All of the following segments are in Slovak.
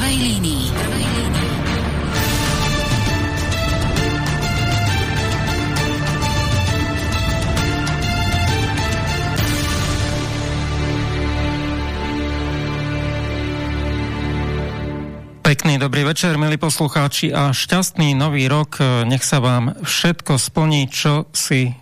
prvej línii. Pekný dobrý večer, milí poslucháči a šťastný nový rok. Nech sa vám všetko splní, čo si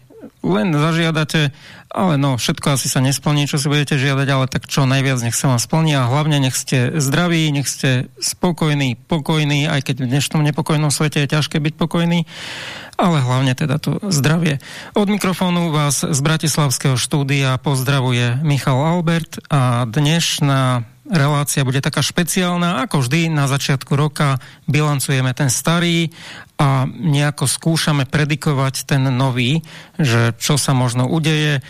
len zažiadate, ale no, všetko asi sa nesplní, čo si budete žiadať, ale tak čo najviac nech sa vám splní a hlavne nech ste zdraví, nech ste spokojní, pokojní, aj keď v dnešnom nepokojnom svete je ťažké byť pokojný, ale hlavne teda to zdravie. Od mikrofónu vás z Bratislavského štúdia pozdravuje Michal Albert a dnešná relácia bude taká špeciálna, ako vždy na začiatku roka bilancujeme ten starý a nejako skúšame predikovať ten nový, že čo sa možno udeje.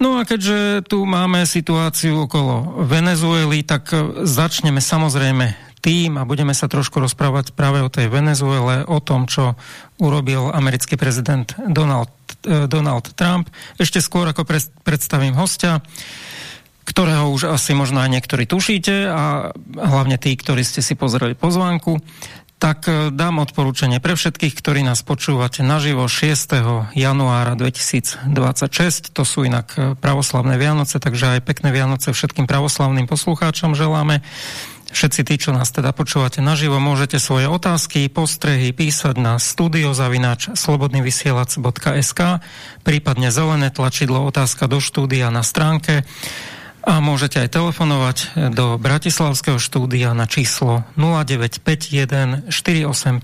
No a keďže tu máme situáciu okolo Venezuely, tak začneme samozrejme tým a budeme sa trošku rozprávať práve o tej Venezuele, o tom, čo urobil americký prezident Donald, eh, Donald Trump. Ešte skôr, ako predstavím hostia, ktorého už asi možno aj niektorí tušíte a hlavne tí, ktorí ste si pozreli pozvánku, tak e, dám odporúčanie pre všetkých, ktorí nás počúvate naživo 6. januára 2026. To sú inak e, pravoslavné Vianoce, takže aj pekné Vianoce všetkým pravoslavným poslucháčom želáme. Všetci tí, čo nás teda počúvate naživo, môžete svoje otázky, postrehy písať na studiozavináč slobodnyvysielac.sk prípadne zelené tlačidlo otázka do štúdia na stránke a môžete aj telefonovať do Bratislavského štúdia na číslo 0951 485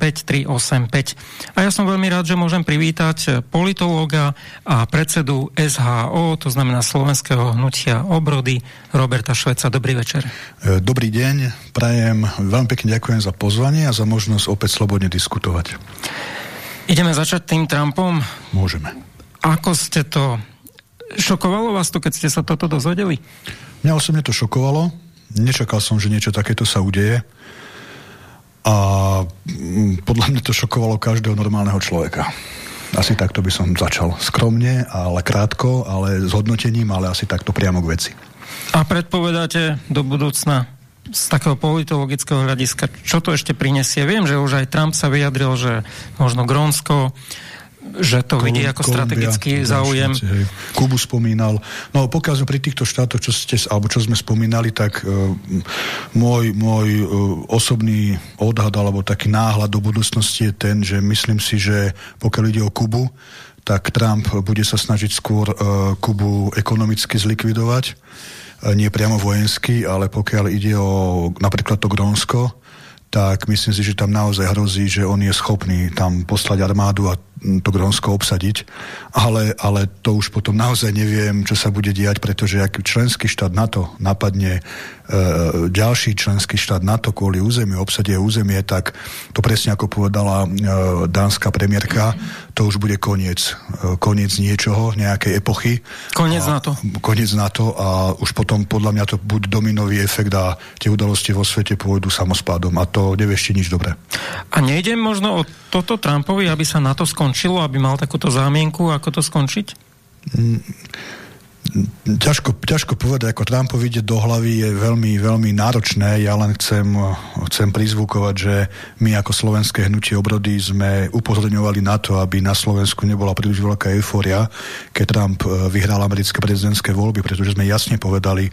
385. A ja som veľmi rád, že môžem privítať politológa a predsedu SHO, to znamená Slovenského hnutia obrody, Roberta Šveca. Dobrý večer. E, dobrý deň, prajem, veľmi pekne ďakujem za pozvanie a za možnosť opäť slobodne diskutovať. Ideme začať tým Trumpom? Môžeme. Ako ste to Šokovalo vás to, keď ste sa toto dozvedeli? Mňa osobne to šokovalo. Nečakal som, že niečo takéto sa udeje. A mm, podľa mňa to šokovalo každého normálneho človeka. Asi takto by som začal. Skromne, ale krátko, ale s hodnotením, ale asi takto priamo k veci. A predpovedáte do budúcna z takého politologického hľadiska, čo to ešte prinesie? Viem, že už aj Trump sa vyjadril, že možno Grónsko že to Kol, vidí ako Kolumbia, strategický záujem. Hej. Kubu spomínal. No pokiaľ sme pri týchto štátoch, čo, ste, alebo čo sme spomínali, tak uh, môj, môj uh, osobný odhad alebo taký náhľad do budúcnosti je ten, že myslím si, že pokiaľ ide o Kubu, tak Trump bude sa snažiť skôr uh, Kubu ekonomicky zlikvidovať, uh, nie priamo vojensky, ale pokiaľ ide o napríklad to Grónsko, tak myslím si, že tam naozaj hrozí, že on je schopný tam poslať armádu a to Grónsko obsadiť, ale, ale to už potom naozaj neviem, čo sa bude diať, pretože ak členský štát NATO napadne e, ďalší členský štát NATO kvôli územiu, obsadie územie, tak to presne ako povedala e, dánska premiérka, to už bude koniec. E, koniec niečoho, nejakej epochy. Koniec NATO. Koniec NATO a už potom podľa mňa to bude dominový efekt a tie udalosti vo svete pôjdu samospádom a to neviešte nič dobré. A nejde možno o toto Trumpovi, aby sa NATO skončilo, aby mal takúto zámienku, ako to skončiť? Mm, ťažko, ťažko povedať, ako Trumpovi ide do hlavy, je veľmi, veľmi náročné. Ja len chcem, chcem prizvukovať, že my ako slovenské hnutie obrody sme upozorňovali na to, aby na Slovensku nebola príliš veľká eufória, keď Trump e, vyhral americké prezidentské voľby, pretože sme jasne povedali,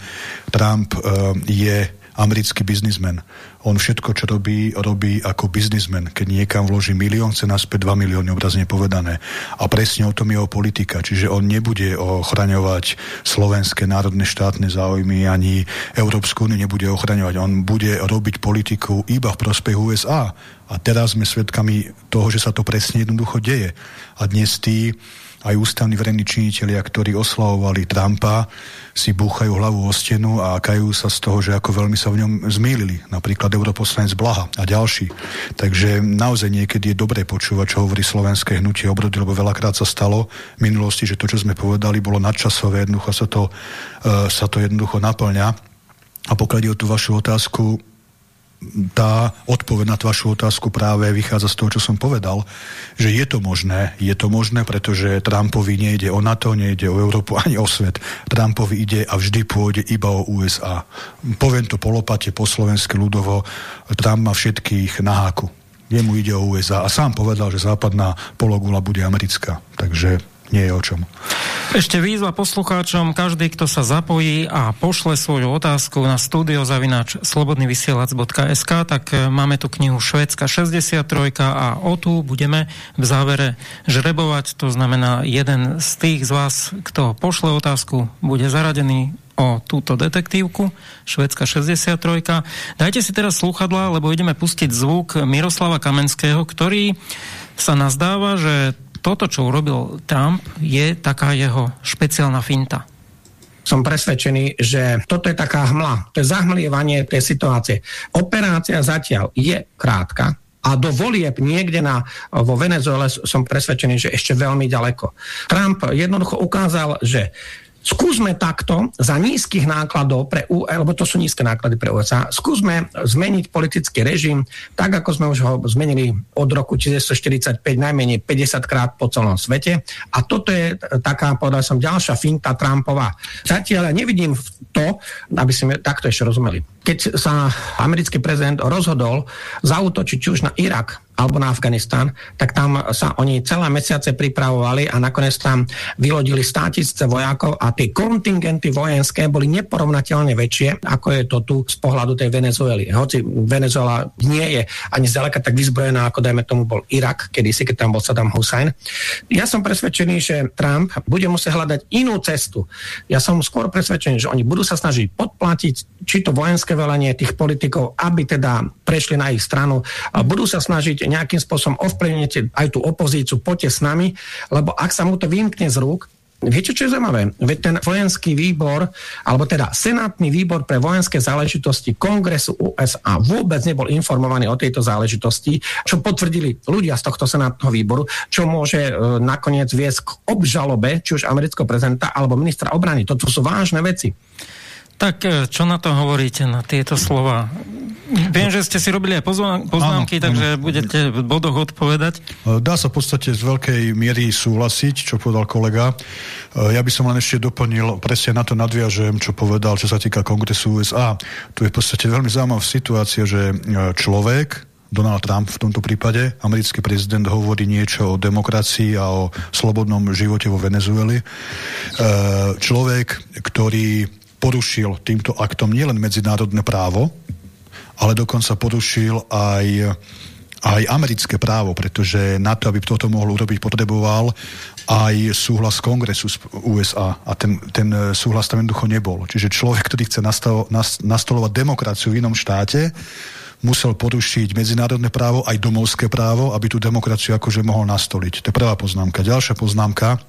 Trump e, je americký biznismen. On všetko, čo robí, robí ako biznismen. Keď niekam vloží milión, chce naspäť 2 milióny, obrazne povedané. A presne o tom jeho politika. Čiže on nebude ochraňovať slovenské národné štátne záujmy, ani Európsku úniu nebude ochraňovať. On bude robiť politiku iba v prospech USA. A teraz sme svedkami toho, že sa to presne jednoducho deje. A dnes tí aj ústavní verejní činitelia, ktorí oslavovali Trumpa, si búchajú hlavu o stenu a kajú sa z toho, že ako veľmi sa v ňom zmýlili. Napríklad europoslanec Blaha a ďalší. Takže naozaj niekedy je dobré počúvať, čo hovorí slovenské hnutie obrody, lebo veľakrát sa stalo v minulosti, že to, čo sme povedali, bolo nadčasové, jednoducho sa to, uh, sa to jednoducho naplňa. A pokiaľ o tú vašu otázku, tá odpoveď na vašu otázku práve vychádza z toho, čo som povedal, že je to možné, je to možné, pretože Trumpovi nejde o NATO, nejde o Európu ani o svet. Trumpovi ide a vždy pôjde iba o USA. Poviem to po lopate, po slovensky ľudovo, Trump má všetkých na háku. Jemu ide o USA a sám povedal, že západná pologula bude americká. Takže nie je o čom. Ešte výzva poslucháčom, každý, kto sa zapojí a pošle svoju otázku na studiozavináč slobodnyvysielac.sk, tak e, máme tu knihu Švedska 63 a o tu budeme v závere žrebovať, to znamená jeden z tých z vás, kto pošle otázku, bude zaradený o túto detektívku, Švedska 63. Dajte si teraz sluchadla, lebo ideme pustiť zvuk Miroslava Kamenského, ktorý sa nazdáva, že toto, čo urobil Trump, je taká jeho špeciálna finta som presvedčený, že toto je taká hmla, to je zahmlievanie tej situácie. Operácia zatiaľ je krátka, a do volieb niekde na, vo Venezuele som presvedčený, že ešte veľmi ďaleko. Trump jednoducho ukázal, že skúsme takto za nízkych nákladov pre EU, lebo to sú nízke náklady pre USA, skúsme zmeniť politický režim, tak ako sme už ho zmenili od roku 1945 najmenej 50 krát po celom svete. A toto je taká, povedal som, ďalšia finta Trumpova. Zatiaľ nevidím to, aby sme takto ešte rozumeli. Keď sa americký prezident rozhodol zautočiť či už na Irak, alebo na Afganistan, tak tam sa oni celé mesiace pripravovali a nakoniec tam vylodili státisce vojakov a tie kontingenty vojenské boli neporovnateľne väčšie, ako je to tu z pohľadu tej Venezuely. Hoci Venezuela nie je ani zďaleka tak vyzbrojená, ako dajme tomu bol Irak, kedysi, keď tam bol Saddam Hussein. Ja som presvedčený, že Trump bude musieť hľadať inú cestu. Ja som skôr presvedčený, že oni budú sa snažiť podplatiť či to vojenské velenie tých politikov, aby teda prešli na ich stranu. A budú sa snažiť nejakým spôsobom ovplyvniť aj tú opozíciu, poďte s nami, lebo ak sa mu to vymkne z rúk, Viete, čo je zaujímavé? Veď ten vojenský výbor, alebo teda senátny výbor pre vojenské záležitosti Kongresu USA vôbec nebol informovaný o tejto záležitosti, čo potvrdili ľudia z tohto senátneho výboru, čo môže e, nakoniec viesť k obžalobe, či už amerického prezidenta alebo ministra obrany. Toto sú vážne veci. Tak e, čo na to hovoríte, na tieto slova? Viem, že ste si robili aj poznámky, áno, takže áno. budete v bodoch odpovedať. E, dá sa v podstate z veľkej miery súhlasiť, čo povedal kolega. E, ja by som len ešte doplnil, presne na to nadviažem, čo povedal, čo sa týka kongresu USA. Tu je v podstate veľmi zaujímavá situácia, že človek, Donald Trump v tomto prípade, americký prezident hovorí niečo o demokracii a o slobodnom živote vo Venezueli. Človek, ktorý porušil týmto aktom nielen medzinárodné právo, ale dokonca porušil aj aj americké právo, pretože na to, aby toto mohol urobiť, potreboval aj súhlas kongresu z USA a ten, ten súhlas tam jednoducho nebol. Čiže človek, ktorý chce nastalo, nastolovať demokraciu v inom štáte, musel porušiť medzinárodné právo, aj domovské právo, aby tú demokraciu akože mohol nastoliť. To je prvá poznámka. Ďalšia poznámka,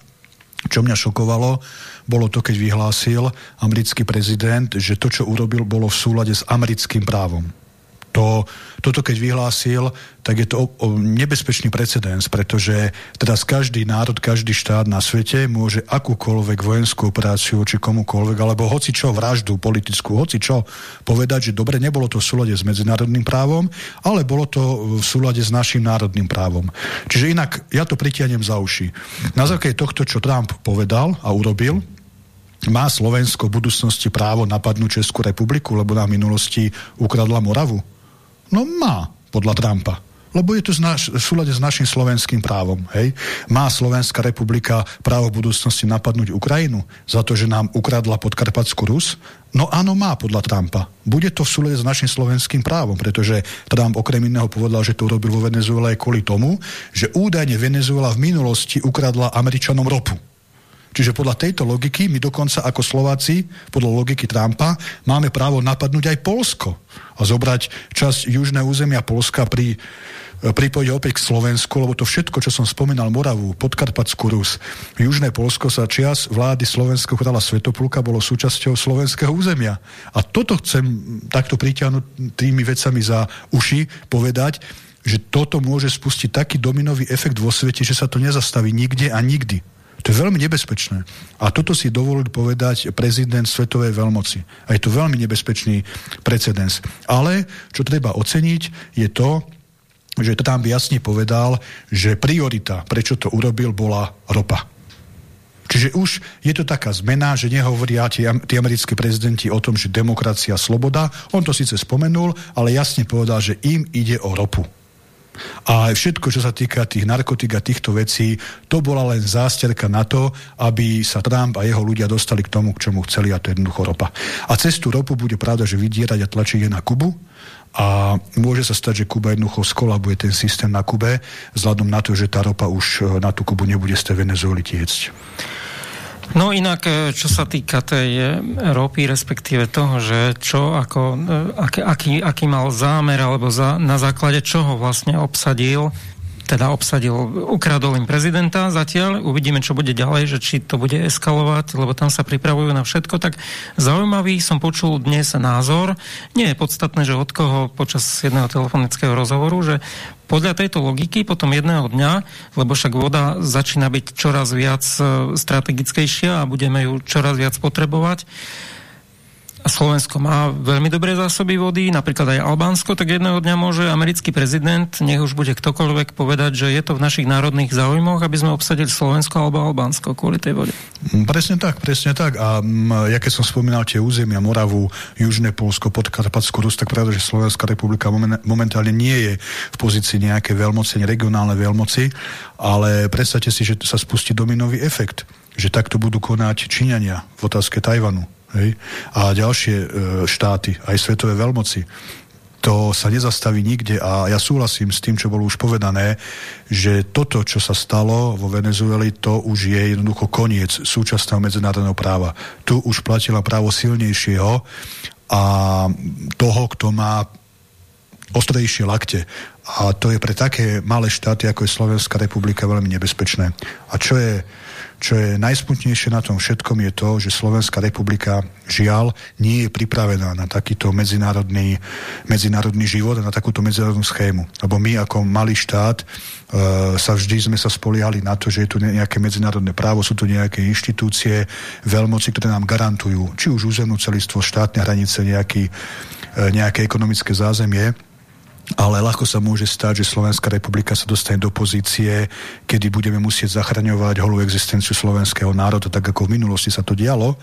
čo mňa šokovalo, bolo to, keď vyhlásil americký prezident, že to, čo urobil, bolo v súlade s americkým právom. To, toto keď vyhlásil, tak je to o, o nebezpečný precedens, pretože teraz každý národ, každý štát na svete môže akúkoľvek vojenskú operáciu či komukoľvek, alebo hoci čo, vraždu politickú, hoci čo, povedať, že dobre, nebolo to v súlade s medzinárodným právom, ale bolo to v súlade s našim národným právom. Čiže inak, ja to pritianem za uši. Na základe tohto, čo Trump povedal a urobil, má Slovensko v budúcnosti právo napadnúť Českú republiku, lebo na minulosti ukradla Moravu? No má, podľa Trumpa lebo je to v súlade s našim slovenským právom. Hej? Má Slovenská republika právo v budúcnosti napadnúť Ukrajinu za to, že nám ukradla podkarpatskú Rus? No áno, má podľa Trumpa. Bude to v súlade s našim slovenským právom, pretože Trump okrem iného povedal, že to urobil vo Venezuele aj kvôli tomu, že údajne Venezuela v minulosti ukradla Američanom ropu. Čiže podľa tejto logiky my dokonca ako Slováci, podľa logiky Trumpa, máme právo napadnúť aj Polsko a zobrať časť južné územia Polska pri pripojiť opäť k Slovensku, lebo to všetko, čo som spomínal, Moravu, Podkarpatskú Rus, Južné Polsko sa čias vlády Slovenského kráľa Svetopluka bolo súčasťou slovenského územia. A toto chcem takto priťahnuť tými vecami za uši povedať, že toto môže spustiť taký dominový efekt vo svete, že sa to nezastaví nikde a nikdy. To je veľmi nebezpečné. A toto si dovolil povedať prezident Svetovej veľmoci. A je to veľmi nebezpečný precedens. Ale čo treba oceniť, je to, že tam jasne povedal, že priorita, prečo to urobil, bola ropa. Čiže už je to taká zmena, že nehovoria tí, tí americkí prezidenti o tom, že demokracia, sloboda. On to síce spomenul, ale jasne povedal, že im ide o ropu. A všetko, čo sa týka tých narkotík a týchto vecí, to bola len zásterka na to, aby sa Trump a jeho ľudia dostali k tomu, k čomu chceli, a to je jednoducho ropa. A cez tú ropu bude pravda, že vydierať a tlačiť je na Kubu, a môže sa stať, že Kuba jednoducho skolabuje ten systém na Kube, vzhľadom na to, že tá ropa už na tú Kubu nebude z tej Venezuely tiecť. No inak, e, čo sa týka tej e, ropy, respektíve toho, že čo, ako, aký, aký, aký mal zámer, alebo za, na základe čoho vlastne obsadil teda obsadil, ukradol im prezidenta zatiaľ, uvidíme, čo bude ďalej, že či to bude eskalovať, lebo tam sa pripravujú na všetko, tak zaujímavý som počul dnes názor, nie je podstatné, že od koho počas jedného telefonického rozhovoru, že podľa tejto logiky potom jedného dňa, lebo však voda začína byť čoraz viac e, strategickejšia a budeme ju čoraz viac potrebovať, Slovensko má veľmi dobré zásoby vody, napríklad aj Albánsko, tak jedného dňa môže americký prezident, nech už bude ktokoľvek, povedať, že je to v našich národných záujmoch, aby sme obsadili Slovensko alebo Albánsko kvôli tej vode. Mm, presne tak, presne tak. A mm, ja keď som spomínal tie územia, Moravu, Južné Polsko, Podkarpatskú Rus, tak pravda, že Slovenská republika momentálne nie je v pozícii nejaké veľmoci, regionálne veľmoci, ale predstavte si, že sa spustí dominový efekt že takto budú konať Číňania v otázke Tajvanu hej? a ďalšie e, štáty, aj svetové veľmoci. To sa nezastaví nikde a ja súhlasím s tým, čo bolo už povedané, že toto, čo sa stalo vo Venezueli, to už je jednoducho koniec súčasného medzinárodného práva. Tu už platila právo silnejšieho a toho, kto má ostrejšie lakte. A to je pre také malé štáty, ako je Slovenská republika, veľmi nebezpečné. A čo je čo je najsmutnejšie na tom všetkom je to, že Slovenská republika žiaľ nie je pripravená na takýto medzinárodný, medzinárodný život a na takúto medzinárodnú schému. Lebo my ako malý štát e, sa vždy sme sa spoliali na to, že je tu nejaké medzinárodné právo, sú tu nejaké inštitúcie, veľmoci, ktoré nám garantujú či už územnú celistvo, štátne hranice, nejaký, e, nejaké ekonomické zázemie ale ľahko sa môže stať, že Slovenská republika sa dostane do pozície, kedy budeme musieť zachraňovať holú existenciu slovenského národa, tak ako v minulosti sa to dialo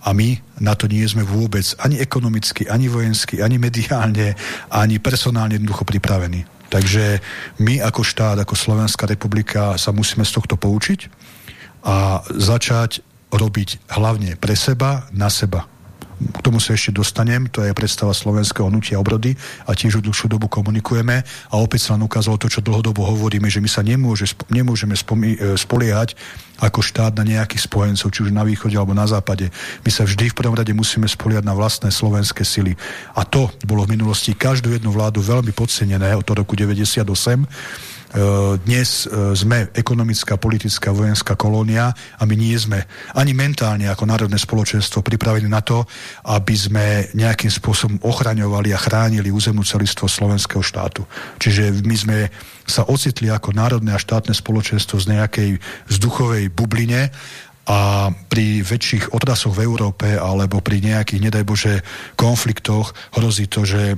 a my na to nie sme vôbec ani ekonomicky, ani vojensky, ani mediálne, ani personálne jednoducho pripravení. Takže my ako štát, ako Slovenská republika sa musíme z tohto poučiť a začať robiť hlavne pre seba, na seba k tomu sa ešte dostanem, to je predstava slovenského hnutia obrody a tiež už dlhšiu dobu komunikujeme a opäť sa nám ukázalo to, čo dlhodobo hovoríme, že my sa nemôže, nemôžeme e, spoliehať ako štát na nejakých spojencov, či už na východe alebo na západe. My sa vždy v prvom rade musíme spoliať na vlastné slovenské sily. A to bolo v minulosti každú jednu vládu veľmi podcenené od roku 98 Eh, dnes eh, sme ekonomická, politická, vojenská kolónia a my nie sme ani mentálne ako národné spoločenstvo pripravení na to, aby sme nejakým spôsobom ochraňovali a chránili územnú celistvo slovenského štátu. Čiže my sme sa ocitli ako národné a štátne spoločenstvo z nejakej vzduchovej bubline a pri väčších odrasoch v Európe alebo pri nejakých, nedaj Bože, konfliktoch hrozí to, že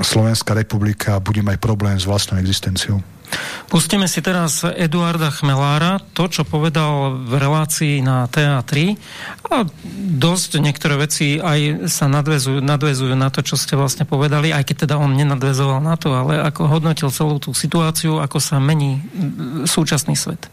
Slovenská republika bude mať problém s vlastnou existenciou. Pustíme si teraz Eduarda Chmelára, to, čo povedal v relácii na TA3 a dosť niektoré veci aj sa nadvezujú, nadvezujú na to, čo ste vlastne povedali, aj keď teda on nenadvezoval na to, ale ako hodnotil celú tú situáciu, ako sa mení súčasný svet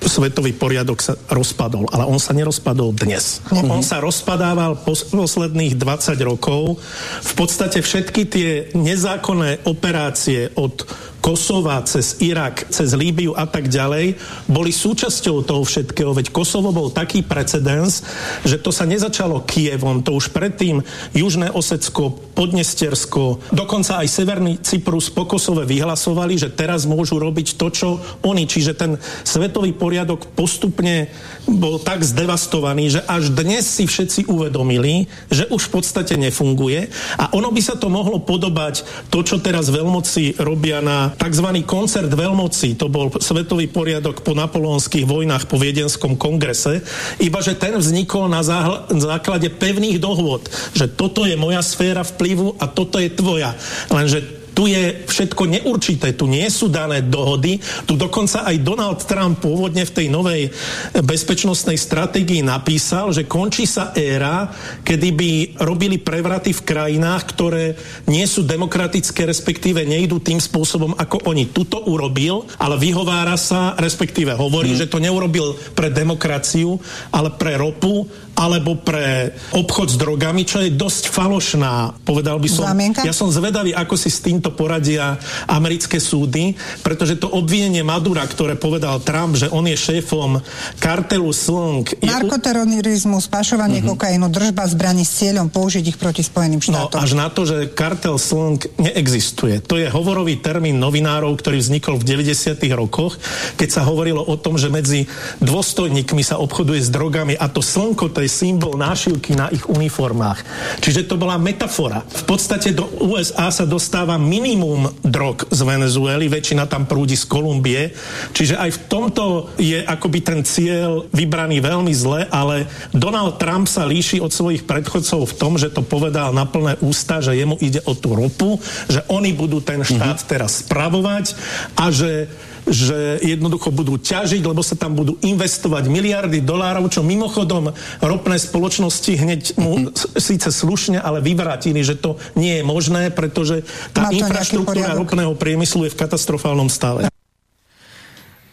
svetový poriadok sa rozpadol, ale on sa nerozpadol dnes. Mm-hmm. On sa rozpadával pos- posledných 20 rokov. V podstate všetky tie nezákonné operácie od Kosova, cez Irak, cez Líbiu a tak ďalej, boli súčasťou toho všetkého. Veď Kosovo bol taký precedens, že to sa nezačalo Kievom, to už predtým Južné Osecko, Podnestersko, dokonca aj Severný Cyprus po Kosove vyhlasovali, že teraz môžu robiť to, čo oni. Čiže ten svetový poriadok postupne bol tak zdevastovaný, že až dnes si všetci uvedomili, že už v podstate nefunguje. A ono by sa to mohlo podobať to, čo teraz veľmoci robia na tzv. koncert veľmocí, to bol svetový poriadok po napoleonských vojnách po Viedenskom kongrese, iba že ten vznikol na základe pevných dohôd, že toto je moja sféra vplyvu a toto je tvoja. Lenže tu je všetko neurčité, tu nie sú dané dohody, tu dokonca aj Donald Trump pôvodne v tej novej bezpečnostnej stratégii napísal, že končí sa éra, kedy by robili prevraty v krajinách, ktoré nie sú demokratické, respektíve nejdú tým spôsobom, ako oni tuto urobil, ale vyhovára sa, respektíve hovorí, hmm. že to neurobil pre demokraciu, ale pre ropu alebo pre obchod s drogami, čo je dosť falošná, povedal by som. Zamienka? Ja som zvedavý, ako si s týmto poradia americké súdy, pretože to obvinenie Madura, ktoré povedal Trump, že on je šéfom kartelu Slnk... Narkoterorizmus, pašovanie uh-huh. kokainu, držba zbraní s cieľom použiť ich proti Spojeným no, štátom. No až na to, že kartel Slnk neexistuje. To je hovorový termín novinárov, ktorý vznikol v 90. rokoch, keď sa hovorilo o tom, že medzi dôstojníkmi sa obchoduje s drogami a to slnko tej symbol nášivky na ich uniformách. Čiže to bola metafora. V podstate do USA sa dostáva minimum drog z Venezuely, väčšina tam prúdi z Kolumbie, čiže aj v tomto je akoby ten cieľ vybraný veľmi zle, ale Donald Trump sa líši od svojich predchodcov v tom, že to povedal na plné ústa, že jemu ide o tú ropu, že oni budú ten štát mm-hmm. teraz spravovať a že že jednoducho budú ťažiť, lebo sa tam budú investovať miliardy dolárov, čo mimochodom ropné spoločnosti hneď mu síce slušne, ale vyvrátili, že to nie je možné, pretože tá infraštruktúra ropného priemyslu je v katastrofálnom stave.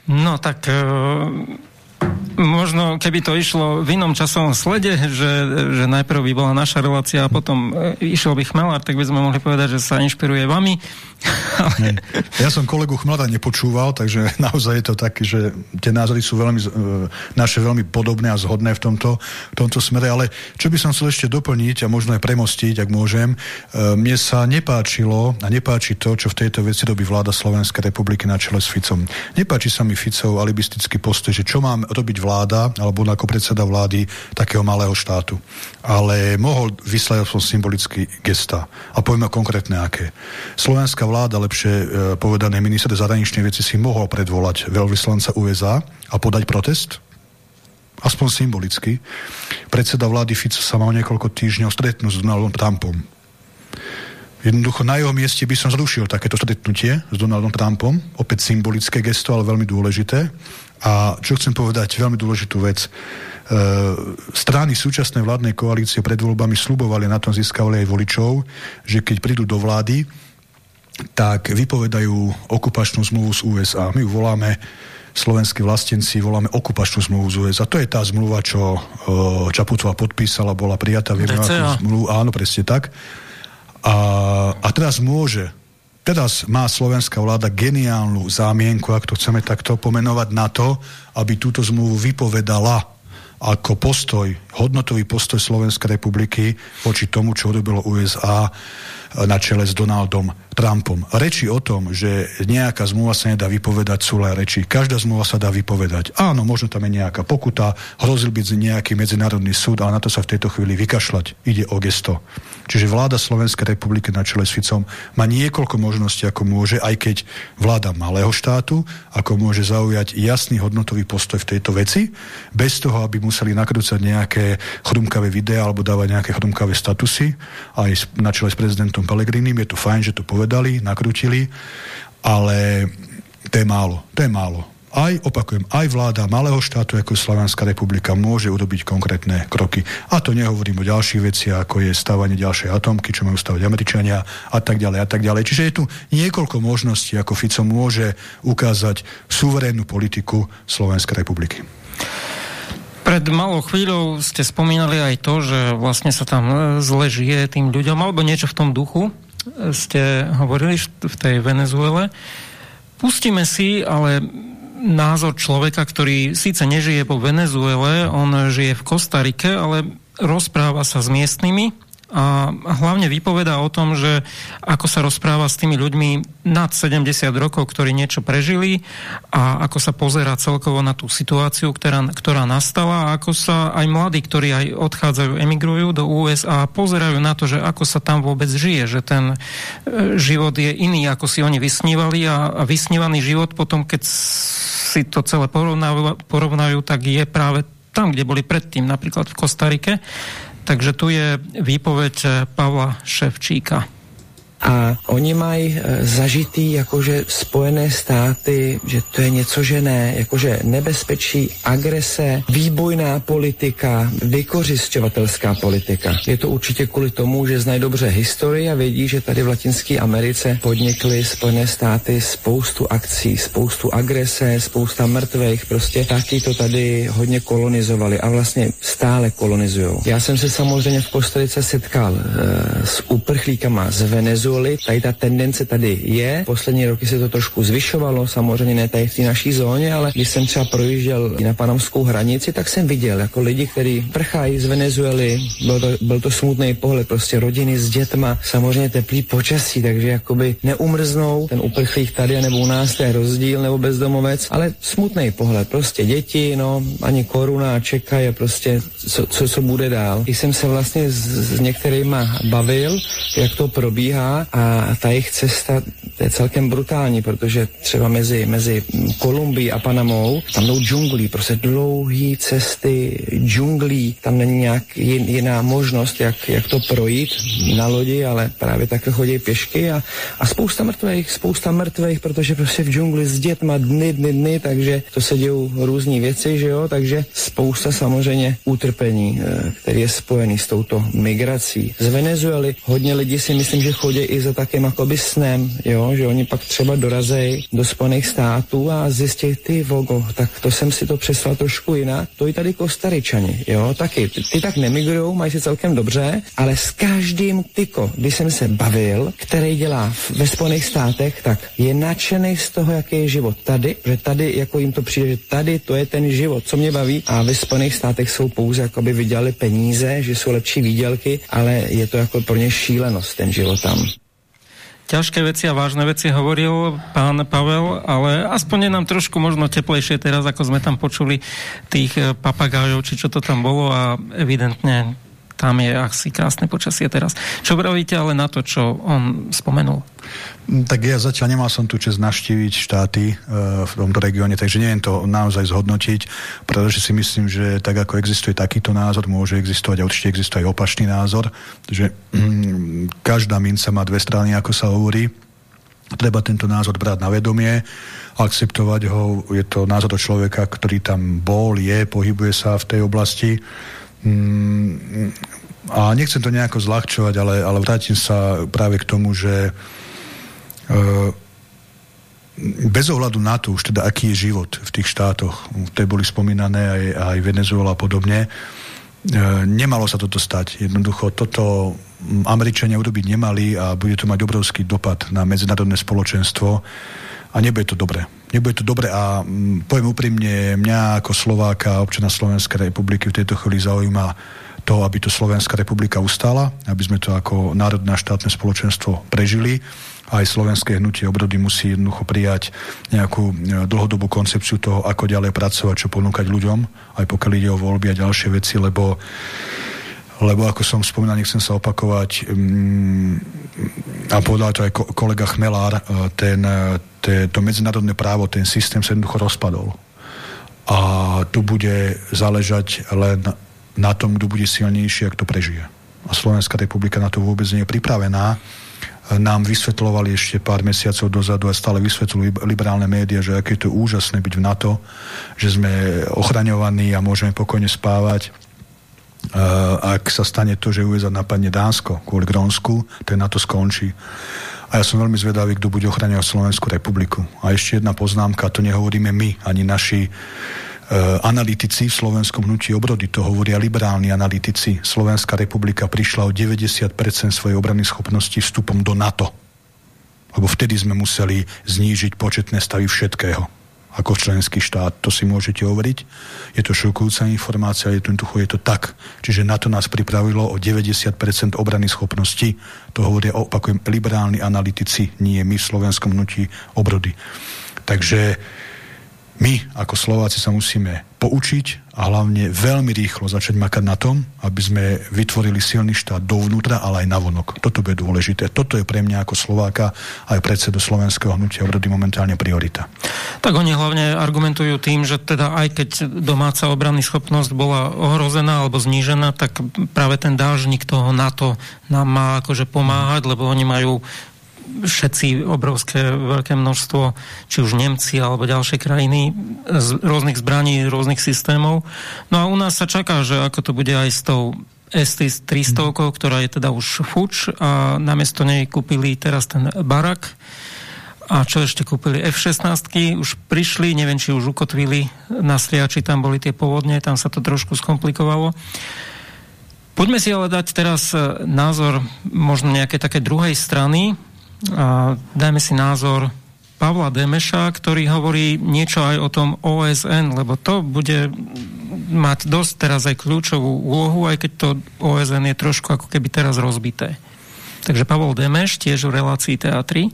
No tak e, možno keby to išlo v inom časovom slede, že, že najprv by bola naša relácia a potom e, išiel by Chmelár, tak by sme mohli povedať, že sa inšpiruje vami. Ale... Ja som kolegu Chmlada nepočúval, takže naozaj je to tak, že tie názory sú veľmi, e, naše veľmi podobné a zhodné v tomto, v tomto smere, ale čo by som chcel ešte doplniť a možno aj premostiť, ak môžem, e, mne sa nepáčilo a nepáči to, čo v tejto veci robí vláda Slovenskej republiky na čele s Ficom. Nepáči sa mi Ficov alibistický postoj, že čo mám robiť vláda, alebo ako predseda vlády takého malého štátu. Ale mohol vyslať som symbolický gesta. A povieme konkrétne aké. Slovenská vláda, lepšie e, povedané minister zahraničnej veci, si mohol predvolať veľvyslanca USA a podať protest, aspoň symbolicky. Predseda vlády Fico sa mal niekoľko týždňov stretnúť s Donaldom Trumpom. Jednoducho na jeho mieste by som zrušil takéto stretnutie s Donaldom Trumpom, opäť symbolické gesto, ale veľmi dôležité. A čo chcem povedať, veľmi dôležitú vec. E, strany súčasnej vládnej koalície pred voľbami slubovali, na tom získavali aj voličov, že keď prídu do vlády, tak vypovedajú okupačnú zmluvu z USA. My ju voláme slovenskí vlastenci voláme okupačnú zmluvu z USA. To je tá zmluva, čo e, Čaputová podpísala, bola prijatá, akú zmluvu, áno, presne tak. A, a teraz môže Teraz má slovenská vláda geniálnu zámienku, ak to chceme takto pomenovať, na to, aby túto zmluvu vypovedala ako postoj, hodnotový postoj Slovenskej republiky voči tomu, čo urobilo USA na čele s Donaldom Trumpom. Reči o tom, že nejaká zmluva sa nedá vypovedať, sú len reči. Každá zmluva sa dá vypovedať. Áno, možno tam je nejaká pokuta, hrozil byť nejaký medzinárodný súd, ale na to sa v tejto chvíli vykašľať. Ide o gesto. Čiže vláda Slovenskej republiky na čele s Ficom má niekoľko možností, ako môže, aj keď vláda malého štátu, ako môže zaujať jasný hodnotový postoj v tejto veci, bez toho, aby museli nakrúcať nejaké chrumkavé videá alebo dávať nejaké chrumkavé statusy. Aj na čele s prezidentom Pelegrinim je to fajn, že to povedal povedali, nakrutili, ale to je málo. To je málo. Aj, opakujem, aj vláda malého štátu, ako Slovenská republika, môže urobiť konkrétne kroky. A to nehovorím o ďalších veciach, ako je stavanie ďalšej atomky, čo majú stavať Američania a tak ďalej a tak ďalej. Čiže je tu niekoľko možností, ako Fico môže ukázať suverénnu politiku Slovenskej republiky. Pred malou chvíľou ste spomínali aj to, že vlastne sa tam zle žije tým ľuďom, alebo niečo v tom duchu ste hovorili v tej Venezuele. Pustíme si ale názor človeka, ktorý síce nežije po Venezuele, on žije v Kostarike, ale rozpráva sa s miestnymi a hlavne vypoveda o tom, že ako sa rozpráva s tými ľuďmi nad 70 rokov, ktorí niečo prežili a ako sa pozera celkovo na tú situáciu, ktorá, ktorá nastala a ako sa aj mladí, ktorí aj odchádzajú, emigrujú do USA, pozerajú na to, že ako sa tam vôbec žije, že ten e, život je iný, ako si oni vysnívali a, a vysnívaný život potom, keď si to celé porovnajú, porovnajú, tak je práve tam, kde boli predtým, napríklad v Kostarike. Takže tu je výpoveď Pavla Ševčíka. A oni mají e, zažitý jakože Spojené státy, že to je něco, že ne, jakože nebezpečí, agrese, výbojná politika, vykořišťovatelská politika. Je to určitě kvůli tomu, že znají dobře historii a vědí, že tady v Latinské Americe podnikly Spojené státy spoustu akcí, spoustu agrese, spousta mrtvých, prostě taky to tady hodně kolonizovali a vlastně stále kolonizují. Já jsem se samozřejmě v Kostarice setkal e, s uprchlíkama z Venezuely, Venezuely. Tady ta tendence tady je. Poslední roky se to trošku zvyšovalo, samozřejmě ne tady v té naší zóně, ale když jsem třeba projížděl na panamskou hranici, tak jsem viděl jako lidi, kteří prchají z Venezuely. Byl to, byl to smutný pohled, prostě rodiny s dětma, samozřejmě teplý počasí, takže jakoby neumrznou. Ten uprchlík tady nebo u nás to je rozdíl nebo bezdomovec, ale smutný pohled, prostě děti, no, ani koruna čekají prostě, co, co, co bude dál. Když jsem se vlastně s, s některýma bavil, jak to probíhá, a ta jejich cesta je celkem brutální, protože třeba mezi, mezi Kolumbií a Panamou tam jdou džunglí, prostě dlouhé cesty džunglí, tam není nějak jiná možnost, jak, jak to projít na lodi, ale právě takhle chodí pěšky a, a spousta mrtvých, spousta mrtvých, protože prostě v džungli s dětma dny, dny, dny, takže to se dějou různé věci, že jo, takže spousta samozřejmě utrpení, eh, který je spojený s touto migrací. Z Venezuely hodně lidí si myslím, že chodí i za takým jakoby snem, jo, že oni pak třeba dorazejí do Spojených států a zjistí, ty vogo, tak to jsem si to přeslal trošku jinak. To i tady Kostaričani, jo, taky. Ty, ty tak nemigrujou, mají si celkem dobře, ale s každým tyko, když jsem se bavil, který dělá ve Spojených státech, tak je nadšený z toho, jaký je život tady, že tady, jako jim to přijde, že tady to je ten život, co mě baví a ve Spojených státech jsou pouze, jako by vydělali peníze, že jsou lepší výdělky, ale je to jako pro ně šílenost, ten život tam ťažké veci a vážne veci hovoril pán Pavel, ale aspoň je nám trošku možno teplejšie teraz, ako sme tam počuli tých eh, papagájov, či čo to tam bolo a evidentne tam je asi krásne počasie teraz. Čo vravíte ale na to, čo on spomenul? Mm, tak ja zatiaľ nemal som tu čas naštíviť štáty e, v tomto regióne, takže neviem to naozaj zhodnotiť, pretože si myslím, že tak ako existuje takýto názor, môže existovať a určite existuje aj opačný názor, že mm, každá minca má dve strany, ako sa hovorí. Treba tento názor brať na vedomie, akceptovať ho. Je to názor človeka, ktorý tam bol, je, pohybuje sa v tej oblasti Mm, a nechcem to nejako zľahčovať, ale, ale vrátim sa práve k tomu, že e, bez ohľadu na to už teda, aký je život v tých štátoch, ktoré boli spomínané aj, aj Venezuela a podobne, e, nemalo sa toto stať. Jednoducho toto Američania urobiť nemali a bude to mať obrovský dopad na medzinárodné spoločenstvo a nebude to dobré. Nebude to dobré a m, poviem úprimne, mňa ako Slováka, občana Slovenskej republiky v tejto chvíli zaujíma to, aby to Slovenská republika ustala, aby sme to ako národné štátne spoločenstvo prežili. Aj slovenské hnutie obrody musí jednoducho prijať nejakú e, dlhodobú koncepciu toho, ako ďalej pracovať, čo ponúkať ľuďom, aj pokiaľ ide o voľby a ďalšie veci, lebo lebo ako som spomínal, nechcem sa opakovať um, a povedal to aj kolega Chmelár, e, ten, e, te, to medzinárodné právo, ten systém sa jednoducho rozpadol. A tu bude záležať len na tom, kto bude silnejší, ak to prežije. A Slovenská republika na to vôbec nie je pripravená. E, nám vysvetľovali ešte pár mesiacov dozadu a stále vysvetľujú liberálne médiá, že aké je to úžasné byť v NATO, že sme ochraňovaní a môžeme pokojne spávať ak sa stane to, že USA napadne Dánsko kvôli Grónsku, tak na to skončí. A ja som veľmi zvedavý, kto bude ochraňovať Slovenskú republiku. A ešte jedna poznámka, to nehovoríme my, ani naši uh, analytici v slovenskom hnutí obrody, to hovoria liberálni analytici. Slovenská republika prišla o 90% svojej obrany schopnosti vstupom do NATO. Lebo vtedy sme museli znížiť početné stavy všetkého. Ako členský štát. To si môžete overiť. Je to šokujúca informácia, je to, je to tak. Čiže na to nás pripravilo o 90% obrany schopnosti. To hovoria, opakujem, liberálni analytici, nie my v slovenskom hnutí obrody. Takže my ako Slováci sa musíme poučiť a hlavne veľmi rýchlo začať makať na tom, aby sme vytvorili silný štát dovnútra, ale aj navonok. Toto bude dôležité. Toto je pre mňa ako Slováka aj predsedu Slovenského hnutia obrody momentálne priorita. Tak oni hlavne argumentujú tým, že teda aj keď domáca obranná schopnosť bola ohrozená alebo znížená, tak práve ten dážnik toho NATO nám má akože pomáhať, lebo oni majú všetci obrovské veľké množstvo, či už Nemci alebo ďalšie krajiny z rôznych zbraní, rôznych systémov. No a u nás sa čaká, že ako to bude aj s tou ST-300, ktorá je teda už fuč a namiesto nej kúpili teraz ten barak a čo ešte kúpili F-16, už prišli, neviem, či už ukotvili na striači, tam boli tie povodne, tam sa to trošku skomplikovalo. Poďme si ale dať teraz názor možno nejaké také druhej strany, a dajme si názor Pavla Demeša, ktorý hovorí niečo aj o tom OSN, lebo to bude mať dosť teraz aj kľúčovú úlohu, aj keď to OSN je trošku ako keby teraz rozbité. Takže Pavol Demeš, tiež v relácii teatri.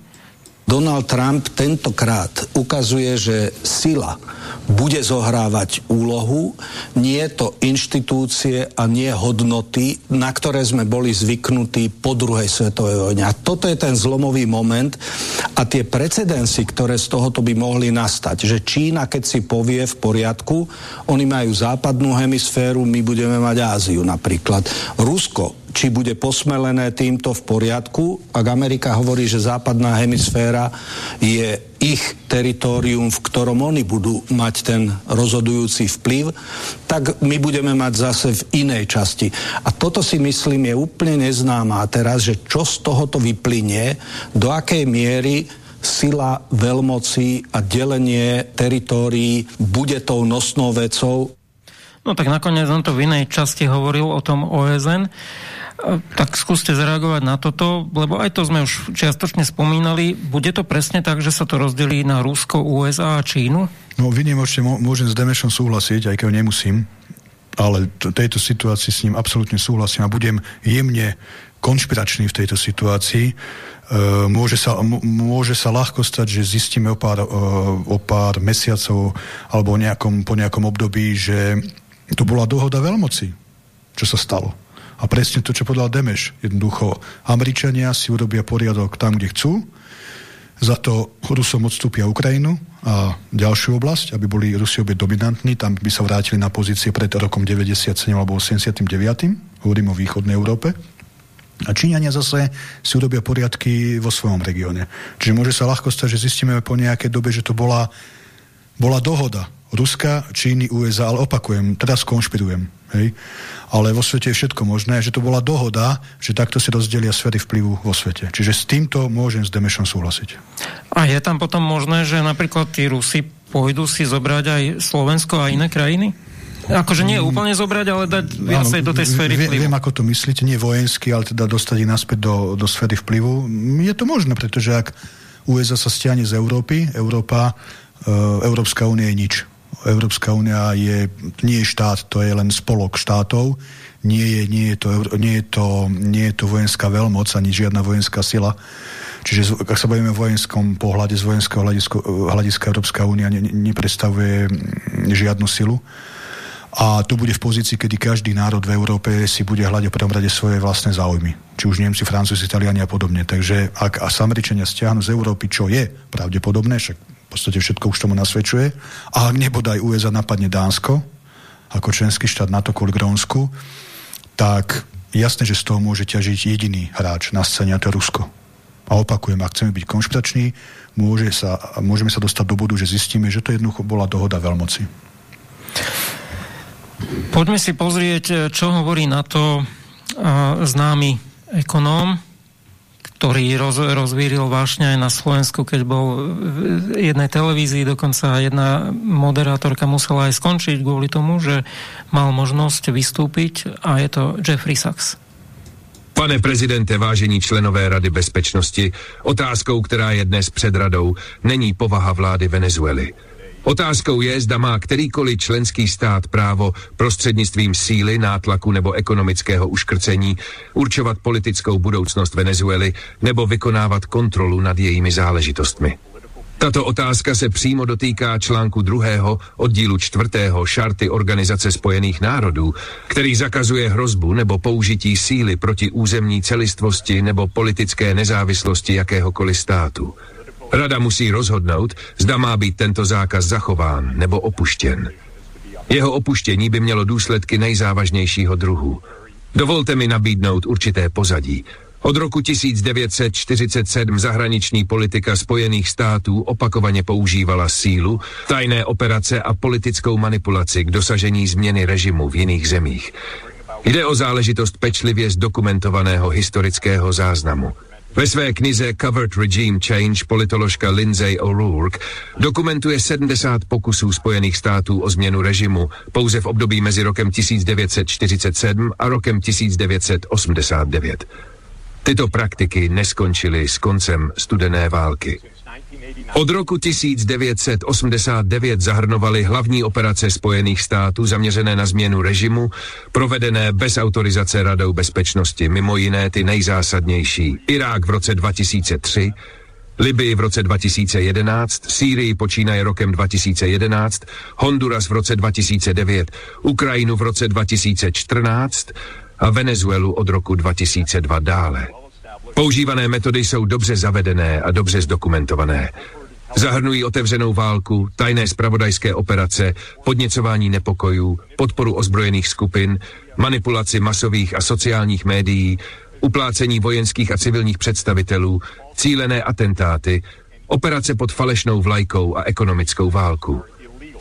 Donald Trump tentokrát ukazuje, že sila bude zohrávať úlohu, nie to inštitúcie a nie hodnoty, na ktoré sme boli zvyknutí po druhej svetovej vojne. A toto je ten zlomový moment a tie precedensy, ktoré z tohoto by mohli nastať, že Čína, keď si povie v poriadku, oni majú západnú hemisféru, my budeme mať Áziu napríklad. Rusko či bude posmelené týmto v poriadku, ak Amerika hovorí, že západná hemisféra je ich teritorium, v ktorom oni budú mať ten rozhodujúci vplyv, tak my budeme mať zase v inej časti. A toto si myslím je úplne neznáma teraz, že čo z tohoto vyplynie, do akej miery sila veľmoci a delenie teritórií bude tou nosnou vecou. No tak nakoniec on to v inej časti hovoril o tom OSN. Tak skúste zareagovať na toto, lebo aj to sme už čiastočne spomínali. Bude to presne tak, že sa to rozdelí na Rusko, USA a Čínu? No vynimočne môžem s Demešom súhlasiť, aj keď ho nemusím, ale v tejto situácii s ním absolútne súhlasím a budem jemne konšpiračný v tejto situácii. E, môže, sa, môže sa ľahko stať, že zistíme o pár, e, o pár mesiacov alebo nejakom, po nejakom období, že to bola dohoda veľmoci, čo sa stalo. A presne to, čo povedal Demeš. Jednoducho, Američania si urobia poriadok tam, kde chcú, za to Rusom odstúpia Ukrajinu a ďalšiu oblasť, aby boli Rusi obe dominantní, tam by sa vrátili na pozície pred rokom 97 alebo 89. Hovorím o východnej Európe. A Číňania zase si urobia poriadky vo svojom regióne. Čiže môže sa ľahko stať, že zistíme po nejakej dobe, že to bola, bola dohoda Ruska, Číny, USA, ale opakujem, teraz konšpirujem. Hej? ale vo svete je všetko možné, že to bola dohoda, že takto si rozdelia sféry vplyvu vo svete. Čiže s týmto môžem s Demešom súhlasiť. A je tam potom možné, že napríklad tí Rusi pôjdu si zobrať aj Slovensko a iné krajiny? Akože nie úplne zobrať, ale dať viacej do tej sféry vplyvu. Viem, ako to myslíte, nie vojensky, ale teda dostať ich naspäť do, do sféry vplyvu. Je to možné, pretože ak USA sa stiahne z Európy, Európa, e, Európska únia je nič. Európska únia je, nie je štát, to je len spolok štátov, nie je, nie je, to, nie je, to, nie je to vojenská veľmoc ani žiadna vojenská sila. Čiže ak sa bavíme o vojenskom pohľade, z vojenského hľadiska, hľadiska Európska únia ne, nepredstavuje žiadnu silu. A to bude v pozícii, kedy každý národ v Európe si bude hľadať v prvom rade svoje vlastné záujmy. Či už Nemci, Francúzi, Italiani a podobne. Takže ak a Američania stiahnu z Európy, čo je pravdepodobné, však podstate všetko už tomu nasvedčuje. A ak nebodaj USA napadne Dánsko, ako členský štát NATO kvôli Grónsku, tak jasné, že z toho môže ťažiť jediný hráč na scéne, a to je Rusko. A opakujem, ak chceme byť konšpirační, môže sa, môžeme sa dostať do bodu, že zistíme, že to jednoducho bola dohoda veľmoci. Poďme si pozrieť, čo hovorí na to známy ekonóm, ktorý roz, rozvíril vášne aj na Slovensku, keď bol v jednej televízii, dokonca jedna moderátorka musela aj skončiť kvôli tomu, že mal možnosť vystúpiť a je to Jeffrey Sachs. Pane prezidente, vážení členové Rady bezpečnosti, otázkou, která je dnes před radou, není povaha vlády Venezuely. Otázkou je, zda má kterýkoliv členský stát právo prostřednictvím síly, nátlaku nebo ekonomického uškrcení určovat politickou budoucnost Venezuely nebo vykonávat kontrolu nad jejími záležitostmi. Tato otázka se přímo dotýká článku druhého oddílu čtvrtého šarty Organizace spojených národů, který zakazuje hrozbu nebo použití síly proti územní celistvosti nebo politické nezávislosti jakéhokoliv státu. Rada musí rozhodnout, zda má být tento zákaz zachován nebo opuštěn. Jeho opuštění by mělo důsledky nejzávažnějšího druhu. Dovolte mi nabídnout určité pozadí. Od roku 1947 zahraniční politika Spojených států opakovaně používala sílu, tajné operace a politickou manipulaci k dosažení změny režimu v jiných zemích. Jde o záležitost pečlivě zdokumentovaného historického záznamu. Ve své knize Covered Regime Change politoložka Lindsay O'Rourke dokumentuje 70 pokusů Spojených států o změnu režimu pouze v období mezi rokem 1947 a rokem 1989. Tyto praktiky neskončily s koncem studené války. Od roku 1989 zahrnovaly hlavní operace Spojených států zaměřené na změnu režimu, provedené bez autorizace Radou bezpečnosti, mimo jiné ty nejzásadnější. Irák v roce 2003, Libii v roce 2011, Sýrii počínaje rokem 2011, Honduras v roce 2009, Ukrajinu v roce 2014 a Venezuelu od roku 2002 dále. Používané metody jsou dobře zavedené a dobře zdokumentované. Zahrnují otevřenou válku, tajné spravodajské operace, podněcování nepokojů, podporu ozbrojených skupin, manipulaci masových a sociálních médií, uplácení vojenských a civilních představitelů, cílené atentáty, operace pod falešnou vlajkou a ekonomickou válku.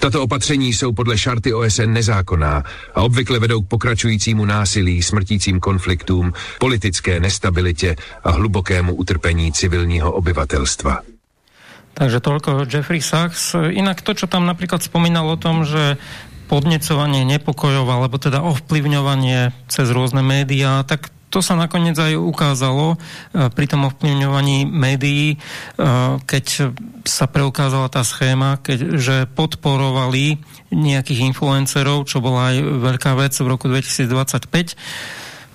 Tato opatření jsou podle šarty OSN nezákonná a obvykle vedou k pokračujícímu násilí, smrtícím konfliktům, politické nestabilitě a hlubokému utrpení civilního obyvatelstva. Takže toľko Jeffrey Sachs. Inak to, čo tam napríklad spomínal o tom, že podnecovanie nepokojov, alebo teda ovplyvňovanie cez rôzne médiá, tak to sa nakoniec aj ukázalo e, pri tom ovplyvňovaní médií, e, keď sa preukázala tá schéma, keď, že podporovali nejakých influencerov, čo bola aj veľká vec v roku 2025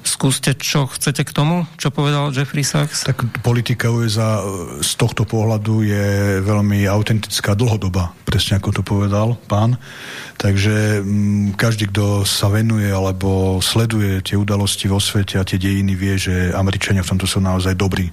Skúste, čo chcete k tomu, čo povedal Jeffrey Sachs? Tak politika USA z tohto pohľadu je veľmi autentická, dlhodobá, presne ako to povedal pán. Takže mm, každý, kto sa venuje alebo sleduje tie udalosti vo svete a tie dejiny, vie, že Američania v tomto sú naozaj dobrí.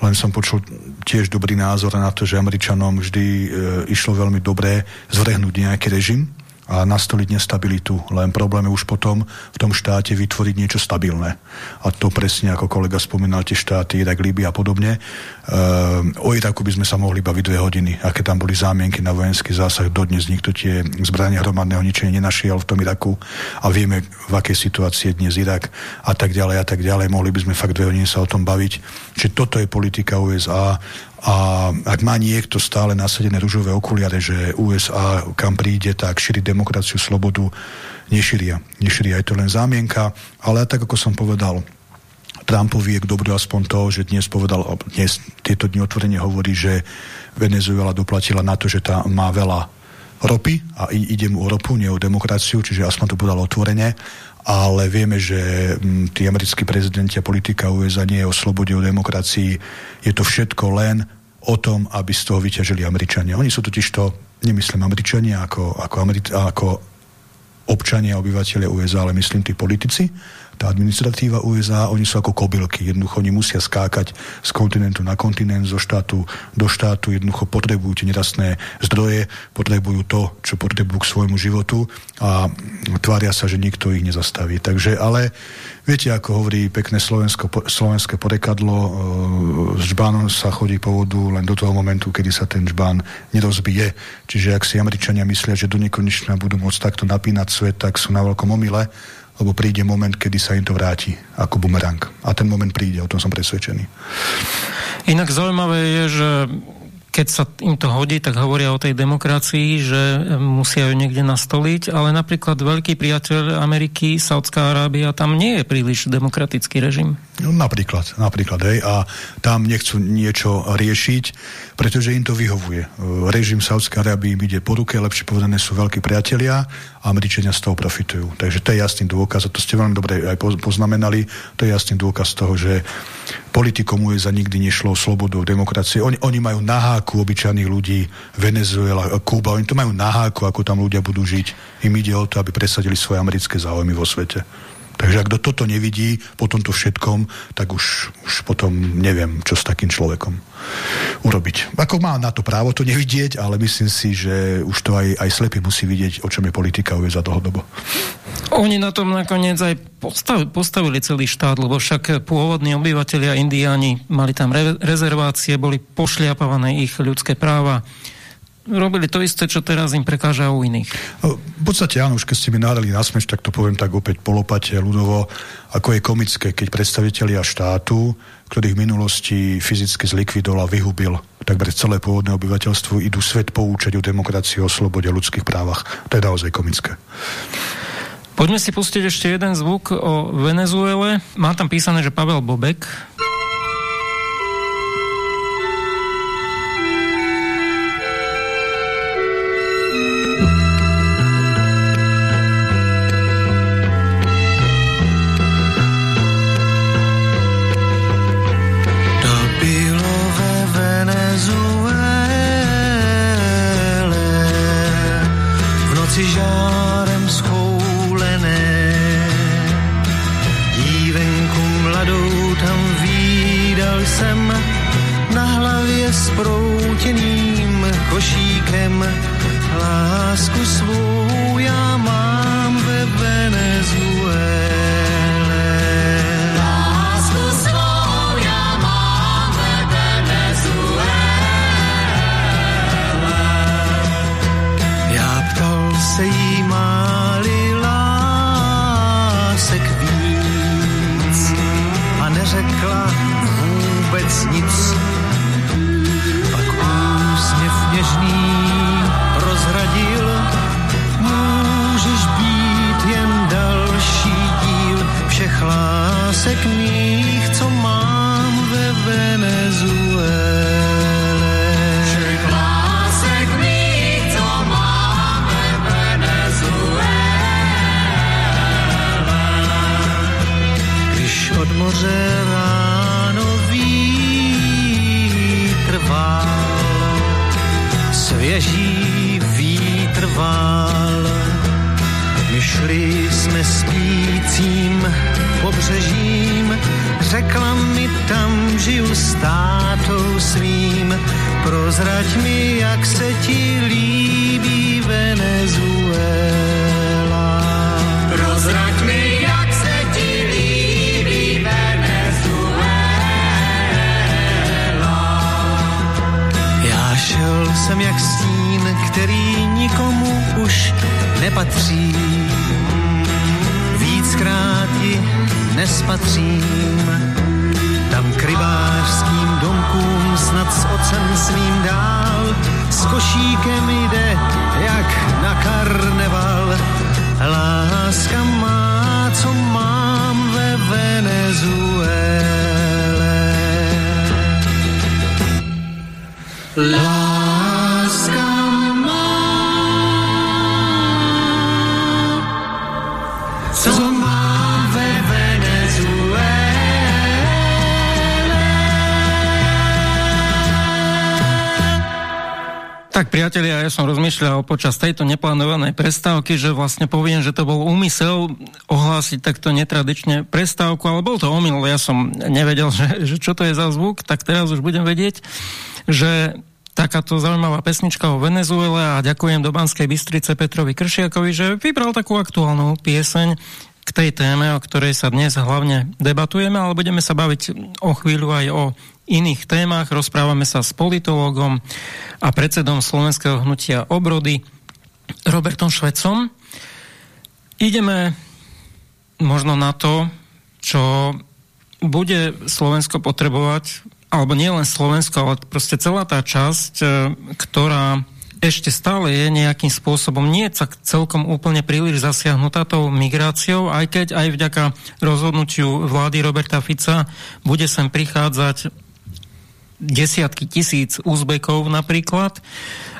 Len som počul tiež dobrý názor na to, že Američanom vždy e, išlo veľmi dobré zvrhnúť nejaký režim, a nastoliť nestabilitu. Len problém je už potom v tom štáte vytvoriť niečo stabilné. A to presne, ako kolega spomínal, tie štáty, Irak, Líbia a podobne. Uh, o Iraku by sme sa mohli baviť dve hodiny, aké tam boli zámienky na vojenský zásah. Dodnes nikto tie zbrania hromadného ničenia nenašiel v tom Iraku a vieme, v akej situácii je dnes Irak a tak ďalej a tak ďalej. Mohli by sme fakt dve hodiny sa o tom baviť. Čiže toto je politika USA a ak má niekto stále nasadené rúžové okuliare, že USA kam príde, tak šíri demokraciu, slobodu, nešíria. Nešíria, je to len zámienka, ale tak ako som povedal, Trumpovi je k dobru aspoň to, že dnes povedal, dnes tieto dni otvorene hovorí, že Venezuela doplatila na to, že tam má veľa ropy a ide mu o ropu, nie o demokraciu, čiže aspoň to povedal otvorene ale vieme, že m, tí americkí prezidenti a politika USA nie je o slobode, o demokracii. Je to všetko len o tom, aby z toho vyťažili Američania. Oni sú totiž to, nemyslím Američania ako, ako, Ameri- ako občania, obyvateľe USA, ale myslím tí politici, tá administratíva USA, oni sú ako kobylky. Jednoducho oni musia skákať z kontinentu na kontinent, zo štátu do štátu. Jednoducho potrebujú tie nerastné zdroje, potrebujú to, čo potrebujú k svojmu životu a tvária sa, že nikto ich nezastaví. Takže, ale viete, ako hovorí pekné slovensko, slovenské porekadlo, e, s žbánom sa chodí po vodu len do toho momentu, kedy sa ten žbán nerozbije. Čiže ak si Američania myslia, že do nekonečna budú môcť takto napínať svet, tak sú na veľkom omyle lebo príde moment, kedy sa im to vráti ako bumerang. A ten moment príde, o tom som presvedčený. Inak zaujímavé je, že keď sa im to hodí, tak hovoria o tej demokracii, že musia ju niekde nastoliť, ale napríklad veľký priateľ Ameriky, Saudská Arábia, tam nie je príliš demokratický režim. No, napríklad, napríklad, hej, a tam nechcú niečo riešiť, pretože im to vyhovuje. Režim Saudskej Arábii im ide po ruke, lepšie povedané sú veľkí priatelia a Američania z toho profitujú. Takže to je jasný dôkaz, a to ste veľmi dobre aj poznamenali, to je jasný dôkaz toho, že politikom USA nikdy nešlo o slobodu, o demokracie. Oni, oni majú naháku obyčajných ľudí, Venezuela, Kuba, oni to majú naháku, ako tam ľudia budú žiť. Im ide o to, aby presadili svoje americké záujmy vo svete. Takže ak toto nevidí po tomto všetkom, tak už, už potom neviem, čo s takým človekom urobiť. Ako má na to právo to nevidieť, ale myslím si, že už to aj, aj slepý musí vidieť, o čom je politika za dlhodobo. Oni na tom nakoniec aj postav, postavili celý štát, lebo však pôvodní obyvateľia Indiáni mali tam re, rezervácie, boli pošliapavané ich ľudské práva robili to isté, čo teraz im prekáža u iných. V podstate áno, už keď ste mi nádali na smeč, tak to poviem tak opäť polopate ľudovo, ako je komické, keď predstavitelia štátu, ktorých v minulosti fyzicky zlikvidoval a vyhubil takmer celé pôvodné obyvateľstvo, idú svet poučať o demokracii, o slobode, o ľudských právach. To je naozaj komické. Poďme si pustiť ešte jeden zvuk o Venezuele. Má tam písané, že Pavel Bobek je košíkem. Lásku svou já mám ve Venezuele. Lásku svou mám ve Já ptal se jí máli lásek víc a neřekla vůbec nic kopce kníh, co mám ve Venezuele. od moře ráno vítr vál, svěží vítr vál. My šli jsme spícím pobřežím, řekla mi tam žiju s tátou svým, prozrať mi, jak se ti líbí Venezuela. Prozrať mi, jak se ti líbí Venezuela. Já šel jsem jak stín, který nikomu už nepatří patřím. Tam k rybářským domkům snad s ocem svým dál, s košíkem jde jak na karn priatelia, ja som rozmýšľal počas tejto neplánovanej prestávky, že vlastne poviem, že to bol úmysel ohlásiť takto netradične prestávku, ale bol to omyl, ja som nevedel, že, že čo to je za zvuk, tak teraz už budem vedieť, že takáto zaujímavá pesnička o Venezuele a ďakujem do Banskej Bystrice Petrovi Kršiakovi, že vybral takú aktuálnu pieseň k tej téme, o ktorej sa dnes hlavne debatujeme, ale budeme sa baviť o chvíľu aj o iných témach. Rozprávame sa s politologom a predsedom Slovenského hnutia obrody Robertom Švecom. Ideme možno na to, čo bude Slovensko potrebovať, alebo nie len Slovensko, ale proste celá tá časť, e, ktorá ešte stále je nejakým spôsobom nie celkom úplne príliš zasiahnutá tou migráciou, aj keď aj vďaka rozhodnutiu vlády Roberta Fica bude sem prichádzať desiatky tisíc Uzbekov napríklad,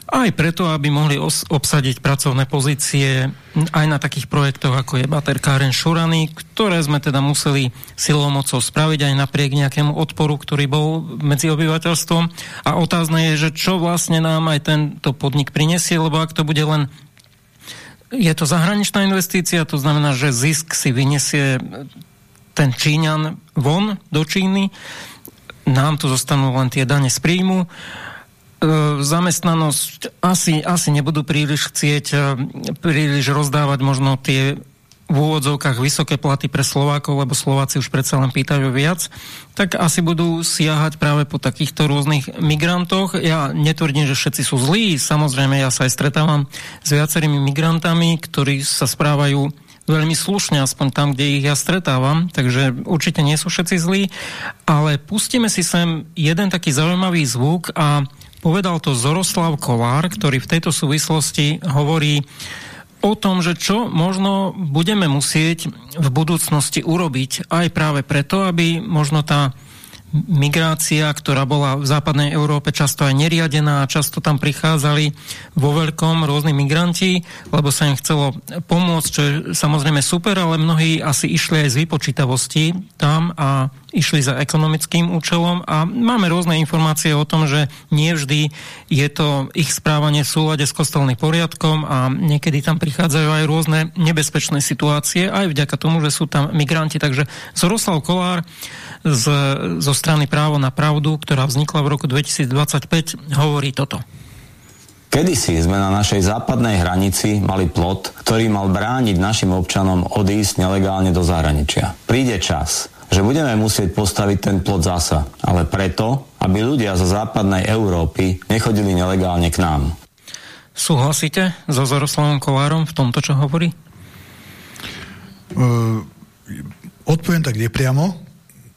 aj preto, aby mohli obsadiť pracovné pozície aj na takých projektoch, ako je Baterkáren Šurany, ktoré sme teda museli silou mocou spraviť aj napriek nejakému odporu, ktorý bol medzi obyvateľstvom. A otázne je, že čo vlastne nám aj tento podnik prinesie, lebo ak to bude len je to zahraničná investícia, to znamená, že zisk si vyniesie ten Číňan von do Číny, nám tu zostanú len tie dane z príjmu. E, zamestnanosť asi, asi nebudú príliš chcieť e, príliš rozdávať možno tie v úvodzovkách vysoké platy pre Slovákov, lebo Slováci už predsa len pýtajú viac, tak asi budú siahať práve po takýchto rôznych migrantoch. Ja netvrdím, že všetci sú zlí, samozrejme ja sa aj stretávam s viacerými migrantami, ktorí sa správajú veľmi slušne, aspoň tam, kde ich ja stretávam, takže určite nie sú všetci zlí, ale pustíme si sem jeden taký zaujímavý zvuk a povedal to Zoroslav Kolár, ktorý v tejto súvislosti hovorí o tom, že čo možno budeme musieť v budúcnosti urobiť aj práve preto, aby možno tá migrácia, ktorá bola v západnej Európe často aj neriadená a často tam prichádzali vo veľkom rôzni migranti, lebo sa im chcelo pomôcť, čo je samozrejme super, ale mnohí asi išli aj z vypočítavosti tam a išli za ekonomickým účelom a máme rôzne informácie o tom, že nie vždy je to ich správanie v súlade s kostolným poriadkom a niekedy tam prichádzajú aj rôzne nebezpečné situácie, aj vďaka tomu, že sú tam migranti. Takže Zoroslav Kolár z, zo strany Právo na pravdu, ktorá vznikla v roku 2025, hovorí toto. Kedysi sme na našej západnej hranici mali plot, ktorý mal brániť našim občanom odísť nelegálne do zahraničia. Príde čas, že budeme musieť postaviť ten plot zasa, ale preto, aby ľudia zo západnej Európy nechodili nelegálne k nám. Súhlasíte so Zoroslavom Kolárom v tomto, čo hovorí? Uh, odpoviem tak nepriamo.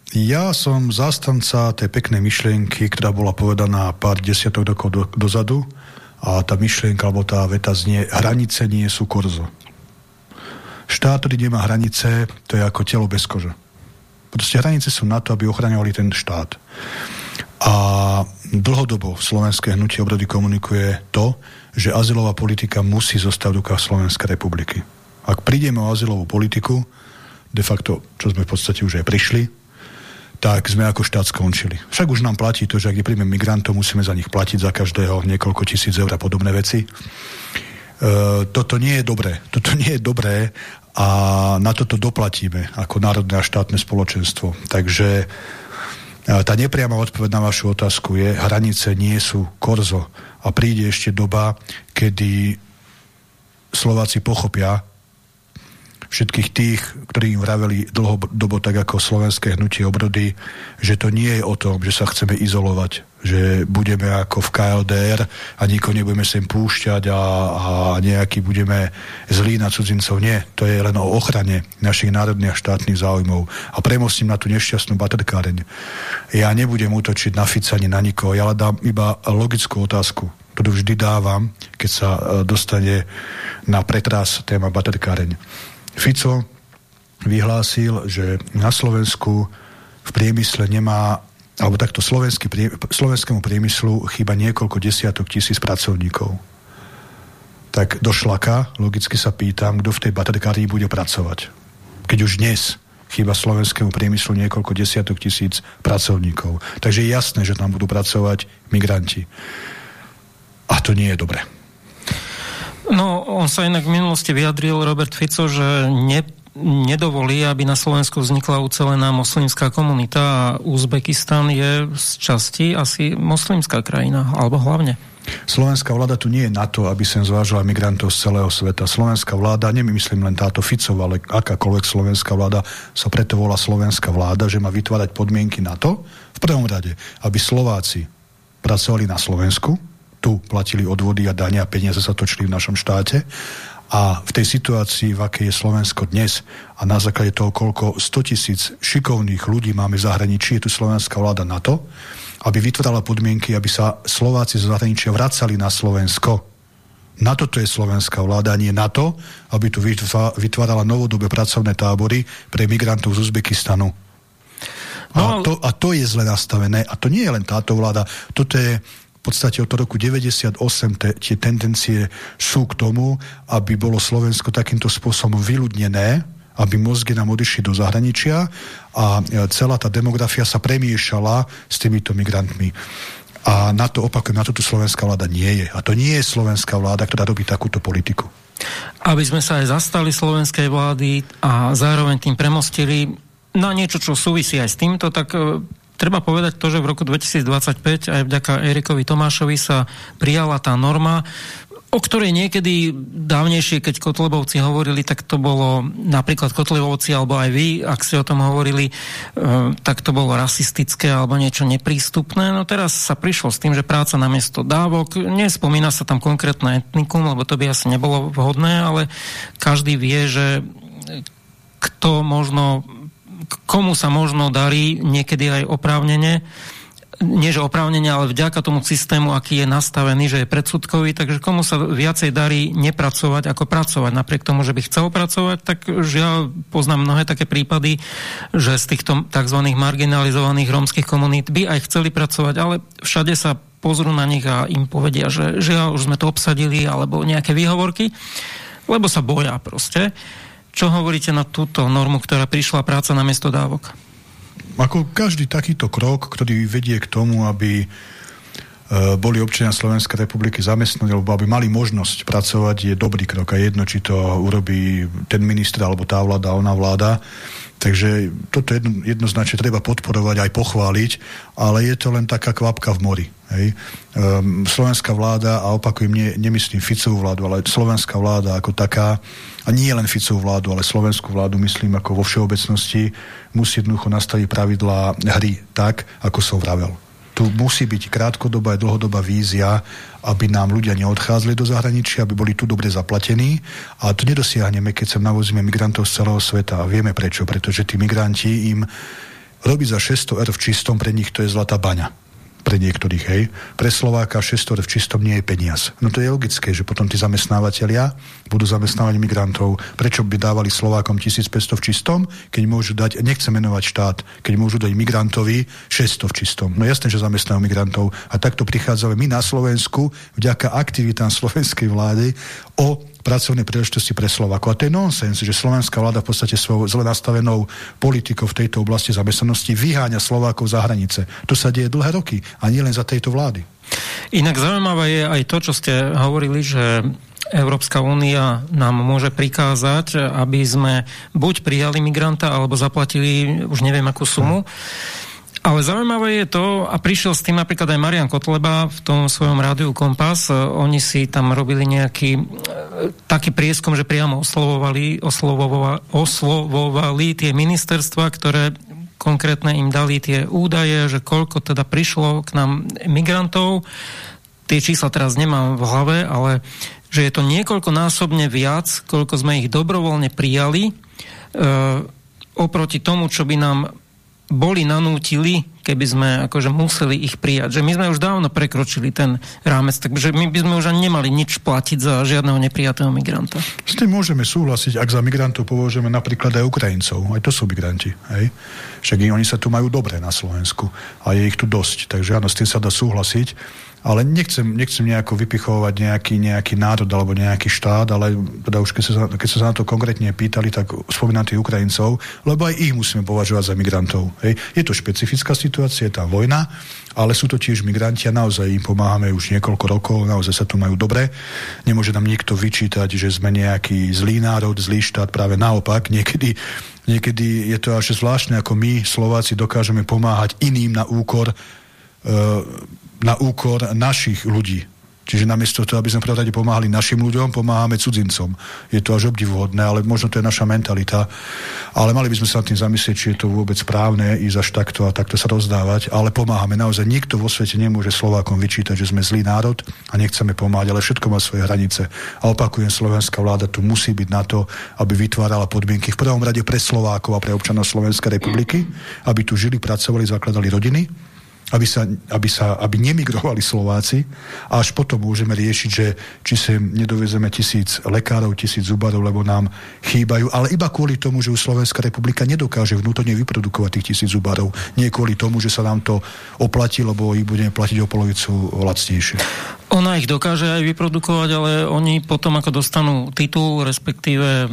Ja som zástanca tej peknej myšlienky, ktorá bola povedaná pár desiatok rokov do, dozadu a tá myšlienka, alebo tá veta znie, hranice nie sú korzo. Štát, ktorý nemá hranice, to je ako telo bez kože. Proste hranice sú na to, aby ochraňovali ten štát. A dlhodobo slovenské hnutie obrody komunikuje to, že azylová politika musí zostať v rukách Slovenskej republiky. Ak prídeme o azylovú politiku, de facto, čo sme v podstate už aj prišli, tak sme ako štát skončili. Však už nám platí to, že ak príjme migrantov, musíme za nich platiť za každého niekoľko tisíc eur a podobné veci. E, toto nie je dobré. Toto nie je dobré a na toto doplatíme ako národné a štátne spoločenstvo. Takže e, tá nepriama odpoveď na vašu otázku je, hranice nie sú korzo a príde ešte doba, kedy Slováci pochopia všetkých tých, ktorí im vraveli dlhodobo tak ako slovenské hnutie obrody, že to nie je o tom, že sa chceme izolovať, že budeme ako v KLDR a nikoho nebudeme sem púšťať a, a nejaký budeme zlí na cudzincov. Nie, to je len o ochrane našich národných a štátnych záujmov. A premostím na tú nešťastnú baterkáreň. Ja nebudem útočiť na Fica ani na nikoho, ja dám iba logickú otázku, ktorú vždy dávam, keď sa e, dostane na pretras téma baterkáreň. Fico vyhlásil, že na Slovensku v priemysle nemá alebo takto slovenský, slovenskému priemyslu chýba niekoľko desiatok tisíc pracovníkov. Tak do šlaka logicky sa pýtam, kto v tej baterkárii bude pracovať. Keď už dnes chýba slovenskému priemyslu niekoľko desiatok tisíc pracovníkov. Takže je jasné, že tam budú pracovať migranti. A to nie je dobré. No, on sa inak v minulosti vyjadril, Robert Fico, že ne, nedovolí, aby na Slovensku vznikla ucelená moslimská komunita a Uzbekistan je z časti asi moslimská krajina, alebo hlavne. Slovenská vláda tu nie je na to, aby sem zvážila migrantov z celého sveta. Slovenská vláda, nemyslím len táto Ficová, ale akákoľvek slovenská vláda sa preto volá slovenská vláda, že má vytvárať podmienky na to, v prvom rade, aby Slováci pracovali na Slovensku, tu platili odvody a dania a peniaze sa točili v našom štáte a v tej situácii, v akej je Slovensko dnes a na základe toho, koľko 100 tisíc šikovných ľudí máme v zahraničí, je tu slovenská vláda na to, aby vytvárala podmienky, aby sa Slováci z zahraničia vracali na Slovensko Na toto je slovenská vláda, nie na to, aby tu vytvárala novodobé pracovné tábory pre migrantov z Uzbekistanu. No, a, to, a to je zle nastavené. A to nie je len táto vláda. Toto je v podstate od roku 98 te, tie tendencie sú k tomu, aby bolo Slovensko takýmto spôsobom vyľudnené, aby mozgy nám odišli do zahraničia a e, celá tá demografia sa premiešala s týmito migrantmi. A na to opakujem, na to tu slovenská vláda nie je. A to nie je slovenská vláda, ktorá robí takúto politiku. Aby sme sa aj zastali slovenskej vlády a zároveň tým premostili na niečo, čo súvisí aj s týmto, tak e, treba povedať to, že v roku 2025 aj vďaka Erikovi Tomášovi sa prijala tá norma, o ktorej niekedy dávnejšie, keď Kotlebovci hovorili, tak to bolo napríklad Kotlebovci alebo aj vy, ak ste o tom hovorili, e, tak to bolo rasistické alebo niečo neprístupné. No teraz sa prišlo s tým, že práca na miesto dávok, nespomína sa tam konkrétne etnikum, lebo to by asi nebolo vhodné, ale každý vie, že kto možno, komu sa možno darí niekedy aj oprávnene, nie že oprávnenie, ale vďaka tomu systému, aký je nastavený, že je predsudkový, takže komu sa viacej darí nepracovať ako pracovať. Napriek tomu, že by chcel pracovať, tak ja poznám mnohé také prípady, že z týchto tzv. marginalizovaných rómskych komunít by aj chceli pracovať, ale všade sa pozrú na nich a im povedia, že, ja už sme to obsadili, alebo nejaké výhovorky, lebo sa boja proste. Čo hovoríte na túto normu, ktorá prišla práca na miesto dávok? Ako každý takýto krok, ktorý vedie k tomu, aby e, boli občania Slovenskej republiky zamestnaní, alebo aby mali možnosť pracovať, je dobrý krok. A jedno, či to urobí ten minister, alebo tá vláda, ona vláda. Takže toto jedno, jednoznačne treba podporovať, aj pochváliť, ale je to len taká kvapka v mori. Hej. Um, slovenská vláda, a opakujem, nie, nemyslím Ficovú vládu, ale slovenská vláda ako taká, a nie len Ficovú vládu, ale slovenskú vládu, myslím ako vo všeobecnosti, musí jednoducho nastaviť pravidlá hry tak, ako som vravel. Tu musí byť krátkodobá a dlhodobá vízia, aby nám ľudia neodchádzali do zahraničia, aby boli tu dobre zaplatení. A to nedosiahneme, keď sa navozíme migrantov z celého sveta. A vieme prečo. Pretože tí migranti im robiť za 600 eur v čistom, pre nich to je zlatá baňa pre niektorých, hej. Pre Slováka 600 v čistom nie je peniaz. No to je logické, že potom tí zamestnávateľia budú zamestnávať migrantov. Prečo by dávali Slovákom 1500 v čistom, keď môžu dať, nechcem menovať štát, keď môžu dať migrantovi 600 v čistom. No jasné, že zamestnajú migrantov. A takto prichádzame my na Slovensku vďaka aktivitám slovenskej vlády o pracovné príležitosti pre Slovákov. A to je nonsens, že slovenská vláda v podstate svojou zle nastavenou politikou v tejto oblasti zamestnanosti vyháňa Slovákov za hranice. To sa deje dlhé roky a nie len za tejto vlády. Inak zaujímavé je aj to, čo ste hovorili, že Európska únia nám môže prikázať, aby sme buď prijali migranta, alebo zaplatili už neviem akú sumu. Hmm ale zaujímavé je to, a prišiel s tým napríklad aj Marian Kotleba v tom svojom rádiu Kompas, e, oni si tam robili nejaký e, taký prieskom, že priamo oslovovali, oslovovali, oslovovali tie ministerstva, ktoré konkrétne im dali tie údaje, že koľko teda prišlo k nám migrantov. Tie čísla teraz nemám v hlave, ale že je to niekoľkonásobne viac, koľko sme ich dobrovoľne prijali, e, oproti tomu, čo by nám boli nanútili, keby sme akože museli ich prijať. Že my sme už dávno prekročili ten rámec, takže my by sme už ani nemali nič platiť za žiadneho neprijatého migranta. S tým môžeme súhlasiť, ak za migrantov považujeme napríklad aj Ukrajincov. Aj to sú migranti. Hej? Však oni sa tu majú dobre na Slovensku a je ich tu dosť. Takže áno, s tým sa dá súhlasiť ale nechcem, nechcem nejako vypichovať nejaký, nejaký národ alebo nejaký štát, ale teda už keď sa, keď sa na to konkrétne pýtali, tak spomínam tých Ukrajincov, lebo aj ich musíme považovať za migrantov. Hej. Je to špecifická situácia, je tá vojna, ale sú to tiež migranti a naozaj im pomáhame už niekoľko rokov, naozaj sa tu majú dobre. Nemôže nám nikto vyčítať, že sme nejaký zlý národ, zlý štát, práve naopak. Niekedy, niekedy je to až zvláštne, ako my, Slováci, dokážeme pomáhať iným na úkor na úkor našich ľudí. Čiže namiesto toho, aby sme pravdade pomáhali našim ľuďom, pomáhame cudzincom. Je to až obdivuhodné, ale možno to je naša mentalita. Ale mali by sme sa nad tým zamyslieť, či je to vôbec správne ísť až takto a takto sa rozdávať. Ale pomáhame. Naozaj nikto vo svete nemôže Slovákom vyčítať, že sme zlý národ a nechceme pomáhať, ale všetko má svoje hranice. A opakujem, slovenská vláda tu musí byť na to, aby vytvárala podmienky v prvom rade pre Slovákov a pre občanov Slovenskej republiky, aby tu žili, pracovali, zakladali rodiny aby, sa, aby, sa, aby nemigrovali Slováci a až potom môžeme riešiť, že či sem nedovezeme tisíc lekárov, tisíc zubarov, lebo nám chýbajú, ale iba kvôli tomu, že už Slovenská republika nedokáže vnútorne vyprodukovať tých tisíc zubarov. Nie kvôli tomu, že sa nám to oplatí, lebo ich budeme platiť o polovicu lacnejšie. Ona ich dokáže aj vyprodukovať, ale oni potom, ako dostanú titul, respektíve e,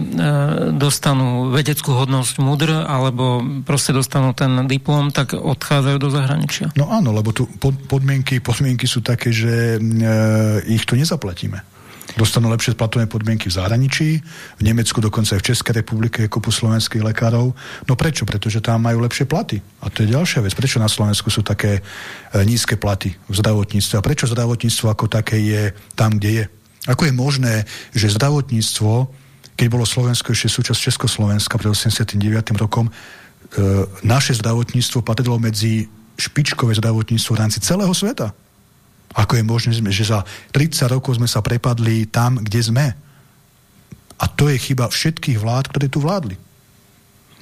dostanú vedeckú hodnosť MUDR, alebo proste dostanú ten diplom, tak odchádzajú do zahraničia. No áno, lebo tu podmienky, podmienky sú také, že e, ich to nezaplatíme dostanú lepšie platové podmienky v zahraničí, v Nemecku, dokonca aj v Českej republike je kopu slovenských lekárov. No prečo? Pretože tam majú lepšie platy. A to je ďalšia vec. Prečo na Slovensku sú také e, nízke platy v zdravotníctve? A prečo zdravotníctvo ako také je tam, kde je? Ako je možné, že zdravotníctvo, keď bolo Slovensko ešte súčasť Československa pred 89. rokom, e, naše zdravotníctvo patrilo medzi špičkové zdravotníctvo v rámci celého sveta. Ako je možné, že za 30 rokov sme sa prepadli tam, kde sme? A to je chyba všetkých vlád, ktoré tu vládli.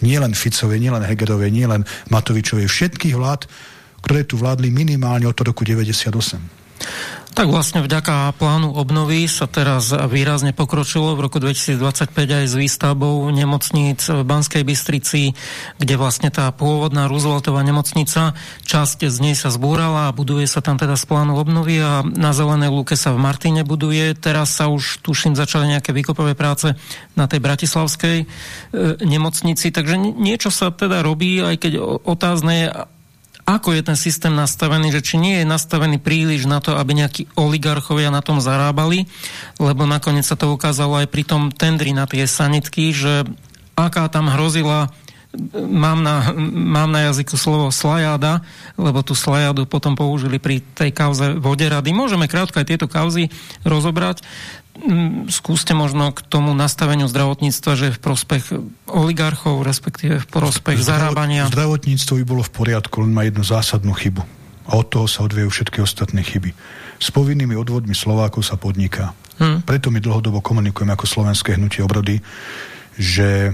Nie len Ficovej, nie len Hegerovej, nie len Matovičovej, všetkých vlád, ktoré tu vládli minimálne od roku 98. Tak vlastne vďaka plánu obnovy sa teraz výrazne pokročilo v roku 2025 aj s výstavbou nemocníc v Banskej Bystrici, kde vlastne tá pôvodná Rooseveltová nemocnica, časť z nej sa zbúrala a buduje sa tam teda z plánu obnovy a na Zelenej lúke sa v Martine buduje. Teraz sa už, tuším, začali nejaké výkopové práce na tej bratislavskej e, nemocnici, takže niečo sa teda robí, aj keď otázne je, ako je ten systém nastavený, že či nie je nastavený príliš na to, aby nejakí oligarchovia na tom zarábali, lebo nakoniec sa to ukázalo aj pri tom tendri na tie sanitky, že aká tam hrozila mám na, mám na jazyku slovo slajáda, lebo tú slajádu potom použili pri tej kauze voderady. Môžeme krátko aj tieto kauzy rozobrať. Mm, skúste možno k tomu nastaveniu zdravotníctva, že v prospech oligarchov, respektíve v prospech Zdravot, zarábania. Zdravotníctvo by bolo v poriadku, len má jednu zásadnú chybu. A od toho sa odviejú všetky ostatné chyby. S povinnými odvodmi Slovákov sa podniká. Hmm. Preto my dlhodobo komunikujeme ako slovenské hnutie obrody, že e,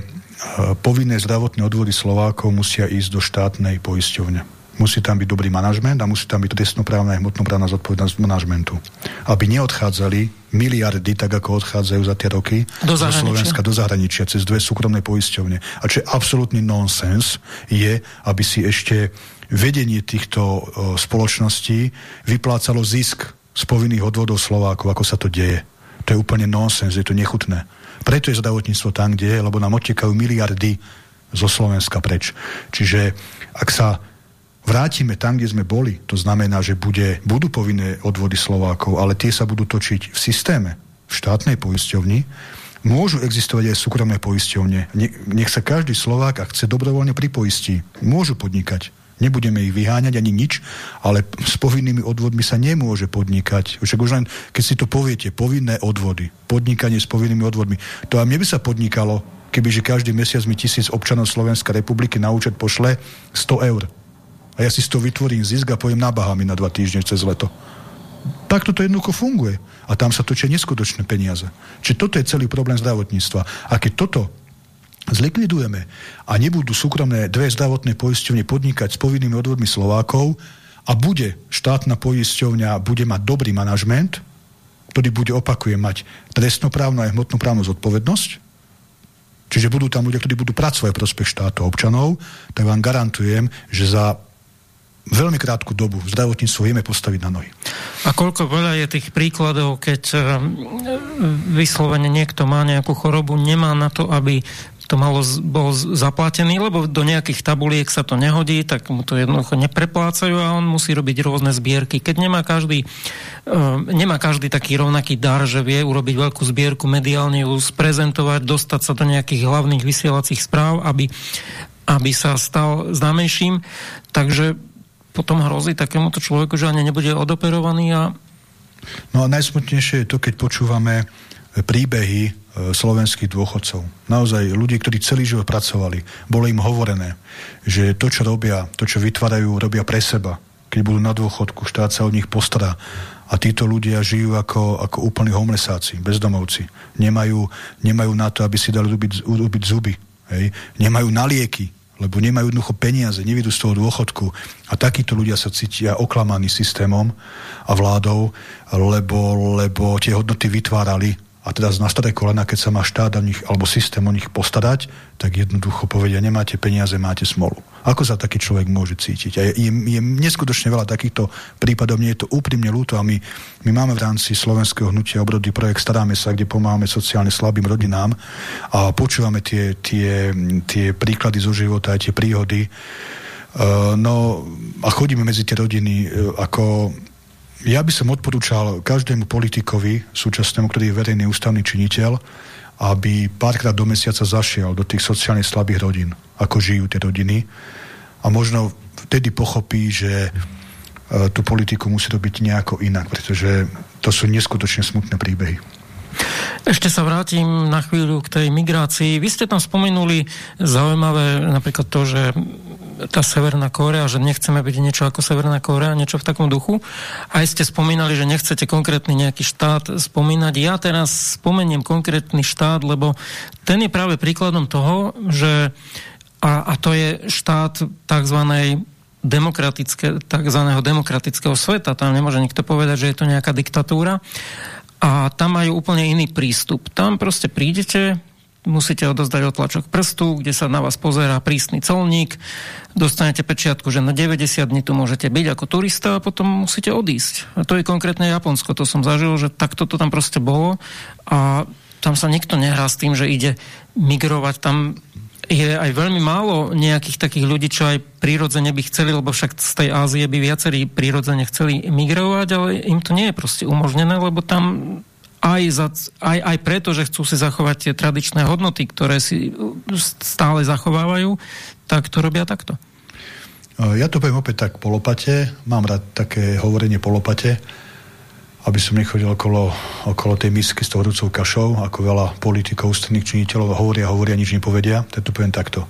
povinné zdravotné odvody Slovákov musia ísť do štátnej poisťovne musí tam byť dobrý manažment a musí tam byť trestnoprávna a hmotnoprávna zodpovednosť manažmentu. Aby neodchádzali miliardy, tak ako odchádzajú za tie roky do zo Slovenska do zahraničia cez dve súkromné poisťovne. A čo je absolútny nonsens, je, aby si ešte vedenie týchto o, spoločností vyplácalo zisk z povinných odvodov Slovákov, ako sa to deje. To je úplne nonsens, je to nechutné. Preto je zdravotníctvo tam, kde je, lebo nám odtekajú miliardy zo Slovenska preč. Čiže ak sa vrátime tam, kde sme boli, to znamená, že bude, budú povinné odvody Slovákov, ale tie sa budú točiť v systéme, v štátnej poisťovni, môžu existovať aj súkromné poisťovne. Nech sa každý Slovák, ak chce dobrovoľne pripoistí, môžu podnikať. Nebudeme ich vyháňať ani nič, ale s povinnými odvodmi sa nemôže podnikať. Však už len, keď si to poviete, povinné odvody, podnikanie s povinnými odvodmi, to a mne by sa podnikalo, kebyže každý mesiac mi tisíc občanov Slovenskej republiky na účet pošle 100 eur a ja si z toho vytvorím zisk a pojem na Bahami na dva týždne cez leto. Takto to jednoducho funguje. A tam sa točia neskutočné peniaze. Čiže toto je celý problém zdravotníctva. A keď toto zlikvidujeme a nebudú súkromné dve zdravotné poisťovne podnikať s povinnými odvodmi Slovákov a bude štátna poisťovňa bude mať dobrý manažment, ktorý bude, opakujem, mať trestnoprávnu a hmotnoprávnu zodpovednosť, čiže budú tam ľudia, ktorí budú pracovať prospech štátov občanov, tak vám garantujem, že za veľmi krátku dobu zdravotníctvo vieme postaviť na nohy. A koľko veľa je tých príkladov, keď eh, vyslovene niekto má nejakú chorobu, nemá na to, aby to malo, bol zaplatený, lebo do nejakých tabuliek sa to nehodí, tak mu to jednoducho nepreplácajú a on musí robiť rôzne zbierky. Keď nemá každý, uh, nemá každý taký rovnaký dar, že vie urobiť veľkú zbierku, mediálne ju sprezentovať, dostať sa do nejakých hlavných vysielacích správ, aby, aby sa stal známejším. Takže potom hrozí takémuto človeku, že ani nebude odoperovaný a... No a najsmutnejšie je to, keď počúvame príbehy e, slovenských dôchodcov. Naozaj ľudí, ktorí celý život pracovali. Bolo im hovorené, že to, čo robia, to, čo vytvárajú, robia pre seba. Keď budú na dôchodku, štát sa od nich postará. A títo ľudia žijú ako, ako úplní homelsáci, bezdomovci. Nemajú, nemajú na to, aby si dali urobiť zuby. Hej? Nemajú na lieky, lebo nemajú jednoducho peniaze, nevidú z toho dôchodku. A takíto ľudia sa cítia oklamaní systémom a vládou, lebo, lebo tie hodnoty vytvárali a teraz na staré kolena, keď sa má štát a nich, alebo systém o nich postarať, tak jednoducho povedia, nemáte peniaze, máte smolu. Ako sa taký človek môže cítiť? A je, je, neskutočne veľa takýchto prípadov, mne je to úprimne ľúto a my, my máme v rámci slovenského hnutia obrody projekt Staráme sa, kde pomáhame sociálne slabým rodinám a počúvame tie, tie, tie príklady zo života a tie príhody. Uh, no a chodíme medzi tie rodiny uh, ako ja by som odporúčal každému politikovi súčasnému, ktorý je verejný ústavný činiteľ, aby párkrát do mesiaca zašiel do tých sociálne slabých rodín, ako žijú tie rodiny a možno vtedy pochopí, že e, tú politiku musí robiť nejako inak, pretože to sú neskutočne smutné príbehy. Ešte sa vrátim na chvíľu k tej migrácii. Vy ste tam spomenuli zaujímavé napríklad to, že tá Severná Kórea, že nechceme byť niečo ako Severná Kórea, niečo v takom duchu. Aj ste spomínali, že nechcete konkrétny nejaký štát spomínať. Ja teraz spomeniem konkrétny štát, lebo ten je práve príkladom toho, že a, a to je štát takzvanej demokratické, takzvaného demokratického sveta. Tam nemôže nikto povedať, že je to nejaká diktatúra. A tam majú úplne iný prístup. Tam proste prídete, musíte odozdať otlačok prstu, kde sa na vás pozerá prísny colník, dostanete pečiatku, že na 90 dní tu môžete byť ako turista a potom musíte odísť. A to je konkrétne Japonsko, to som zažil, že takto to tam proste bolo a tam sa nikto nehrá s tým, že ide migrovať. Tam je aj veľmi málo nejakých takých ľudí, čo aj prírodzene by chceli, lebo však z tej Ázie by viacerí prírodzene chceli migrovať, ale im to nie je proste umožnené, lebo tam aj, za, aj, aj preto, že chcú si zachovať tie tradičné hodnoty, ktoré si stále zachovávajú, tak to robia takto. Ja to poviem opäť tak po lopate. Mám rád také hovorenie po lopate, aby som nechodil okolo, okolo tej misky s tou hrúcou kašou, ako veľa politikov, ústredných činiteľov hovoria, hovoria, nič nepovedia. Tak to poviem takto.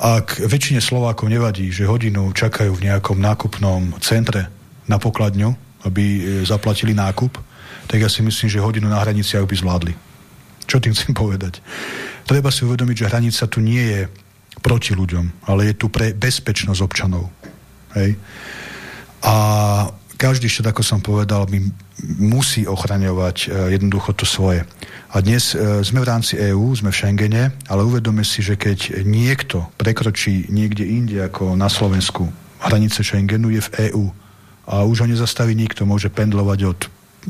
Ak väčšine Slovákov nevadí, že hodinu čakajú v nejakom nákupnom centre na pokladňu, aby e, zaplatili nákup, tak ja si myslím, že hodinu na hraniciach by zvládli. Čo tým chcem povedať? Treba si uvedomiť, že hranica tu nie je proti ľuďom, ale je tu pre bezpečnosť občanov. Hej? A každý štát, ako som povedal, my musí ochraňovať e, jednoducho to svoje. A dnes e, sme v rámci EÚ, sme v Schengene, ale uvedome si, že keď niekto prekročí niekde inde ako na Slovensku hranice Schengenu, je v EÚ. A už ho nezastaví nikto, môže pendlovať od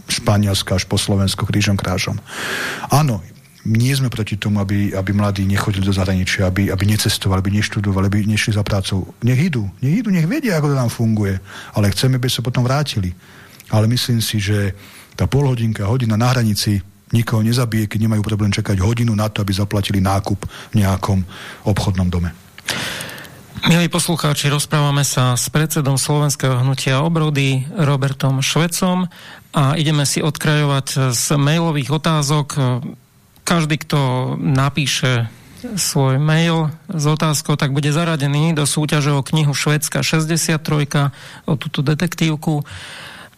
Španielska až po Slovensko krížom krážom. Áno, nie sme proti tomu, aby, aby mladí nechodili do zahraničia, aby, aby necestovali, aby neštudovali, aby nešli za prácou. Nech idú, nech idú, nech vedia, ako to tam funguje. Ale chceme, aby sa potom vrátili. Ale myslím si, že tá polhodinka, hodina na hranici nikoho nezabije, keď nemajú problém čakať hodinu na to, aby zaplatili nákup v nejakom obchodnom dome. Milí poslucháči, rozprávame sa s predsedom Slovenského hnutia obrody Robertom Švecom a ideme si odkrajovať z mailových otázok. Každý, kto napíše svoj mail s otázkou, tak bude zaradený do súťaže o knihu Švedska 63 o túto detektívku.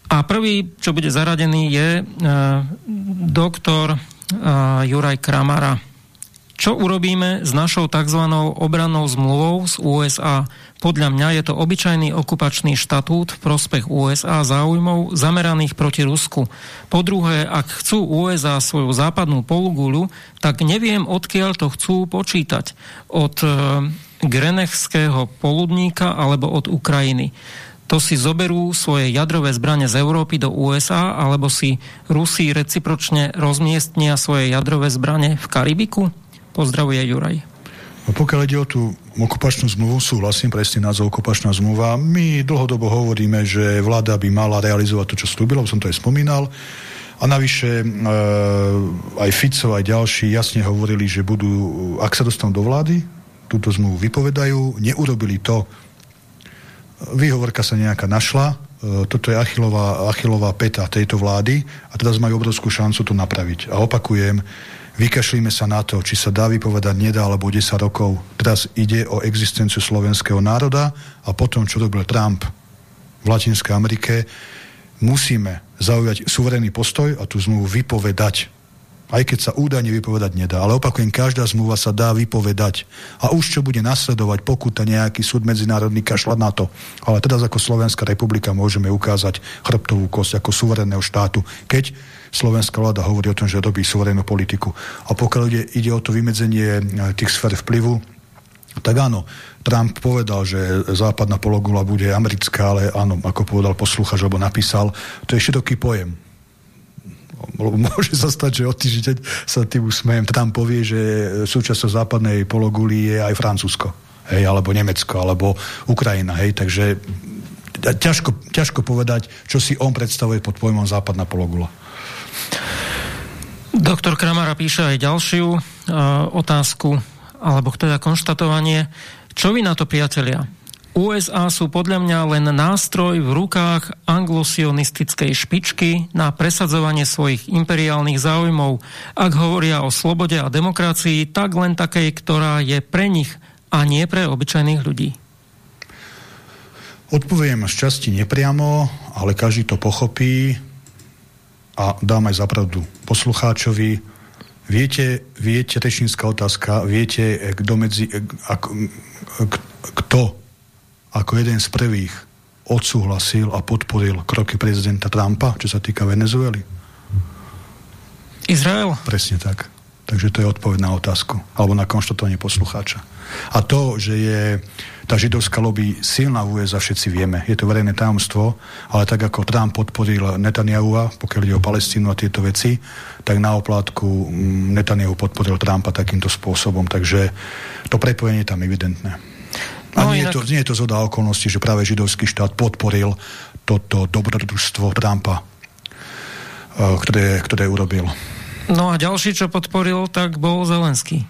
A prvý, čo bude zaradený, je e, doktor e, Juraj Kramara. Čo urobíme s našou tzv. obrannou zmluvou z USA? Podľa mňa je to obyčajný okupačný štatút v prospech USA záujmov zameraných proti Rusku. Po druhé, ak chcú USA svoju západnú polugulu, tak neviem, odkiaľ to chcú počítať. Od e, Grenechského poludníka alebo od Ukrajiny to si zoberú svoje jadrové zbranie z Európy do USA, alebo si Rusi recipročne rozmiestnia svoje jadrové zbranie v Karibiku? Pozdravuje Juraj. No pokiaľ ide o tú okupačnú zmluvu, súhlasím presne názov okupačná zmluva. My dlhodobo hovoríme, že vláda by mala realizovať to, čo slúbila, som to aj spomínal. A navyše e, aj Fico, aj ďalší jasne hovorili, že budú, ak sa dostanú do vlády, túto zmluvu vypovedajú, neurobili to. Výhovorka sa nejaká našla, e, toto je achilová, achilová peta tejto vlády a teraz majú obrovskú šancu to napraviť. A opakujem, Vykašlíme sa na to, či sa dá vypovedať nedá alebo 10 rokov. Teraz ide o existenciu slovenského národa a potom, čo robil Trump v Latinskej Amerike, musíme zaujať suverénny postoj a tú zmluvu vypovedať. aj keď sa údajne vypovedať nedá. Ale opakujem, každá zmluva sa dá vypovedať. A už čo bude nasledovať, pokuta nejaký súd medzinárodný kašľať na to. Ale teraz ako Slovenská republika môžeme ukázať chrbtovú kosť ako suverénneho štátu, keď slovenská vláda hovorí o tom, že robí suverénnu politiku. A pokiaľ ide, ide o to vymedzenie e, tých sfér vplyvu, tak áno, Trump povedal, že západná pologula bude americká, ale áno, ako povedal posluchač, alebo napísal, to je široký pojem môže sa stať, že od týždeň sa tým usmejem. Tam povie, že súčasťou západnej pologuli je aj Francúzsko, hej, alebo Nemecko, alebo Ukrajina, hej, takže ťažko, ťažko povedať, čo si on predstavuje pod pojmom západná pologula. Doktor Kramara píše aj ďalšiu uh, otázku, alebo teda konštatovanie. Čo vy na to, priatelia? USA sú podľa mňa len nástroj v rukách anglosionistickej špičky na presadzovanie svojich imperiálnych záujmov. Ak hovoria o slobode a demokracii, tak len takej, ktorá je pre nich a nie pre obyčajných ľudí. Odpoviem z časti nepriamo, ale každý to pochopí a dám aj zapravdu poslucháčovi. Viete, viete, rečnícka otázka, viete, kto medzi, kto ako jeden z prvých odsúhlasil a podporil kroky prezidenta Trumpa, čo sa týka Venezuely? Izrael? Presne tak. Takže to je odpoveď na otázku, alebo na konštatovanie poslucháča. A to, že je tá židovská lobby silná v USA, všetci vieme. Je to verejné tajomstvo, ale tak ako Trump podporil Netanyahu, pokiaľ ide o Palestínu a tieto veci, tak na oplátku mm, Netanyahu podporil Trumpa takýmto spôsobom. Takže to prepojenie je tam evidentné. A no, nie, inak... je to, nie je to zhoda okolností, že práve židovský štát podporil toto dobrodružstvo Trumpa, eh, ktoré, ktoré urobil. No a ďalší, čo podporil, tak bol Zelenský.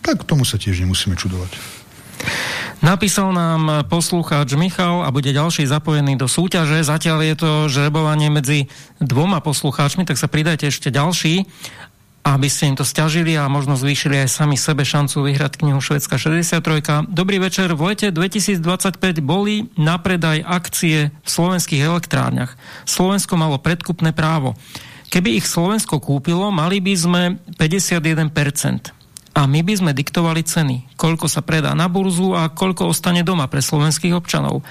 Tak tomu sa tiež nemusíme čudovať. Napísal nám poslucháč Michal a bude ďalší zapojený do súťaže. Zatiaľ je to žrebovanie medzi dvoma poslucháčmi, tak sa pridajte ešte ďalší aby ste im to stiažili a možno zvýšili aj sami sebe šancu vyhrať knihu Švedska 63. Dobrý večer. V lete 2025 boli na predaj akcie v slovenských elektrárniach. Slovensko malo predkupné právo. Keby ich Slovensko kúpilo, mali by sme 51%. A my by sme diktovali ceny, koľko sa predá na burzu a koľko ostane doma pre slovenských občanov.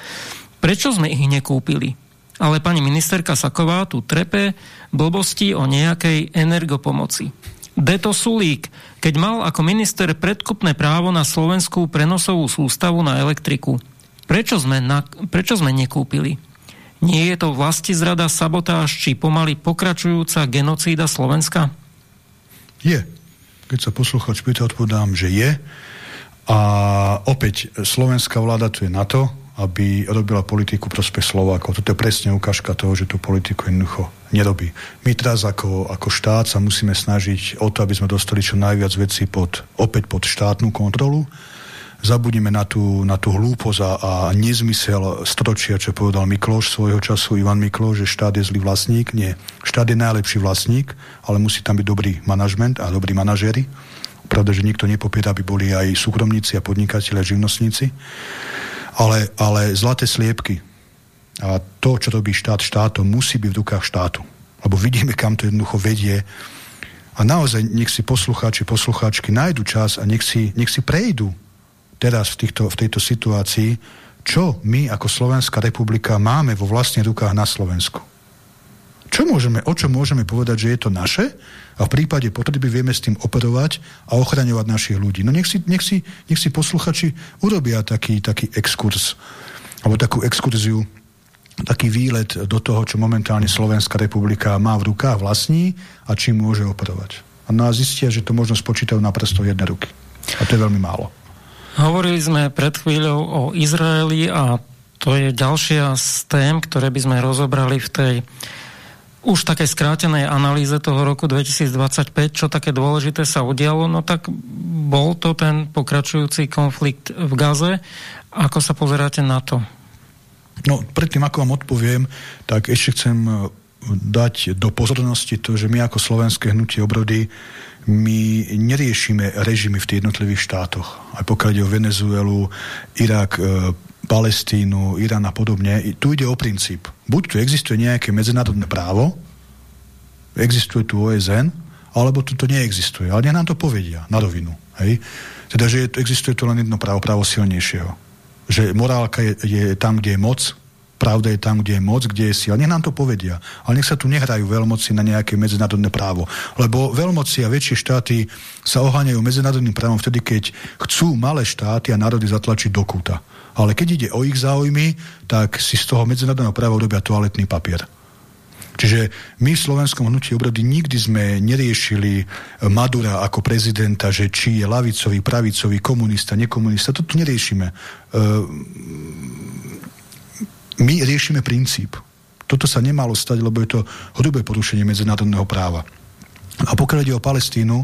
Prečo sme ich nekúpili? Ale pani ministerka Saková tu trepe blbosti o nejakej energopomoci. Deto Sulík, keď mal ako minister predkupné právo na slovenskú prenosovú sústavu na elektriku, prečo sme, na, prečo sme nekúpili? Nie je to vlasti zrada, sabotáž či pomaly pokračujúca genocída Slovenska? Je. Keď sa posluchač pýta, odpovedám, že je. A opäť, slovenská vláda tu je na to, aby robila politiku prospech Slovákov. Toto je presne ukážka toho, že tú politiku jednoducho nerobí. My teraz ako, ako štát sa musíme snažiť o to, aby sme dostali čo najviac vecí pod, opäť pod štátnu kontrolu. Zabudíme na tú, na tú hlúposť a, a nezmysel stročia, čo povedal Mikloš svojho času, Ivan Mikloš, že štát je zlý vlastník. Nie. Štát je najlepší vlastník, ale musí tam byť dobrý manažment a dobrí manažéri. Pravda, že nikto nepopiera, aby boli aj súkromníci a podnikatelia, živnostníci ale, ale zlaté sliepky a to, čo robí štát štátom, musí byť v rukách štátu. Lebo vidíme, kam to jednoducho vedie. A naozaj nech si poslucháči, poslucháčky nájdu čas a nech si, nech si prejdú teraz v, týchto, v tejto situácii, čo my ako Slovenská republika máme vo vlastných rukách na Slovensku. Čo môžeme, o čo môžeme povedať, že je to naše a v prípade potreby vieme s tým operovať a ochraňovať našich ľudí. No nech si, nech si, nech si posluchači urobia taký, taký exkurs alebo takú exkurziu, taký výlet do toho, čo momentálne Slovenská republika má v rukách vlastní a čím môže operovať. No a zistia, že to možno spočítajú na prstov jednej ruky. A to je veľmi málo. Hovorili sme pred chvíľou o Izraeli a to je ďalšia z tém, ktoré by sme rozobrali v tej už také skrátenej analýze toho roku 2025, čo také dôležité sa udialo, no tak bol to ten pokračujúci konflikt v Gaze. Ako sa pozeráte na to? No, predtým, ako vám odpoviem, tak ešte chcem e, dať do pozornosti to, že my ako slovenské hnutie obrody my neriešime režimy v tých jednotlivých štátoch. Aj pokiaľ ide o Venezuelu, Irak, e, Palestínu, Irán a podobne. Tu ide o princíp. Buď tu existuje nejaké medzinárodné právo, existuje tu OSN alebo to, to neexistuje. Ale nech nám to povedia na rovinu. Hej? Teda, že existuje to len jedno právo, právo silnejšieho. Že morálka je, je tam, kde je moc, pravda je tam, kde je moc, kde je sila. Nech nám to povedia. Ale nech sa tu nehrajú veľmoci na nejaké medzinárodné právo. Lebo veľmoci a väčšie štáty sa oháňajú medzinárodným právom vtedy, keď chcú malé štáty a národy zatlačiť do kúta. Ale keď ide o ich záujmy, tak si z toho medzinárodného práva robia toaletný papier. Čiže my v slovenskom hnutí obrody nikdy sme neriešili Madura ako prezidenta, že či je lavicový, pravicový, komunista, nekomunista. Toto neriešime. My riešime princíp. Toto sa nemalo stať, lebo je to hrubé porušenie medzinárodného práva. A pokiaľ ide o Palestínu,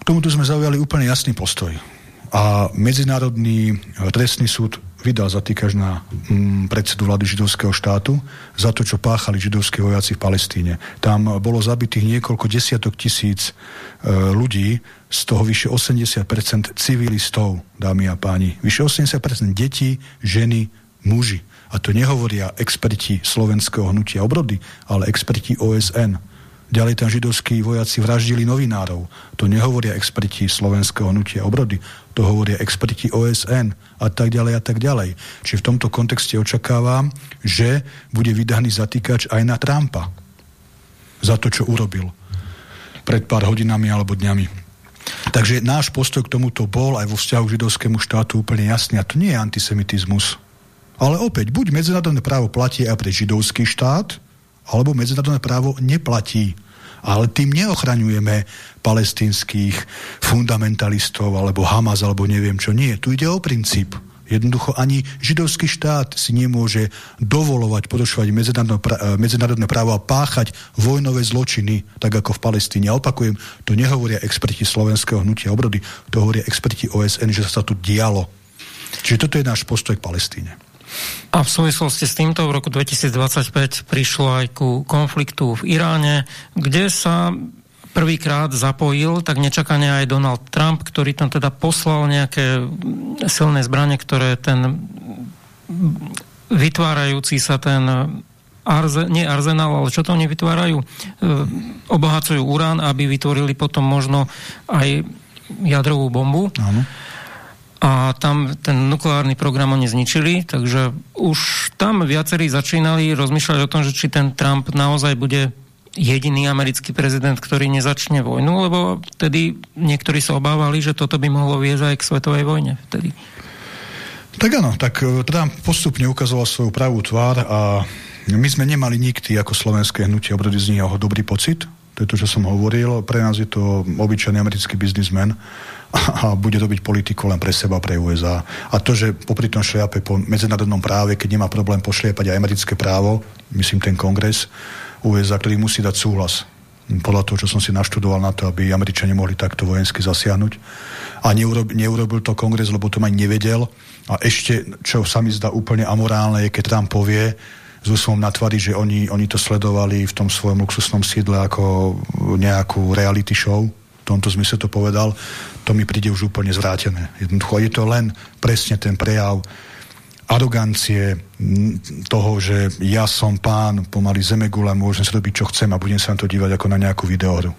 k tomuto sme zaujali úplne jasný postoj a Medzinárodný trestný súd vydal zatýkaž na mm, predsedu vlády židovského štátu za to, čo páchali židovské vojaci v Palestíne. Tam bolo zabitých niekoľko desiatok tisíc e, ľudí, z toho vyše 80% civilistov, dámy a páni. Vyše 80% detí, ženy, muži. A to nehovoria experti slovenského hnutia obrody, ale experti OSN. Ďalej tam židovskí vojaci vraždili novinárov. To nehovoria experti slovenského hnutia obrody, to hovoria experti OSN a tak ďalej a tak ďalej. Čiže v tomto kontexte očakávam, že bude vydaný zatýkač aj na Trumpa za to, čo urobil pred pár hodinami alebo dňami. Takže náš postoj k tomuto bol aj vo vzťahu k židovskému štátu úplne jasný. A to nie je antisemitizmus. Ale opäť, buď medzinárodné právo platí aj pre židovský štát, alebo medzinárodné právo neplatí. Ale tým neochraňujeme palestinských fundamentalistov alebo Hamas alebo neviem čo. Nie, tu ide o princíp. Jednoducho ani židovský štát si nemôže dovolovať porušovať medzinárodné právo a páchať vojnové zločiny, tak ako v Palestíne. A opakujem, to nehovoria experti slovenského hnutia obrody, to hovoria experti OSN, že sa tu dialo. Čiže toto je náš postoj k Palestíne. A v súvislosti s týmto v roku 2025 prišlo aj ku konfliktu v Iráne, kde sa prvýkrát zapojil, tak nečakane aj Donald Trump, ktorý tam teda poslal nejaké silné zbranie, ktoré ten vytvárajúci sa ten arze, nie arzenál, ale čo to oni vytvárajú? E, obohacujú urán, aby vytvorili potom možno aj jadrovú bombu. Áno a tam ten nukleárny program oni zničili, takže už tam viacerí začínali rozmýšľať o tom, že či ten Trump naozaj bude jediný americký prezident, ktorý nezačne vojnu, lebo vtedy niektorí sa obávali, že toto by mohlo viesť aj k svetovej vojne vtedy. Tak áno, tak e, Trump postupne ukazoval svoju pravú tvár a my sme nemali nikdy ako slovenské hnutie obrody z neho dobrý pocit. To je to, čo som hovoril. Pre nás je to obyčajný americký biznismen a bude robiť politiku len pre seba, pre USA. A to, že popri tom šliape po medzinárodnom práve, keď nemá problém pošliepať aj americké právo, myslím ten kongres USA, ktorý musí dať súhlas podľa toho, čo som si naštudoval na to, aby Američania mohli takto vojensky zasiahnuť. A neurobil, neurobil to kongres, lebo to aj nevedel. A ešte, čo sa mi zdá úplne amorálne, je, keď Trump povie s úsmom na tvári, že oni, oni to sledovali v tom svojom luxusnom sídle ako nejakú reality show, tomto zmysle to povedal, to mi príde už úplne zvrátené. Jednoducho je to len presne ten prejav arogancie toho, že ja som pán pomaly zemegula, môžem si robiť, čo chcem a budem sa na to dívať ako na nejakú videohru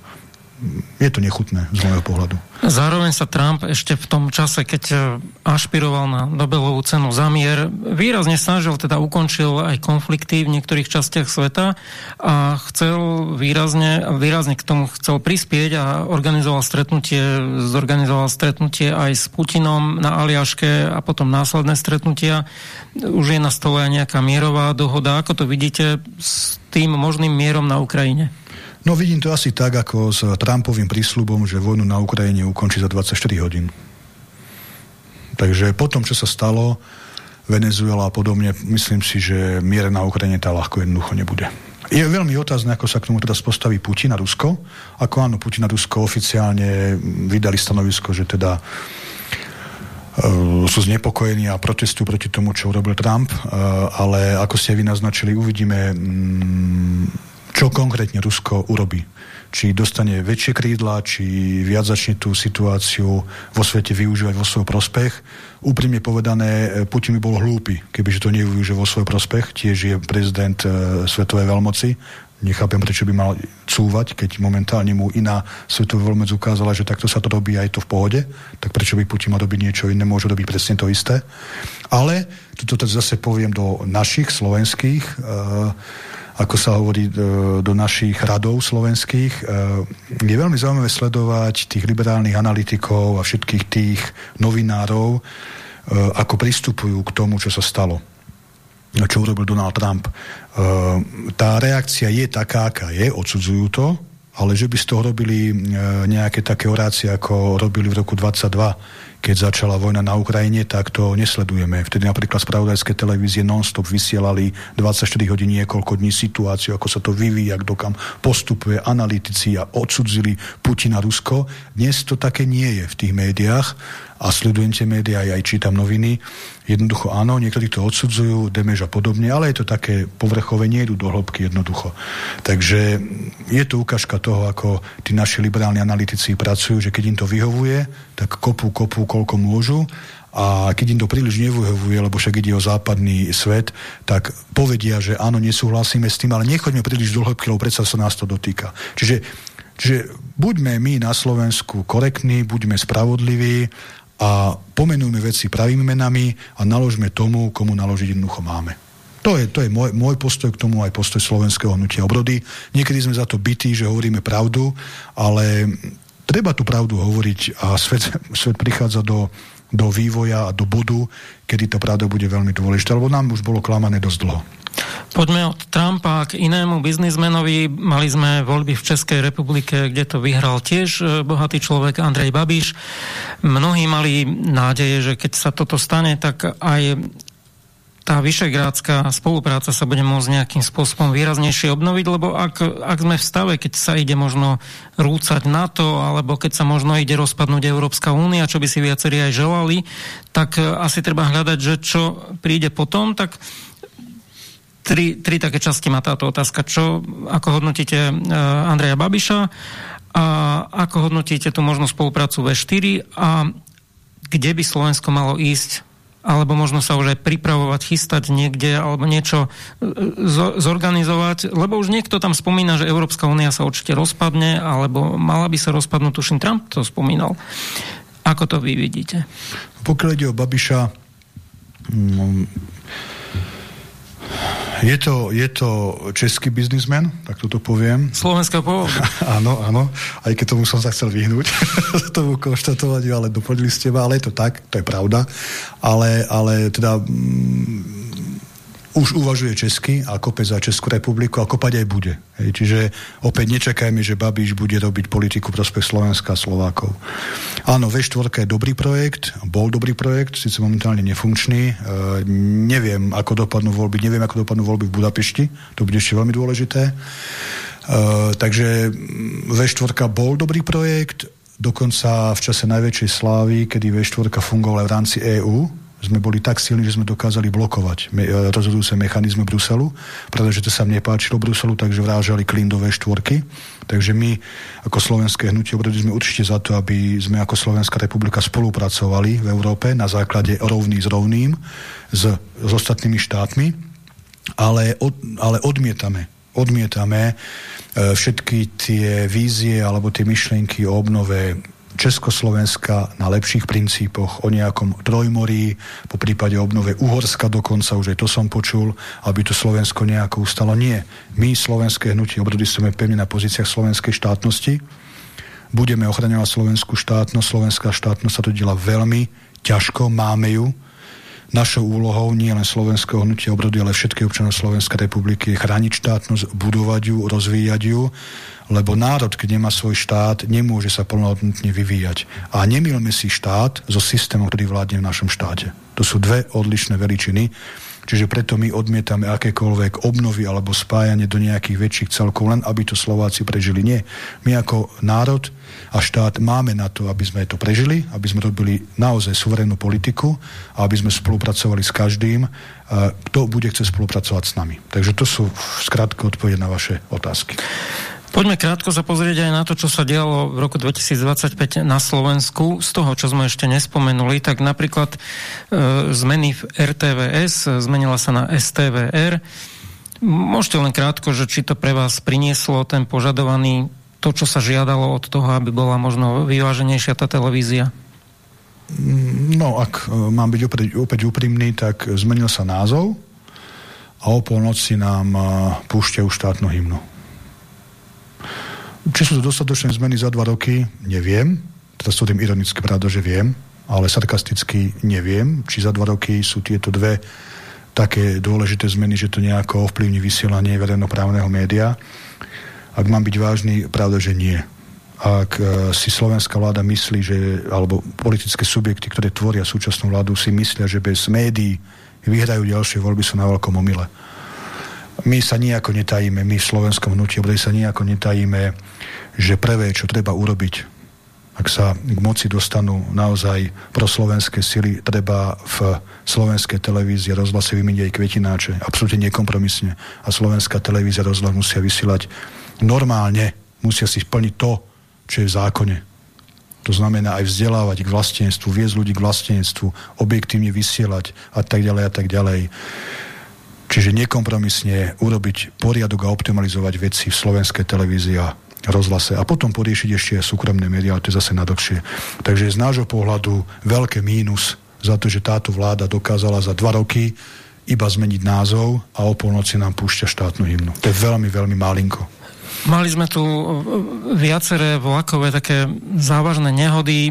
je to nechutné z môjho pohľadu. Zároveň sa Trump ešte v tom čase, keď e, ašpiroval na Nobelovú cenu za mier, výrazne snažil, teda ukončil aj konflikty v niektorých častiach sveta a chcel výrazne, výrazne k tomu chcel prispieť a organizoval stretnutie, zorganizoval stretnutie aj s Putinom na Aliaške a potom následné stretnutia. Už je na stole aj nejaká mierová dohoda. Ako to vidíte s tým možným mierom na Ukrajine? No vidím to asi tak, ako s Trumpovým prísľubom, že vojnu na Ukrajine ukončí za 24 hodín. Takže po tom, čo sa stalo, Venezuela a podobne, myslím si, že mier na Ukrajine tá ľahko jednoducho nebude. Je veľmi otázne, ako sa k tomu teraz postaví Putin a Rusko. Ako áno, Putin a Rusko oficiálne vydali stanovisko, že teda uh, sú znepokojení a protestujú proti tomu, čo urobil Trump, uh, ale ako ste vy naznačili, uvidíme um, čo konkrétne Rusko urobí. Či dostane väčšie krídla, či viac začne tú situáciu vo svete využívať vo svoj prospech. Úprimne povedané, Putin by bol hlúpy, kebyže to nevyužije vo svoj prospech. Tiež je prezident e, svetovej veľmoci. Nechápem, prečo by mal cúvať, keď momentálne mu iná svetová veľmoc ukázala, že takto sa to robí aj to v pohode, tak prečo by Putin mal robiť niečo iné, môže robiť presne to isté. Ale, toto zase poviem do našich slovenských, uh, ako sa hovorí, do, do našich radov slovenských. Uh, je veľmi zaujímavé sledovať tých liberálnych analytikov a všetkých tých novinárov, uh, ako pristupujú k tomu, čo sa stalo čo urobil Donald Trump. E, tá reakcia je taká, aká je, odsudzujú to, ale že by z toho robili e, nejaké také orácie, ako robili v roku 22, keď začala vojna na Ukrajine, tak to nesledujeme. Vtedy napríklad spravodajské televízie non-stop vysielali 24 hodín niekoľko dní situáciu, ako sa to vyvíja, kto kam postupuje, analytici a odsudzili Putina Rusko. Dnes to také nie je v tých médiách a sledujem tie médiá, aj, aj čítam noviny. Jednoducho áno, niektorí to odsudzujú, demež a podobne, ale je to také povrchové, nie idú do hĺbky jednoducho. Takže je to ukážka toho, ako tí naši liberálni analytici pracujú, že keď im to vyhovuje, tak kopú, kopú, koľko môžu a keď im to príliš nevyhovuje, lebo však ide o západný svet, tak povedia, že áno, nesúhlasíme s tým, ale nechoďme príliš do hĺbky, lebo predsa sa nás to dotýka. Čiže, čiže buďme my na Slovensku korektní, buďme spravodliví a pomenujme veci pravými menami a naložme tomu, komu naložiť jednoducho máme. To je, to je môj, môj postoj k tomu, aj postoj slovenského hnutia obrody. Niekedy sme za to bytí, že hovoríme pravdu, ale treba tú pravdu hovoriť a svet, svet prichádza do, do vývoja a do bodu, kedy tá pravda bude veľmi dôležitá, lebo nám už bolo klamané dosť dlho. Poďme od Trumpa k inému biznismenovi. Mali sme voľby v Českej republike, kde to vyhral tiež e, bohatý človek Andrej Babiš. Mnohí mali nádeje, že keď sa toto stane, tak aj tá vyšegrádska spolupráca sa bude môcť nejakým spôsobom výraznejšie obnoviť, lebo ak, ak sme v stave, keď sa ide možno rúcať na to, alebo keď sa možno ide rozpadnúť Európska únia, čo by si viacerí aj želali, tak e, asi treba hľadať, že čo príde potom, tak tri, tri také časti má táto otázka. Čo, ako hodnotíte uh, Andreja Babiša a ako hodnotíte tú možnú spoluprácu V4 a kde by Slovensko malo ísť alebo možno sa už aj pripravovať, chystať niekde, alebo niečo e, zorganizovať, lebo už niekto tam spomína, že Európska únia sa určite rozpadne, alebo mala by sa rozpadnúť, tuším, Trump to spomínal. Ako to vy vidíte? Pokiaľ ide o Babiša, mm, je to, je to český biznismen, tak toto poviem. Slovenská pôvodu. áno, áno, aj keď tomu som sa chcel vyhnúť, tomu konštatovaniu, ale doplnili ste ma, ale je to tak, to je pravda. Ale, ale teda mm, už uvažuje česky a kope za Českú republiku a kopať aj bude. Hej, čiže opäť nečakajme, že Babiš bude robiť politiku prospech Slovenska a Slovákov. Áno, V4 je dobrý projekt, bol dobrý projekt, síce momentálne nefunkčný. E, neviem, ako dopadnú voľby, neviem, ako dopadnú voľby v Budapešti, to bude ešte veľmi dôležité. E, takže V4 bol dobrý projekt, dokonca v čase najväčšej slávy, kedy V4 fungovala v rámci EÚ, sme boli tak silní, že sme dokázali blokovať me, e, rozhodujúce mechanizmy Bruselu, pretože to sa mne páčilo Bruselu, takže vrážali do V4. Takže my ako slovenské hnutie obrody sme určite za to, aby sme ako Slovenská republika spolupracovali v Európe na základe rovný s rovným s, s ostatnými štátmi, ale, od, ale odmietame odmietame e, všetky tie vízie alebo tie myšlienky o obnove Československa na lepších princípoch, o nejakom trojmorí, po prípade obnove Uhorska dokonca, už aj to som počul, aby to Slovensko nejako ustalo. Nie. My, slovenské hnutie obrody, sme pevne na pozíciách slovenskej štátnosti. Budeme ochraňovať slovenskú štátnosť. Slovenská štátnosť sa to diela veľmi ťažko, máme ju. Našou úlohou nie len slovenského hnutia obrody, ale všetkých občanov Slovenskej republiky je chrániť štátnosť, budovať ju, rozvíjať ju lebo národ, keď nemá svoj štát, nemôže sa plnohodnotne vyvíjať. A nemilme si štát so systémom, ktorý vládne v našom štáte. To sú dve odlišné veličiny, čiže preto my odmietame akékoľvek obnovy alebo spájanie do nejakých väčších celkov, len aby to Slováci prežili. Nie. My ako národ a štát máme na to, aby sme to prežili, aby sme robili naozaj suverénnu politiku a aby sme spolupracovali s každým, kto bude chcieť spolupracovať s nami. Takže to sú skrátke odpovede na vaše otázky. Poďme krátko sa pozrieť aj na to, čo sa dialo v roku 2025 na Slovensku. Z toho, čo sme ešte nespomenuli, tak napríklad e, zmeny v RTVS, zmenila sa na STVR. Môžete len krátko, že či to pre vás prinieslo ten požadovaný, to, čo sa žiadalo od toho, aby bola možno vyváženejšia tá televízia? No, ak e, mám byť opäť, úprimný, tak zmenil sa názov a o polnoci nám e, púšťajú štátnu hymnu. Či sú to dostatočné zmeny za dva roky, neviem. Teraz to tým ironicky pravda, že viem, ale sarkasticky neviem, či za dva roky sú tieto dve také dôležité zmeny, že to nejako ovplyvní vysielanie verejnoprávneho média. Ak mám byť vážny, pravda, že nie. Ak e, si slovenská vláda myslí, že, alebo politické subjekty, ktoré tvoria súčasnú vládu, si myslia, že bez médií vyhrajú ďalšie voľby, sú na veľkom omyle. My sa nejako netajíme, my v slovenskom hnutí obrody sa nejako netajíme, že prvé, čo treba urobiť, ak sa k moci dostanú naozaj proslovenské sily, treba v slovenskej televízii rozhlase vymeniť aj kvetináče, absolútne nekompromisne. A slovenská televízia rozhlas musia vysielať normálne, musia si splniť to, čo je v zákone. To znamená aj vzdelávať k vlastenstvu, viesť ľudí k vlastenstvu, objektívne vysielať a tak ďalej a tak ďalej. Čiže nekompromisne urobiť poriadok a optimalizovať veci v slovenskej televízii a rozhlase a potom poriešiť ešte súkromné médiá, ale to je zase nadokšie. Takže z nášho pohľadu veľké mínus za to, že táto vláda dokázala za dva roky iba zmeniť názov a o polnoci nám púšťa štátnu hymnu. To je veľmi, veľmi malinko. Mali sme tu viaceré vlakové také závažné nehody.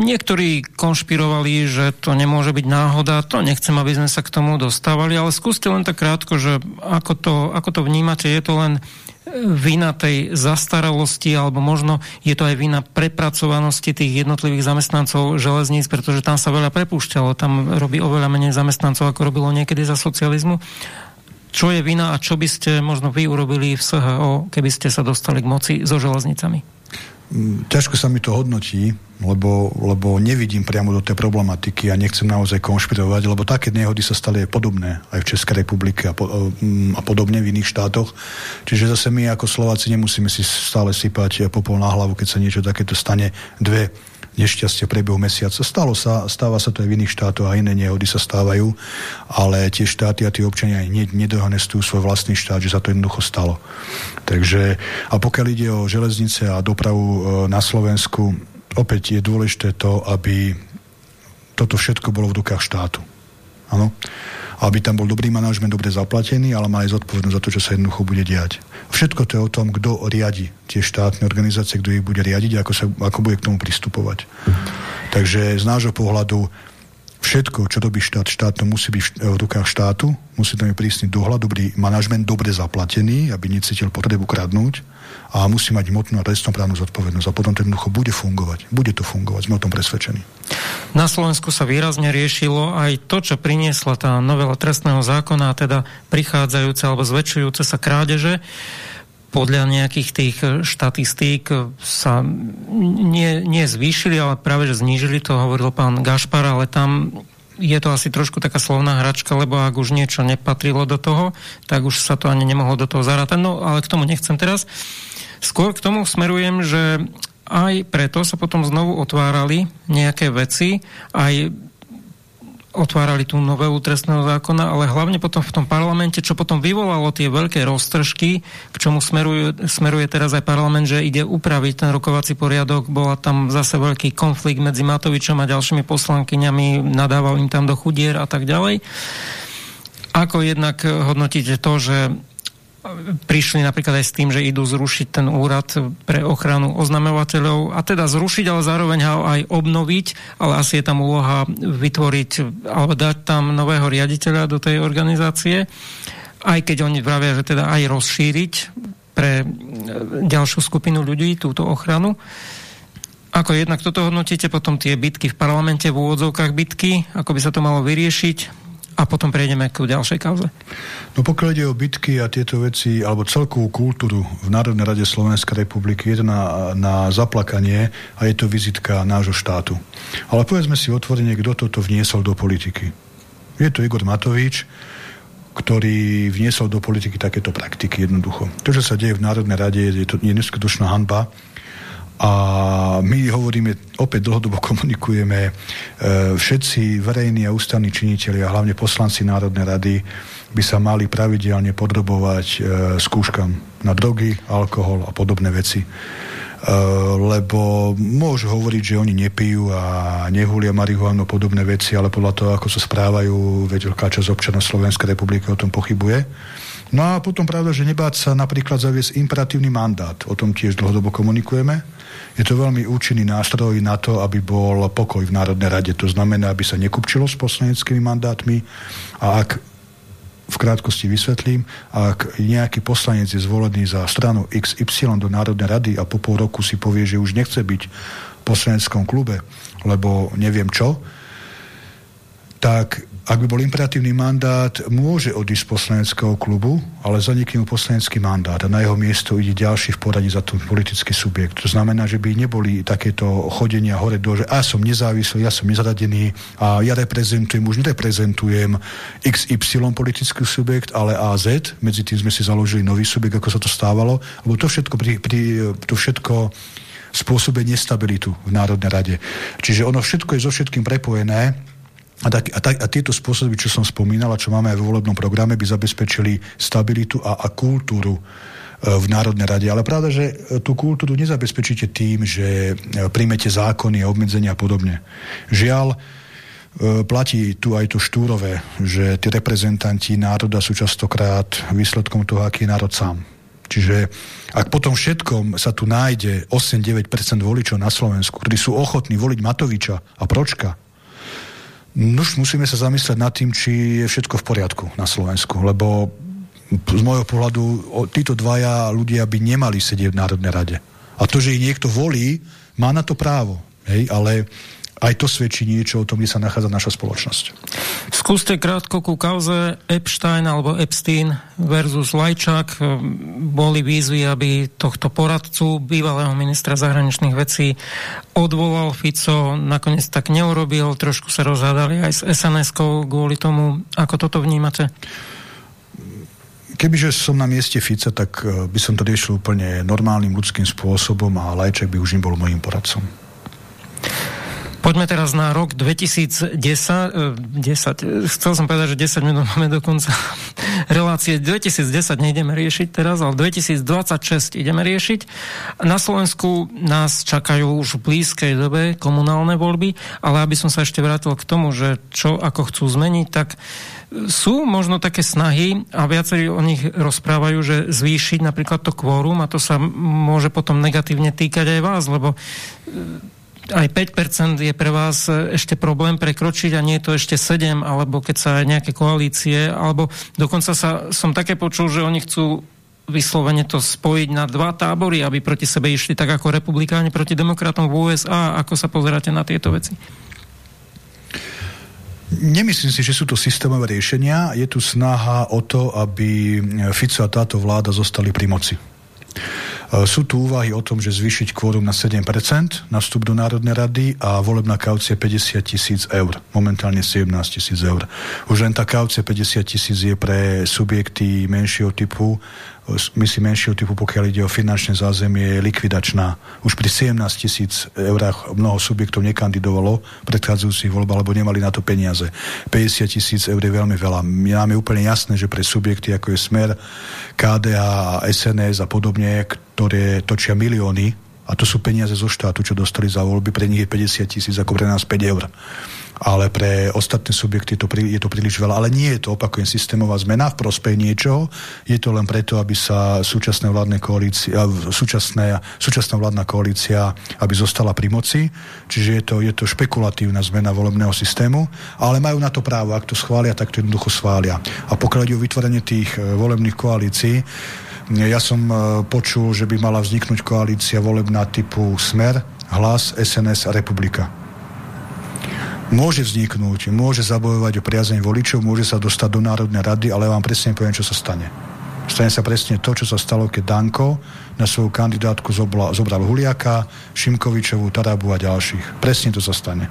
Niektorí konšpirovali, že to nemôže byť náhoda. To nechcem, aby sme sa k tomu dostávali, ale skúste len tak krátko, že ako to, ako to vnímate. Je to len vina tej zastaralosti, alebo možno je to aj vina prepracovanosti tých jednotlivých zamestnancov železníc, pretože tam sa veľa prepúšťalo, tam robí oveľa menej zamestnancov, ako robilo niekedy za socializmu. Čo je vina a čo by ste možno vy urobili v SHO, keby ste sa dostali k moci so železnicami? Mm, ťažko sa mi to hodnotí, lebo, lebo nevidím priamo do tej problematiky a nechcem naozaj konšpirovať, lebo také nehody sa stali aj podobné aj v Českej republike a, po, mm, a podobne v iných štátoch. Čiže zase my ako Slováci nemusíme si stále sypať popol na hlavu, keď sa niečo takéto stane. Dve nešťastie v priebehu mesiaca. Stalo sa, stáva sa to aj v iných štátoch a iné nehody sa stávajú, ale tie štáty a tie občania aj nedohonestujú svoj vlastný štát, že sa to jednoducho stalo. Takže, a pokiaľ ide o železnice a dopravu e, na Slovensku, opäť je dôležité to, aby toto všetko bolo v rukách štátu. Áno? aby tam bol dobrý manažment, dobre zaplatený, ale má aj zodpovednosť za to, čo sa jednoducho bude diať. Všetko to je o tom, kto riadi tie štátne organizácie, kto ich bude riadiť a ako, ako bude k tomu pristupovať. Takže z nášho pohľadu všetko, čo robí štát, štát to musí byť v rukách štátu, musí tam byť prísny dohľad, dobrý manažment, dobre zaplatený, aby necítil potrebu kradnúť a musí mať hmotnú a trestnoprávnu zodpovednosť a potom to jednoducho bude fungovať. Bude to fungovať, sme o tom presvedčení. Na Slovensku sa výrazne riešilo aj to, čo priniesla tá novela trestného zákona, teda prichádzajúce alebo zväčšujúce sa krádeže podľa nejakých tých štatistík sa nie, nie zvýšili, ale práve že znížili, to hovoril pán Gašpar, ale tam je to asi trošku taká slovná hračka, lebo ak už niečo nepatrilo do toho, tak už sa to ani nemohlo do toho zarátať. No, ale k tomu nechcem teraz. Skôr k tomu smerujem, že aj preto sa potom znovu otvárali nejaké veci, aj otvárali tú novelu trestného zákona, ale hlavne potom v tom parlamente, čo potom vyvolalo tie veľké roztržky, k čomu smeruje, smeruje teraz aj parlament, že ide upraviť ten rokovací poriadok. Bola tam zase veľký konflikt medzi Matovičom a ďalšími poslankyňami, nadával im tam do chudier a tak ďalej. Ako jednak hodnotíte to, že prišli napríklad aj s tým, že idú zrušiť ten úrad pre ochranu oznamovateľov a teda zrušiť, ale zároveň ho aj obnoviť, ale asi je tam úloha vytvoriť alebo dať tam nového riaditeľa do tej organizácie, aj keď oni vravia, že teda aj rozšíriť pre ďalšiu skupinu ľudí túto ochranu. Ako jednak toto hodnotíte, potom tie bitky v parlamente, v úvodzovkách bitky, ako by sa to malo vyriešiť, a potom prejdeme k ďalšej kauze. No pokiaľ ide o bitky a tieto veci, alebo celkovú kultúru v Národnej rade Slovenskej republiky, je na, na zaplakanie a je to vizitka nášho štátu. Ale povedzme si otvorene, kto toto vniesol do politiky. Je to Igor Matovič, ktorý vniesol do politiky takéto praktiky jednoducho. To, čo sa deje v Národnej rade, je to neskutočná hanba A my hovoríme, opäť dlhodobo komunikujeme, e, všetci verejní a ústavní činiteľi a hlavne poslanci Národnej rady by sa mali pravidelne podrobovať e, skúškam na drogy, alkohol a podobné veci. E, lebo môžu hovoriť, že oni nepijú a nehulia marihuanu podobné veci, ale podľa toho, ako sa správajú, veľká časť občanov Slovenskej republiky o tom pochybuje. No a potom pravda, že nebáť sa napríklad zaviesť imperatívny mandát. O tom tiež dlhodobo komunikujeme. Je to veľmi účinný nástroj na to, aby bol pokoj v Národnej rade. To znamená, aby sa nekupčilo s poslaneckými mandátmi a ak v krátkosti vysvetlím, ak nejaký poslanec je zvolený za stranu XY do Národnej rady a po pol roku si povie, že už nechce byť v poslaneckom klube, lebo neviem čo, tak ak by bol imperatívny mandát, môže odísť z poslaneckého klubu, ale zanikne mu poslanecký mandát a na jeho miesto ide ďalší v poradí za ten politický subjekt. To znamená, že by neboli takéto chodenia hore do, že ja som nezávislý, ja som nezaradený a ja reprezentujem, už nereprezentujem XY politický subjekt, ale AZ. Medzi tým sme si založili nový subjekt, ako sa to stávalo, lebo to všetko, pri, pri, to všetko spôsobuje nestabilitu v Národnej rade. Čiže ono všetko je so všetkým prepojené a, tak, a, tak, a tieto spôsoby, čo som spomínal a čo máme aj vo volebnom programe, by zabezpečili stabilitu a, a kultúru e, v Národnej rade. Ale pravda, že e, tú kultúru nezabezpečíte tým, že e, príjmete zákony a obmedzenia a podobne. Žiaľ, platí tu aj to štúrové, že tí reprezentanti národa sú častokrát výsledkom toho, aký je národ sám. Čiže ak potom všetkom sa tu nájde 8-9% voličov na Slovensku, ktorí sú ochotní voliť Matoviča a Pročka, Nuž musíme sa zamyslieť nad tým, či je všetko v poriadku na Slovensku, lebo z môjho pohľadu títo dvaja ľudia by nemali sedieť v Národnej rade. A to, že ich niekto volí, má na to právo. Hej? Ale aj to svedčí niečo o tom, kde sa nachádza naša spoločnosť. Skúste krátko ku kauze Epstein alebo Epstein versus Lajčák. Boli výzvy, aby tohto poradcu bývalého ministra zahraničných vecí odvolal Fico. Nakoniec tak neurobil. Trošku sa rozhádali aj s SNS-kou kvôli tomu. Ako toto vnímate? Kebyže som na mieste Fica, tak eh, by som to riešil úplne normálnym ľudským spôsobom a Lajčák by už nebol môjim poradcom. Poďme teraz na rok 2010. 10, eh, chcel som povedať, že 10 minút máme dokonca relácie. 2010 nejdeme riešiť teraz, ale 2026 ideme riešiť. Na Slovensku nás čakajú už v blízkej dobe komunálne voľby, ale aby som sa ešte vrátil k tomu, že čo ako chcú zmeniť, tak sú možno také snahy a viacerí o nich rozprávajú, že zvýšiť napríklad to kvórum a to sa môže potom negatívne týkať aj vás, lebo aj 5% je pre vás ešte problém prekročiť a nie je to ešte 7, alebo keď sa nejaké koalície, alebo dokonca sa, som také počul, že oni chcú vyslovene to spojiť na dva tábory, aby proti sebe išli tak ako republikáni proti demokratom v USA. Ako sa pozeráte na tieto veci? Nemyslím si, že sú to systémové riešenia. Je tu snaha o to, aby Fico a táto vláda zostali pri moci. E, sú tu úvahy o tom, že zvýšiť kvórum na 7% na vstup do Národnej rady a volebná kaucia 50 tisíc eur. Momentálne 17 tisíc eur. Už len tá kaucia 50 tisíc je pre subjekty menšieho typu myslím menšieho typu, pokiaľ ide o finančné zázemie, je likvidačná. Už pri 17 tisíc eurách mnoho subjektov nekandidovalo predchádzajúcich voľb, alebo nemali na to peniaze. 50 tisíc eur je veľmi veľa. Nám je úplne jasné, že pre subjekty ako je Smer, KDA, SNS a podobne, ktoré točia milióny, a to sú peniaze zo štátu, čo dostali za voľby, pre nich je 50 tisíc, ako pre nás 5 eur ale pre ostatné subjekty je to, je to príliš veľa. Ale nie je to, opakujem, systémová zmena v prospech niečoho. Je to len preto, aby sa súčasné vládne koalícia, súčasné, súčasná vládna koalícia, aby zostala pri moci. Čiže je to, je to špekulatívna zmena volebného systému, ale majú na to právo. Ak to schvália, tak to jednoducho schvália. A pokiaľ o vytvorenie tých e, volebných koalícií, ja som e, počul, že by mala vzniknúť koalícia volebná typu Smer, Hlas, SNS a Republika môže vzniknúť, môže zabojovať o priazeň voličov, môže sa dostať do Národnej rady, ale vám presne poviem, čo sa stane. Stane sa presne to, čo sa stalo, keď Danko na svoju kandidátku zobral, zobral Huliaka, Šimkovičovú, Tarabu a ďalších. Presne to sa stane.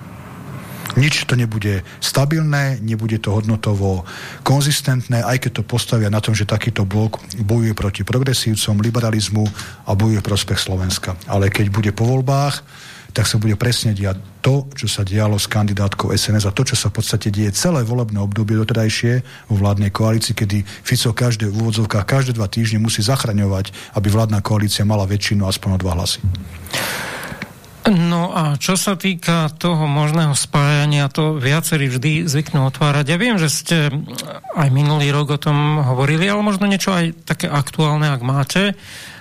Nič to nebude stabilné, nebude to hodnotovo konzistentné, aj keď to postavia na tom, že takýto blok bojuje proti progresívcom, liberalizmu a bojuje prospech Slovenska. Ale keď bude po voľbách, tak sa bude presne diať to, čo sa dialo s kandidátkou SNS a to, čo sa v podstate deje celé volebné obdobie dotedajšie vo vládnej koalícii, kedy Fico každé v úvodzovkách každé dva týždne musí zachraňovať, aby vládna koalícia mala väčšinu aspoň o dva hlasy. No a čo sa týka toho možného spájania, to viacerí vždy zvyknú otvárať. Ja viem, že ste aj minulý rok o tom hovorili, ale možno niečo aj také aktuálne, ak máte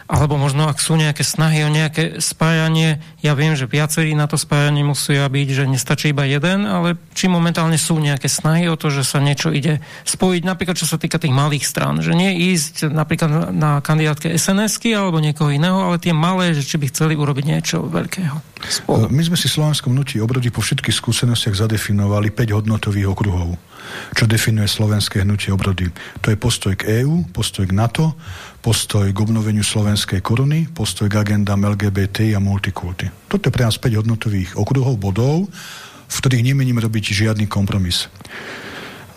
alebo možno ak sú nejaké snahy o nejaké spájanie, ja viem, že viacerí na to spájanie musia byť, že nestačí iba jeden, ale či momentálne sú nejaké snahy o to, že sa niečo ide spojiť, napríklad čo sa týka tých malých strán, že nie ísť napríklad na kandidátke sns alebo niekoho iného, ale tie malé, že či by chceli urobiť niečo veľkého. Spolu. My sme si v Slovenskom nutí obrodi po všetkých skúsenostiach zadefinovali 5 hodnotových okruhov, čo definuje slovenské hnutie obrody. To je postoj k EÚ, postoj k NATO, postoj k obnoveniu slovenskej koruny, postoj k agendám LGBT a multikulty. Toto je pre nás 5 hodnotových okruhov, bodov, v ktorých nemením robiť žiadny kompromis.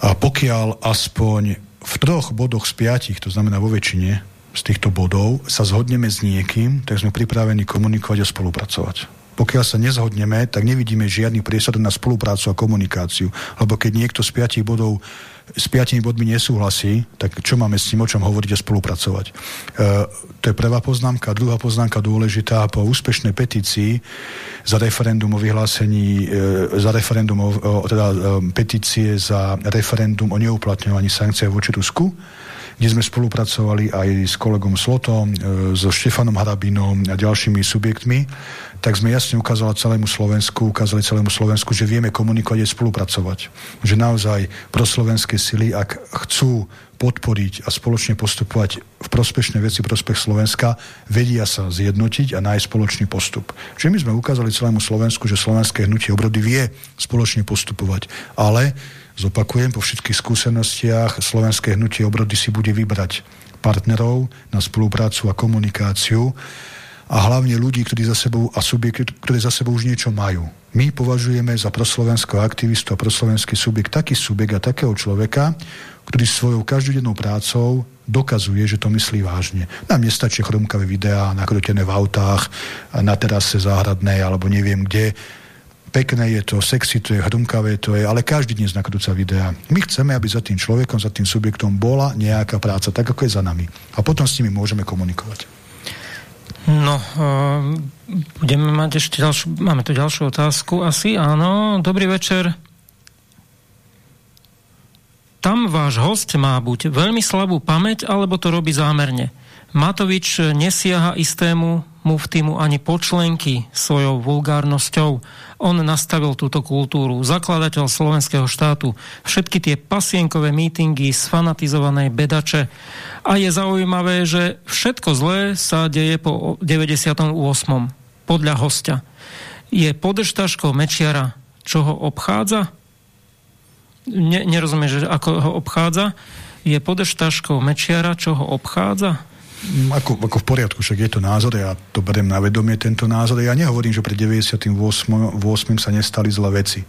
A pokiaľ aspoň v troch bodoch z piatich, to znamená vo väčšine z týchto bodov, sa zhodneme s niekým, tak sme pripravení komunikovať a spolupracovať. Pokiaľ sa nezhodneme, tak nevidíme žiadny priestor na spoluprácu a komunikáciu. Lebo keď niekto z piatich bodov s piatimi bodmi nesúhlasí, tak čo máme s tým, o čom hovoriť a spolupracovať? E, to je prvá poznámka. Druhá poznámka dôležitá po úspešnej petícii za referendum o vyhlásení, e, za referendum o, o teda e, petície za referendum o neuplatňovaní sankcií voči Rusku, kde sme spolupracovali aj s kolegom Slotom, e, so Štefanom Harabinom a ďalšími subjektmi tak sme jasne ukázali celému Slovensku, ukázali celému Slovensku, že vieme komunikovať a spolupracovať. Že naozaj proslovenské sily, ak chcú podporiť a spoločne postupovať v prospešnej veci prospech Slovenska, vedia sa zjednotiť a nájsť spoločný postup. Čiže my sme ukázali celému Slovensku, že slovenské hnutie obrody vie spoločne postupovať. Ale, zopakujem, po všetkých skúsenostiach slovenské hnutie obrody si bude vybrať partnerov na spoluprácu a komunikáciu, a hlavne ľudí, ktorí za sebou a subjekty, ktorí za sebou už niečo majú. My považujeme za proslovenského aktivistu a proslovenský subjekt taký subjekt a takého človeka, ktorý svojou každodennou prácou dokazuje, že to myslí vážne. Nám nestačí chrumkavé videá nakrutené v autách, na terase záhradnej alebo neviem kde. Pekné je to, sexy to je, hrumkavé to je, ale každý dnes nakrúca videá. My chceme, aby za tým človekom, za tým subjektom bola nejaká práca, tak ako je za nami. A potom s nimi môžeme komunikovať. No, uh, budeme mať ešte ďalšiu, máme tu ďalšiu otázku asi, áno. Dobrý večer. Tam váš host má buď veľmi slabú pamäť, alebo to robí zámerne. Matovič nesiaha istému muftimu ani počlenky svojou vulgárnosťou. On nastavil túto kultúru, zakladateľ slovenského štátu, všetky tie pasienkové mítingy, sfanatizované bedače. A je zaujímavé, že všetko zlé sa deje po 98. podľa hostia. Je podržtaškou Mečiara, čo ho obchádza? Ne, nerozumiem, ako ho obchádza. Je podržtaškou Mečiara, čo ho obchádza? Ako, ako v poriadku, však je to názor, ja to beriem na vedomie, tento názor. Ja nehovorím, že pred 98. 8. sa nestali zlé veci.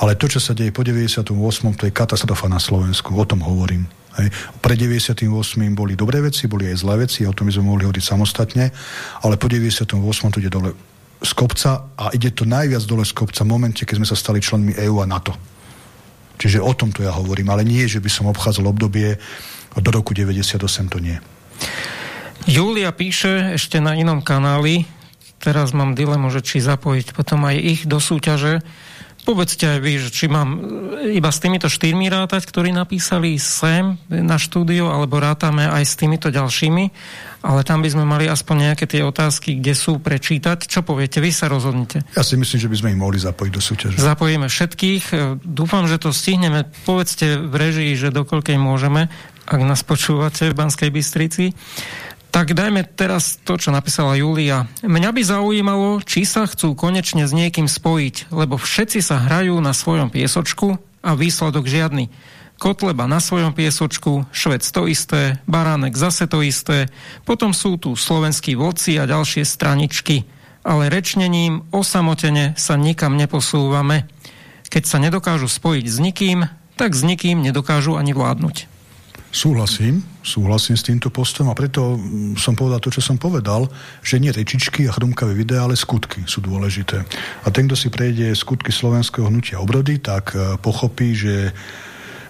Ale to, čo sa deje po 98. to je katastrofa na Slovensku. O tom hovorím. Hej. Pre 98. boli dobré veci, boli aj zlé veci, o tom by sme mohli hovoriť samostatne, ale po 98. to ide dole z kopca a ide to najviac dole z kopca v momente, keď sme sa stali členmi EÚ a NATO. Čiže o tomto ja hovorím, ale nie, že by som obchádzal obdobie do roku 98, to nie. Julia píše ešte na inom kanáli, teraz mám dilemu, že či zapojiť potom aj ich do súťaže. Povedzte aj vy, že či mám iba s týmito štyrmi rátať, ktorí napísali sem na štúdio, alebo rátame aj s týmito ďalšími, ale tam by sme mali aspoň nejaké tie otázky, kde sú prečítať. Čo poviete? Vy sa rozhodnite. Ja si myslím, že by sme ich mohli zapojiť do súťaže. Zapojíme všetkých. Dúfam, že to stihneme. Povedzte v režii, že dokoľkej môžeme, ak nás počúvate v Banskej Bystrici. Tak dajme teraz to, čo napísala Julia. Mňa by zaujímalo, či sa chcú konečne s niekým spojiť, lebo všetci sa hrajú na svojom piesočku a výsledok žiadny. Kotleba na svojom piesočku, Švec to isté, Baránek zase to isté, potom sú tu slovenskí vodci a ďalšie straničky, ale rečnením osamotene sa nikam neposúvame. keď sa nedokážu spojiť s nikým, tak s nikým nedokážu ani vládnuť. Súhlasím, súhlasím s týmto postom a preto mm, som povedal to, čo som povedal, že nie rečičky a chrumkavé videá, ale skutky sú dôležité. A ten, kto si prejde skutky slovenského hnutia obrody, tak e, pochopí, že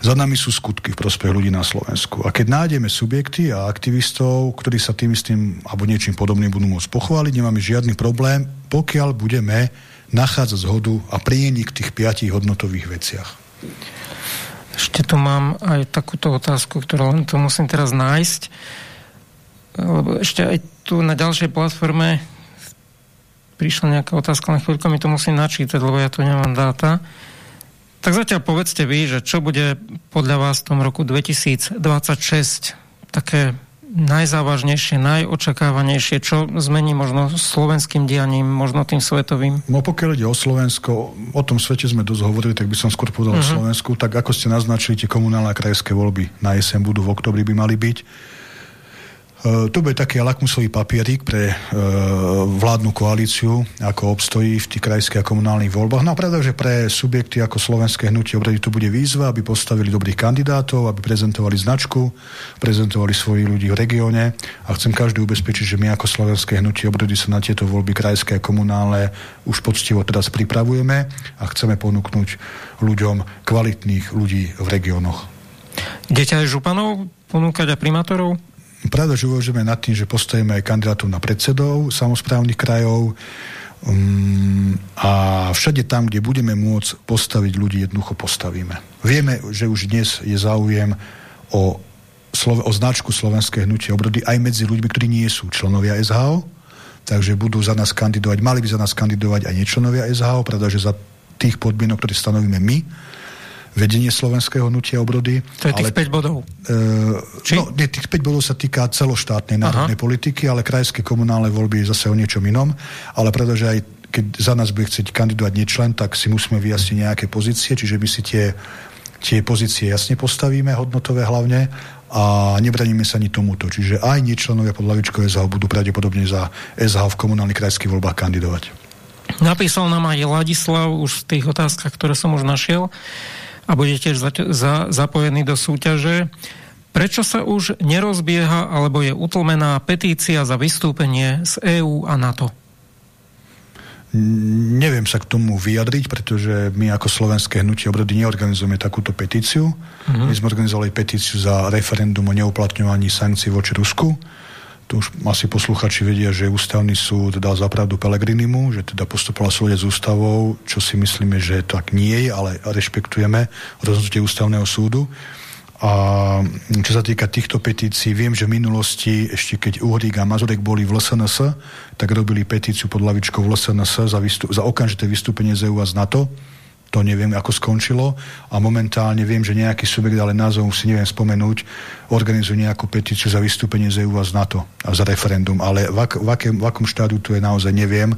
za nami sú skutky v prospech ľudí na Slovensku. A keď nájdeme subjekty a aktivistov, ktorí sa tým istým alebo niečím podobným budú môcť pochváliť, nemáme žiadny problém, pokiaľ budeme nachádzať zhodu a prienik tých piatich hodnotových veciach. Ešte tu mám aj takúto otázku, ktorú len to musím teraz nájsť. Lebo ešte aj tu na ďalšej platforme prišla nejaká otázka, na chvíľku mi to musím načítať, lebo ja tu nemám dáta. Tak zatiaľ povedzte vy, že čo bude podľa vás v tom roku 2026 také najzávažnejšie, najočakávanejšie, čo zmení možno slovenským dianím, možno tým svetovým? No pokiaľ ide o Slovensko, o tom svete sme dosť hovorili, tak by som skôr povedal o mhm. Slovensku, tak ako ste naznačili, tie komunálne a krajské voľby na jeseň budú v oktobri by mali byť to bude taký lakmusový papierik pre e, vládnu koalíciu, ako obstojí v tých krajských a komunálnych voľbách. No a pravda, že pre subjekty ako Slovenské hnutie obrady to bude výzva, aby postavili dobrých kandidátov, aby prezentovali značku, prezentovali svojich ľudí v regióne a chcem každý ubezpečiť, že my ako Slovenské hnutie obrady sa na tieto voľby krajské a komunálne už poctivo teraz pripravujeme a chceme ponúknuť ľuďom kvalitných ľudí v regiónoch. Aj županov ponúkať a primátorov? Pravda, že uvažujeme nad tým, že postavíme aj kandidátov na predsedov samozprávnych krajov um, a všade tam, kde budeme môcť postaviť ľudí, jednoducho postavíme. Vieme, že už dnes je záujem o, o značku Slovenské hnutie obrody aj medzi ľuďmi, ktorí nie sú členovia SHO, takže budú za nás kandidovať, mali by za nás kandidovať aj nečlenovia SHO, pretože za tých podmienok, ktoré stanovíme my, vedenie slovenského hnutia obrody. To je tých ale, 5 bodov? E, no, nie, tých 5 bodov sa týka celoštátnej národnej Aha. politiky, ale krajské komunálne voľby je zase o niečom inom. Ale pretože aj keď za nás bude chcieť kandidovať nečlen, tak si musíme vyjasniť nejaké pozície, čiže my si tie, tie pozície jasne postavíme, hodnotové hlavne, a nebraníme sa ani tomuto. Čiže aj nečlenovia pod hlavičkou SH budú pravdepodobne za SH v komunálnych krajských voľbách kandidovať. Napísal nám aj Ladislav už v tých otázkach, ktoré som už našiel a bude tiež za, za, zapojený do súťaže. Prečo sa už nerozbieha alebo je utlmená petícia za vystúpenie z EÚ a NATO? Neviem sa k tomu vyjadriť, pretože my ako slovenské hnutie obrody neorganizujeme takúto petíciu. Mm-hmm. My sme organizovali petíciu za referendum o neuplatňovaní sankcií voči Rusku tu už asi posluchači vedia, že ústavný súd dal zapravdu Pelegrinimu, že teda postupovala súde s ústavou, čo si myslíme, že tak nie je, ale rešpektujeme rozhodnutie ústavného súdu. A čo sa týka týchto petícií, viem, že v minulosti, ešte keď Uhrík a Mazurek boli v LSNS, tak robili petíciu pod lavičkou v LSNS za, za okamžité vystúpenie z EU a z NATO to neviem, ako skončilo a momentálne viem, že nejaký subjekt, ale názov si neviem spomenúť, organizuje nejakú petíciu za vystúpenie z EU a z NATO a za referendum, ale v, ak, v, akém, v akom štádiu to je naozaj neviem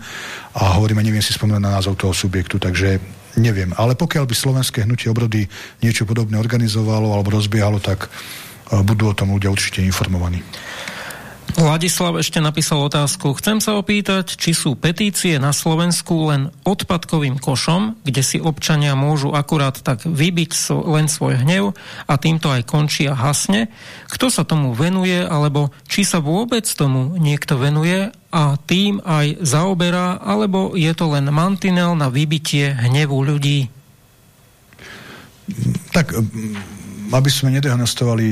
a hovoríme, neviem si spomenúť na názov toho subjektu, takže neviem. Ale pokiaľ by slovenské hnutie obrody niečo podobné organizovalo alebo rozbiehalo, tak eh, budú o tom ľudia určite informovaní. Ladislav ešte napísal otázku. Chcem sa opýtať, či sú petície na Slovensku len odpadkovým košom, kde si občania môžu akurát tak vybiť len svoj hnev a týmto aj končí a hasne. Kto sa tomu venuje, alebo či sa vôbec tomu niekto venuje a tým aj zaoberá, alebo je to len mantinel na vybitie hnevu ľudí? Tak aby sme nedehonestovali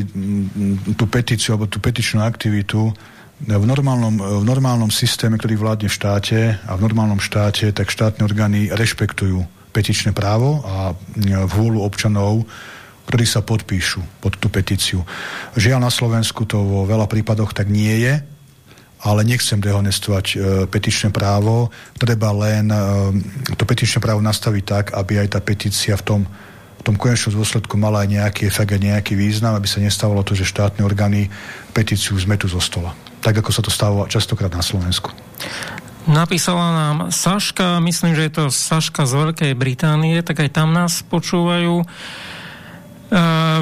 tú petíciu alebo tú petičnú aktivitu, v normálnom, v normálnom systéme, ktorý vládne v štáte a v normálnom štáte, tak štátne orgány rešpektujú petičné právo a vôľu občanov, ktorí sa podpíšu pod tú petíciu. Žiaľ na Slovensku to vo veľa prípadoch tak nie je, ale nechcem dehonestovať e, petičné právo. Treba len e, to petičné právo nastaviť tak, aby aj tá petícia v tom, v tom konečnom dôsledku mala aj nejaký efekt a nejaký význam, aby sa nestávalo to, že štátne orgány petíciu zmetú zo stola tak ako sa to stáva častokrát na Slovensku. Napísala nám Saška, myslím, že je to Saška z Veľkej Británie, tak aj tam nás počúvajú. E,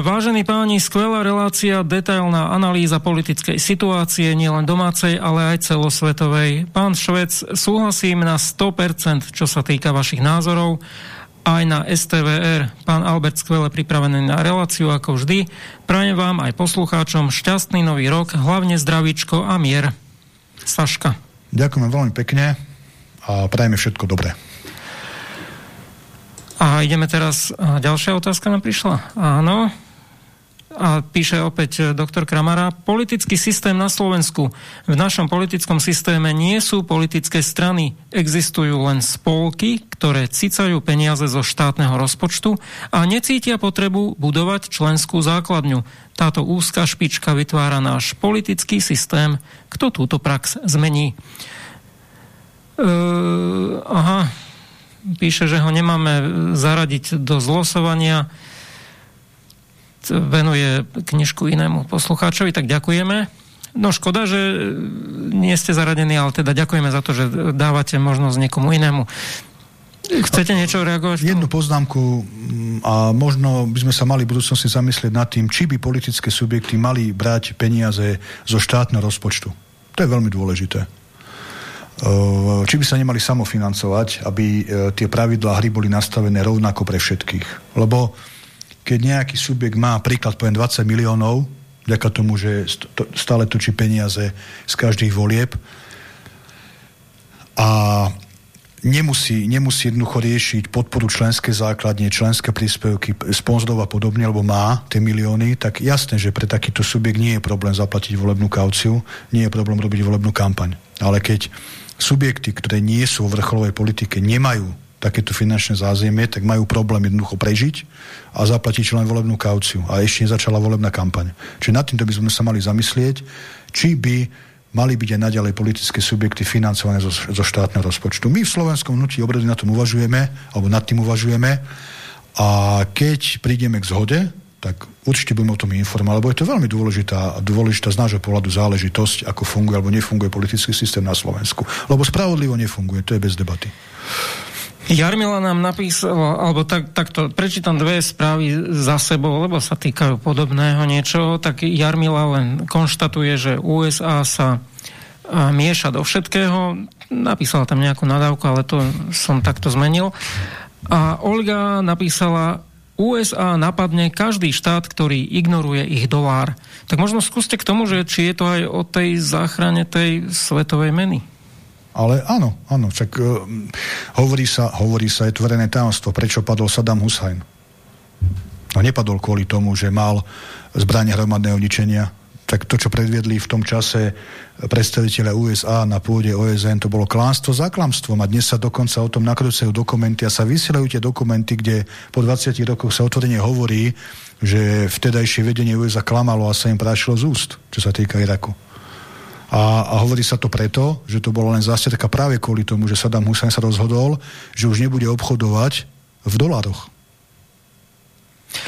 vážení páni, skvelá relácia, detailná analýza politickej situácie, nielen domácej, ale aj celosvetovej. Pán Švec, súhlasím na 100%, čo sa týka vašich názorov aj na STVR. Pán Albert skvele pripravený na reláciu ako vždy. Prajem vám aj poslucháčom šťastný nový rok, hlavne zdravíčko a mier. Saška. Ďakujem veľmi pekne a prajeme všetko dobré. A ideme teraz, ďalšia otázka nám prišla. Áno. A píše opäť e, doktor Kramara, politický systém na Slovensku. V našom politickom systéme nie sú politické strany, existujú len spolky, ktoré cicajú peniaze zo štátneho rozpočtu a necítia potrebu budovať členskú základňu. Táto úzka špička vytvára náš politický systém. Kto túto prax zmení? Uh, aha, píše, že ho nemáme zaradiť do zlosovania venuje knižku inému poslucháčovi, tak ďakujeme. No škoda, že nie ste zaradení, ale teda ďakujeme za to, že dávate možnosť niekomu inému. Chcete niečo reagovať? Jednu poznámku a možno by sme sa mali v budúcnosti zamyslieť nad tým, či by politické subjekty mali brať peniaze zo štátneho rozpočtu. To je veľmi dôležité. Či by sa nemali samofinancovať, aby e, tie pravidlá hry boli nastavené rovnako pre všetkých. Lebo keď nejaký subjekt má, príklad poviem 20 miliónov, vďaka tomu, že stále točí peniaze z každých volieb a nemusí, nemusí jednoducho riešiť podporu členské základne, členské príspevky, sponzorov a podobne, lebo má tie milióny, tak jasné, že pre takýto subjekt nie je problém zaplatiť volebnú kauciu, nie je problém robiť volebnú kampaň. Ale keď subjekty, ktoré nie sú v vrcholovej politike, nemajú takéto finančné zázemie, tak majú problém jednoducho prežiť a zaplatiť len volebnú kauciu. A ešte nezačala volebná kampaň. Čiže nad týmto by sme sa mali zamyslieť, či by mali byť aj naďalej politické subjekty financované zo, zo štátneho rozpočtu. My v slovenskom hnutí obrady na tom uvažujeme, alebo nad tým uvažujeme a keď prídeme k zhode, tak určite budeme o tom informovať, lebo je to veľmi dôležitá, dôležitá z nášho pohľadu záležitosť, ako funguje alebo nefunguje politický systém na Slovensku. Lebo spravodlivo nefunguje, to je bez debaty. Jarmila nám napísala, alebo tak, takto, prečítam dve správy za sebou, lebo sa týkajú podobného niečoho, tak Jarmila len konštatuje, že USA sa mieša do všetkého. Napísala tam nejakú nadávku, ale to som takto zmenil. A Olga napísala, USA napadne každý štát, ktorý ignoruje ich dolár. Tak možno skúste k tomu, že či je to aj o tej záchrane tej svetovej meny. Ale áno, áno, však uh, hovorí, sa, hovorí sa, je tvorené tajomstvo, prečo padol Saddam Hussein. No nepadol kvôli tomu, že mal zbranie hromadného ničenia. Tak to, čo predviedli v tom čase predstaviteľe USA na pôde OSN, to bolo klánstvo za klamstvom a dnes sa dokonca o tom nakrúcajú dokumenty a sa vysielajú tie dokumenty, kde po 20 rokoch sa otvorene hovorí, že vtedajšie vedenie USA klamalo a sa im prášilo z úst, čo sa týka Iraku. A, a hovorí sa to preto, že to bola len zástredka práve kvôli tomu, že Saddam Hussein sa rozhodol, že už nebude obchodovať v dolároch.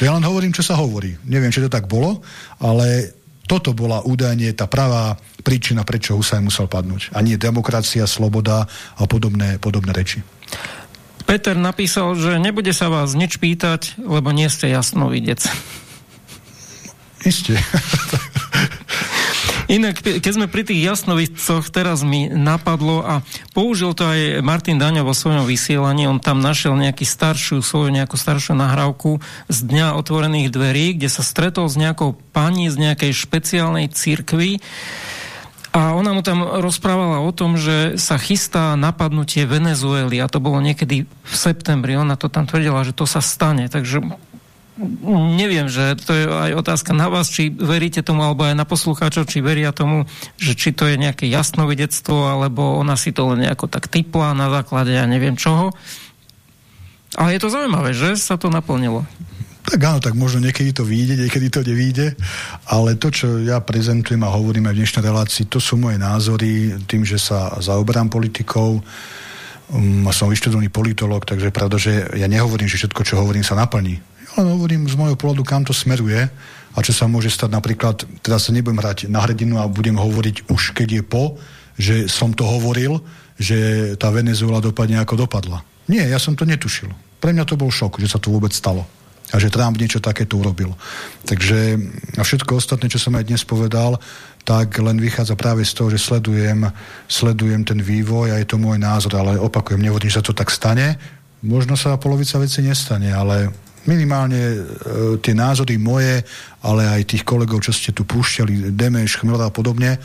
To ja len hovorím, čo sa hovorí. Neviem, či to tak bolo, ale toto bola údajne tá pravá príčina, prečo Hussein musel padnúť. A nie demokracia, sloboda a podobné, podobné reči. Peter napísal, že nebude sa vás nič pýtať, lebo nie ste jasnovidec. Isté. Inak, keď sme pri tých jasnovidcoch, teraz mi napadlo a použil to aj Martin Daňo vo svojom vysielaní, on tam našiel nejaký staršiu, svoju nejakú staršiu nahrávku z Dňa otvorených dverí, kde sa stretol s nejakou pani z nejakej špeciálnej cirkvi a ona mu tam rozprávala o tom, že sa chystá napadnutie Venezuely a to bolo niekedy v septembri. Ona to tam tvrdila, že to sa stane. Takže neviem, že to je aj otázka na vás, či veríte tomu, alebo aj na poslucháčov, či veria tomu, že či to je nejaké jasnovidectvo, alebo ona si to len nejako tak typla na základe ja neviem čoho. Ale je to zaujímavé, že sa to naplnilo. Tak áno, tak možno niekedy to vyjde, niekedy to nevyjde, ale to, čo ja prezentujem a hovorím aj v dnešnej relácii, to sú moje názory tým, že sa zaoberám politikou, um, som vyštudovaný politolog, takže pravda, že ja nehovorím, že všetko, čo hovorím, sa naplní len hovorím z môjho pohľadu, kam to smeruje a čo sa môže stať napríklad, teda sa nebudem hrať na hrdinu a budem hovoriť už keď je po, že som to hovoril, že tá Venezuela dopadne ako dopadla. Nie, ja som to netušil. Pre mňa to bol šok, že sa to vôbec stalo a že Trump niečo takéto urobil. Takže a všetko ostatné, čo som aj dnes povedal, tak len vychádza práve z toho, že sledujem, sledujem ten vývoj a je to môj názor, ale opakujem, nehovorím, že sa to tak stane, možno sa polovica veci nestane, ale minimálne e, tie názory moje, ale aj tých kolegov, čo ste tu púšťali, Demeš, Chmela a podobne,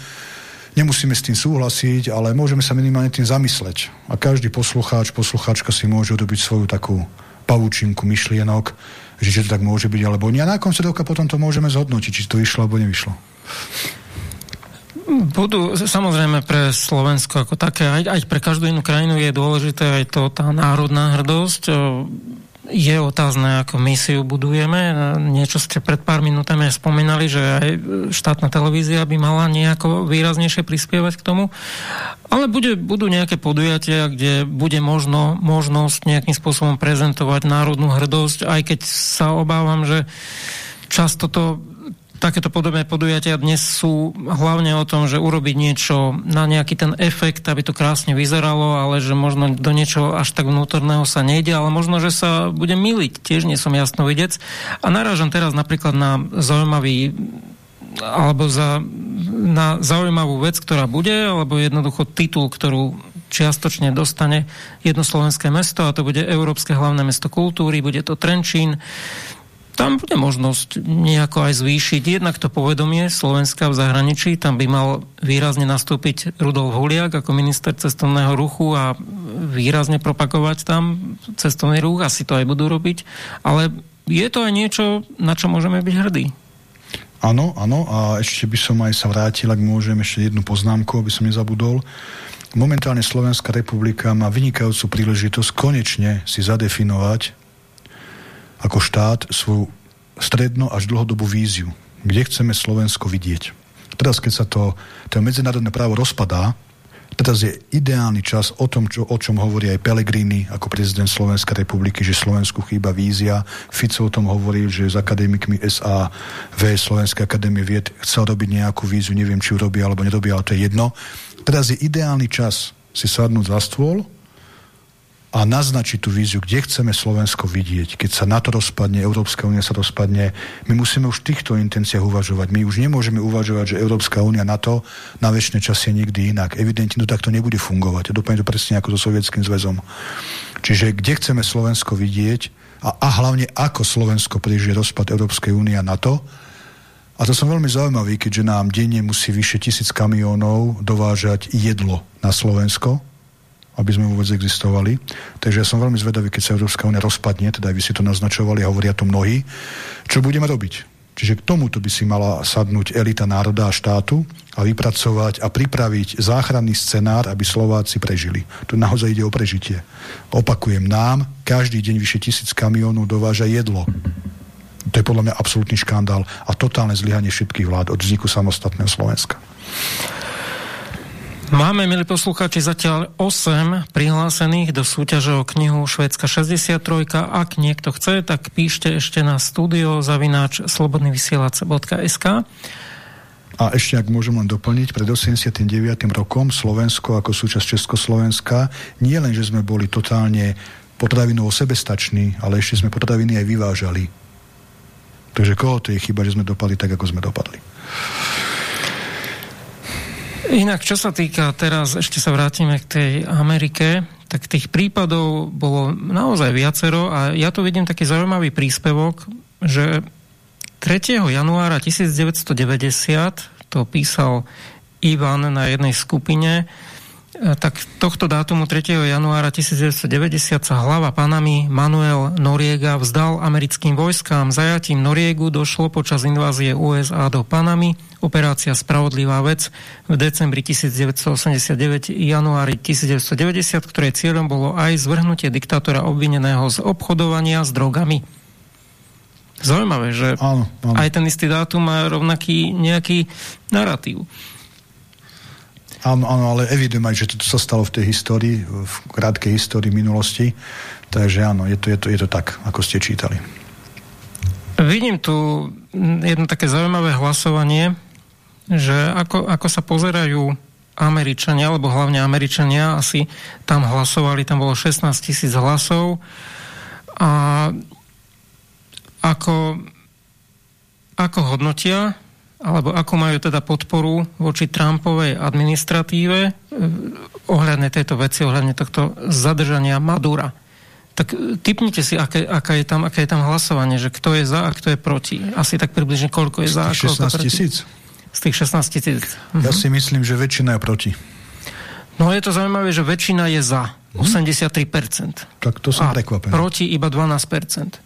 nemusíme s tým súhlasiť, ale môžeme sa minimálne tým zamysleť. A každý poslucháč, poslucháčka si môže urobiť svoju takú pavúčinku myšlienok, že či to tak môže byť, alebo nie. A na konci roka potom to môžeme zhodnotiť, či to vyšlo alebo nevyšlo. Budú, samozrejme pre Slovensko ako také, aj, aj pre každú inú krajinu je dôležité aj to, tá národná hrdosť je otázne, ako my si ju budujeme. Niečo ste pred pár minútami spomínali, že aj štátna televízia by mala nejako výraznejšie prispievať k tomu. Ale bude, budú nejaké podujatia, kde bude možno, možnosť nejakým spôsobom prezentovať národnú hrdosť, aj keď sa obávam, že často to takéto podobné podujatia dnes sú hlavne o tom, že urobiť niečo na nejaký ten efekt, aby to krásne vyzeralo, ale že možno do niečoho až tak vnútorného sa nejde, ale možno, že sa bude miliť. Tiež nie som jasnovidec. A narážam teraz napríklad na zaujímavý alebo za, na zaujímavú vec, ktorá bude, alebo jednoducho titul, ktorú čiastočne dostane jedno slovenské mesto a to bude Európske hlavné mesto kultúry, bude to Trenčín tam bude možnosť nejako aj zvýšiť jednak to povedomie Slovenska v zahraničí. Tam by mal výrazne nastúpiť Rudolf Huliak ako minister cestovného ruchu a výrazne propagovať tam cestovný ruch. Asi to aj budú robiť. Ale je to aj niečo, na čo môžeme byť hrdí. Áno, áno. A ešte by som aj sa vrátil, ak môžem, ešte jednu poznámku, aby som nezabudol. Momentálne Slovenská republika má vynikajúcu príležitosť konečne si zadefinovať ako štát svoju stredno až dlhodobú víziu, kde chceme Slovensko vidieť. Teraz, keď sa to, to medzinárodné právo rozpadá, teraz je ideálny čas o tom, čo, o čom hovorí aj Pelegrini ako prezident Slovenskej republiky, že Slovensku chýba vízia. Fico o tom hovoril, že s akademikmi SAV Slovenskej akadémie vied chcel robiť nejakú víziu, neviem, či ju robí alebo nerobí, ale to je jedno. Teraz je ideálny čas si sadnúť za stôl a naznačiť tú víziu, kde chceme Slovensko vidieť. Keď sa NATO rozpadne, Európska únia sa rozpadne, my musíme už v týchto intenciách uvažovať. My už nemôžeme uvažovať, že Európska únia NATO na väčšie čas je nikdy inak. Evidentne to takto nebude fungovať. Dopadne to presne ako so Sovietským zväzom. Čiže kde chceme Slovensko vidieť a, a hlavne ako Slovensko prežije rozpad Európskej únie a NATO, a to som veľmi zaujímavý, keďže nám denne musí vyše tisíc kamionov dovážať jedlo na Slovensko, aby sme vôbec existovali. Takže ja som veľmi zvedavý, keď sa Európska únia rozpadne, teda aj vy si to naznačovali a hovoria to mnohí, čo budeme robiť. Čiže k tomuto by si mala sadnúť elita národa a štátu a vypracovať a pripraviť záchranný scenár, aby Slováci prežili. Tu naozaj ide o prežitie. Opakujem, nám každý deň vyše tisíc kamionov dováža jedlo. To je podľa mňa absolútny škandál a totálne zlyhanie všetkých vlád od vzniku samostatného Slovenska. Máme, milí poslucháči, zatiaľ 8 prihlásených do súťaže o knihu Švédska 63. Ak niekto chce, tak píšte ešte na studio zavináč slobodnyvysielac.sk a ešte, ak môžem len doplniť, pred 89. rokom Slovensko ako súčasť Československa nie len, že sme boli totálne potravinovo sebestační, ale ešte sme potraviny aj vyvážali. Takže koho to je chyba, že sme dopadli tak, ako sme dopadli. Inak, čo sa týka teraz, ešte sa vrátime k tej Amerike, tak tých prípadov bolo naozaj viacero a ja tu vidím taký zaujímavý príspevok, že 3. januára 1990 to písal Ivan na jednej skupine, tak tohto dátumu 3. januára 1990 sa hlava Panamy Manuel Noriega vzdal americkým vojskám. Zajatím Noriegu došlo počas invázie USA do Panamy. Operácia Spravodlivá vec v decembri 1989 januári 1990, ktorej cieľom bolo aj zvrhnutie diktátora obvineného z obchodovania s drogami. Zaujímavé, že áno, áno. aj ten istý dátum má rovnaký nejaký narratív. Áno, áno, ale evidujem aj, že toto sa stalo v tej histórii, v krátkej histórii minulosti. Takže áno, je to, je to, je to tak, ako ste čítali. Vidím tu jedno také zaujímavé hlasovanie, že ako, ako sa pozerajú Američania, alebo hlavne Američania, asi tam hlasovali, tam bolo 16 tisíc hlasov a ako, ako hodnotia alebo ako majú teda podporu voči Trumpovej administratíve eh, ohľadne tejto veci, ohľadne tohto zadržania Madura. Tak e, typnite si, aké, aká je tam, aké je tam hlasovanie, že kto je za a kto je proti. Asi tak približne koľko je Z za a koľko 16 tisíc? Z tých 16 tisíc. Ja si myslím, že väčšina je proti. No je to zaujímavé, že väčšina je za. 83%. Tak to som prekvapený. proti iba 12%.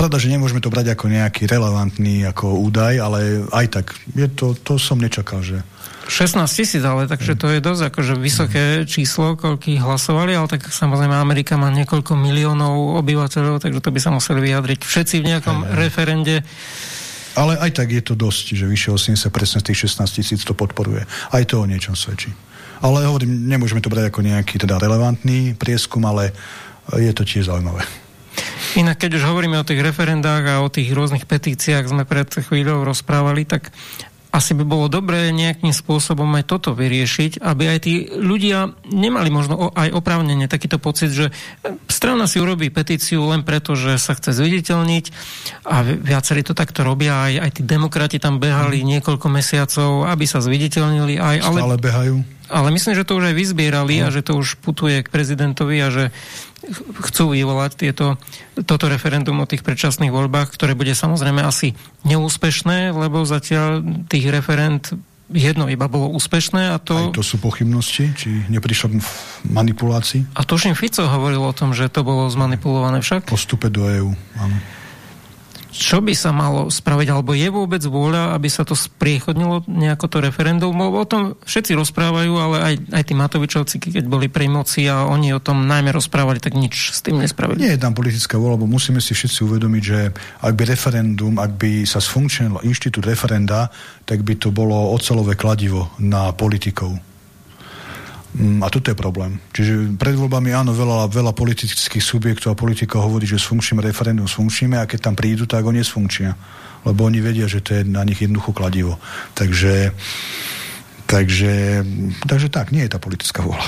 Pravda, že nemôžeme to brať ako nejaký relevantný ako údaj, ale aj tak, je to, to som nečakal, že 16 tisíc, ale takže to je dosť akože vysoké číslo, koľký hlasovali, ale tak samozrejme Amerika má niekoľko miliónov obyvateľov, takže to by sa museli vyjadriť všetci v nejakom aj, aj. referende. Ale aj tak je to dosť, že vyše 80% z tých 16 tisíc to podporuje. Aj to o niečom svedčí. Ale hovorím, nemôžeme to brať ako nejaký teda relevantný prieskum, ale je to tiež zaujímavé. Inak, keď už hovoríme o tých referendách a o tých rôznych petíciách sme pred chvíľou rozprávali, tak asi by bolo dobré nejakým spôsobom aj toto vyriešiť, aby aj tí ľudia nemali možno aj oprávnene takýto pocit, že strana si urobí petíciu len preto, že sa chce zviditeľniť a viacerí to takto robia, aj, aj tí demokrati tam behali mm. niekoľko mesiacov, aby sa zviditeľnili. Aj, ale, Stále behajú. Ale myslím, že to už aj vyzbierali a že to už putuje k prezidentovi a že chcú vyvolať tieto, toto referendum o tých predčasných voľbách, ktoré bude samozrejme asi neúspešné, lebo zatiaľ tých referent jedno iba bolo úspešné a to... Aj to sú pochybnosti? Či neprišlo k manipulácii? A tuším Fico hovoril o tom, že to bolo zmanipulované však? Postupe do EÚ, áno čo by sa malo spraviť, alebo je vôbec vôľa, aby sa to spriechodnilo nejako to referendum? O tom všetci rozprávajú, ale aj, aj tí Matovičovci, keď boli pri moci a oni o tom najmä rozprávali, tak nič s tým nespravili. Nie je tam politická vôľa, lebo musíme si všetci uvedomiť, že ak by referendum, ak by sa sfunkčnil inštitút referenda, tak by to bolo ocelové kladivo na politikov a toto je problém. Čiže pred voľbami áno, veľa, veľa politických subjektov a politikov hovorí, že sfunkčíme referendum, sfunkčíme a keď tam prídu, tak ho nesfunkčia. Lebo oni vedia, že to je na nich jednoducho kladivo. Takže, takže, takže tak, nie je tá politická vôľa.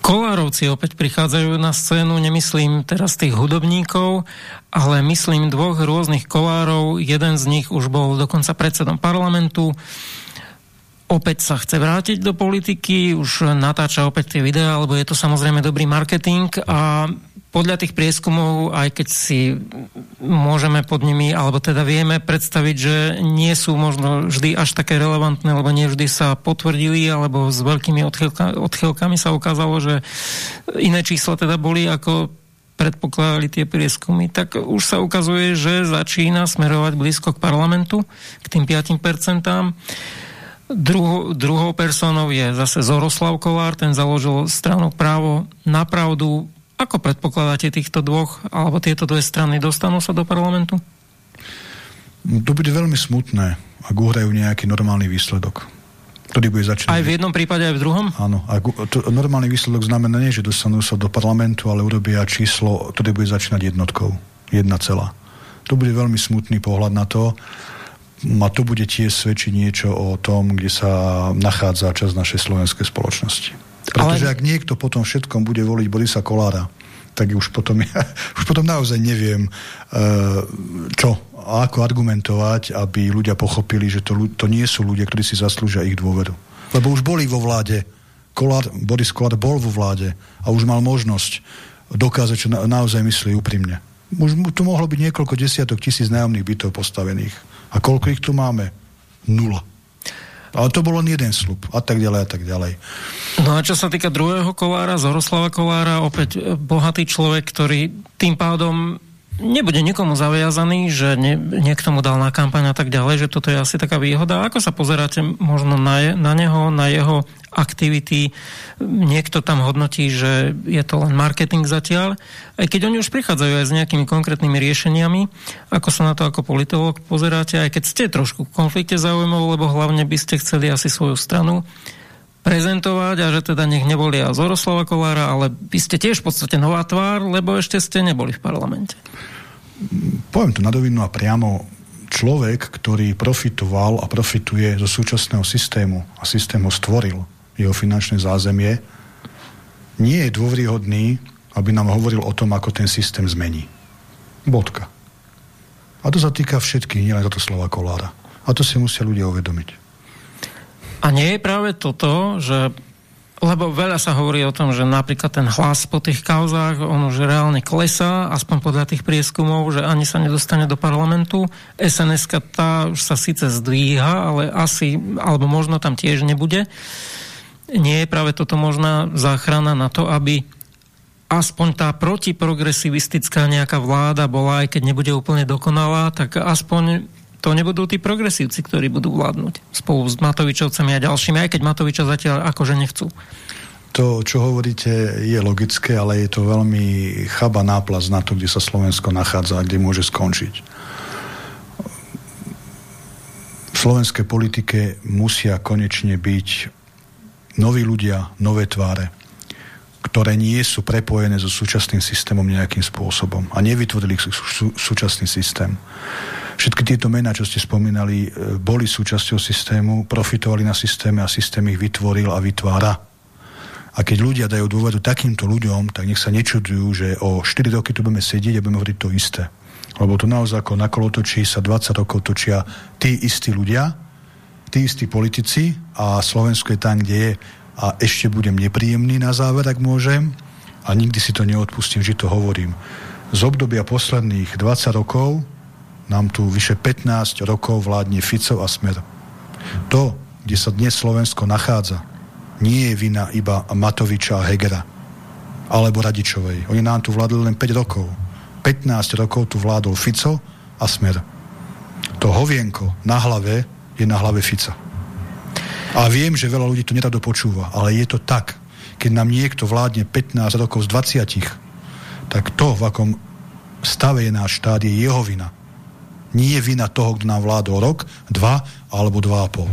Kolárovci opäť prichádzajú na scénu, nemyslím teraz tých hudobníkov, ale myslím dvoch rôznych kolárov. Jeden z nich už bol dokonca predsedom parlamentu, opäť sa chce vrátiť do politiky, už natáča opäť tie videá, lebo je to samozrejme dobrý marketing a podľa tých prieskumov, aj keď si môžeme pod nimi, alebo teda vieme predstaviť, že nie sú možno vždy až také relevantné, lebo nie vždy sa potvrdili, alebo s veľkými odchylka, odchylkami sa ukázalo, že iné čísla teda boli ako predpokladali tie prieskumy, tak už sa ukazuje, že začína smerovať blízko k parlamentu, k tým 5%. Druho, druhou personou je zase Zoroslav Kolár, ten založil stranu Právo na pravdu. Ako predpokladáte týchto dvoch, alebo tieto dve strany dostanú sa do parlamentu? To bude veľmi smutné, ak uhrajú nejaký normálny výsledok. Ktorý bude začínať... Aj v jednom prípade, aj v druhom? Áno. A to, normálny výsledok znamená nie, že dostanú sa do parlamentu, ale urobia číslo, ktoré bude začínať jednotkou. Jedna celá. To bude veľmi smutný pohľad na to a to bude tiež svedčiť niečo o tom, kde sa nachádza čas našej slovenskej spoločnosti. Pretože Ale... ak niekto potom všetkom bude voliť Borisa Kolára, tak už potom, ja, už potom naozaj neviem, uh, čo a ako argumentovať, aby ľudia pochopili, že to, to nie sú ľudia, ktorí si zaslúžia ich dôveru. Lebo už boli vo vláde. Kolár, Boris Kolár bol vo vláde a už mal možnosť dokázať, čo na, naozaj myslí úprimne. Už tu mohlo byť niekoľko desiatok tisíc nájomných bytov postavených a koľko ich tu máme? Nula. Ale to bol len jeden slub a tak ďalej a tak ďalej. No a čo sa týka druhého kolára, Zoroslava Kolára, opäť e, bohatý človek, ktorý tým pádom nebude nikomu zaviazaný, že ne, niekto mu dal na kampaň a tak ďalej, že toto je asi taká výhoda. Ako sa pozeráte možno na, je, na neho, na jeho aktivity? Niekto tam hodnotí, že je to len marketing zatiaľ. Aj keď oni už prichádzajú aj s nejakými konkrétnymi riešeniami, ako sa na to ako politolog pozeráte, aj keď ste trošku v konflikte záujmov, lebo hlavne by ste chceli asi svoju stranu prezentovať a že teda nech nevolia Zoroslava Kolára, ale vy ste tiež v podstate nová tvár, lebo ešte ste neboli v parlamente. Poviem to na a priamo človek, ktorý profitoval a profituje zo súčasného systému a systém ho stvoril, jeho finančné zázemie, nie je dôvryhodný, aby nám hovoril o tom, ako ten systém zmení. Bodka. A to sa týka všetkých, nielen toto slova Kolára. A to si musia ľudia uvedomiť. A nie je práve toto, že lebo veľa sa hovorí o tom, že napríklad ten hlas po tých kauzách, on už reálne klesá, aspoň podľa tých prieskumov, že ani sa nedostane do parlamentu. sns tá už sa síce zdvíha, ale asi, alebo možno tam tiež nebude. Nie je práve toto možná záchrana na to, aby aspoň tá protiprogresivistická nejaká vláda bola, aj keď nebude úplne dokonalá, tak aspoň to nebudú tí progresívci, ktorí budú vládnuť spolu s Matovičovcami a ďalšími, aj keď Matoviča zatiaľ akože nechcú. To, čo hovoríte, je logické, ale je to veľmi chaba náplaz na to, kde sa Slovensko nachádza a kde môže skončiť. V slovenskej politike musia konečne byť noví ľudia, nové tváre, ktoré nie sú prepojené so súčasným systémom nejakým spôsobom a nevytvorili sú, súčasný systém. Všetky tieto mená, čo ste spomínali, e, boli súčasťou systému, profitovali na systéme a systém ich vytvoril a vytvára. A keď ľudia dajú dôvedu takýmto ľuďom, tak nech sa nečudujú, že o 4 roky tu budeme sedieť a budeme hovoriť to isté. Lebo to naozaj ako na kolotočí sa 20 rokov točia tí istí ľudia, tí istí politici a Slovensko je tam, kde je. A ešte budem nepríjemný na záver, ak môžem. A nikdy si to neodpustím, že to hovorím. Z obdobia posledných 20 rokov nám tu vyše 15 rokov vládne Fico a Smer. To, kde sa dnes Slovensko nachádza, nie je vina iba Matoviča a Hegera alebo Radičovej. Oni nám tu vládli len 5 rokov. 15 rokov tu vládol Fico a Smer. To hovienko na hlave je na hlave Fica. A viem, že veľa ľudí to nerado počúva, ale je to tak. Keď nám niekto vládne 15 rokov z 20, tak to, v akom stave je náš štát, je jeho vina nie je vina toho, kto nám vládol rok, dva alebo dva a pol.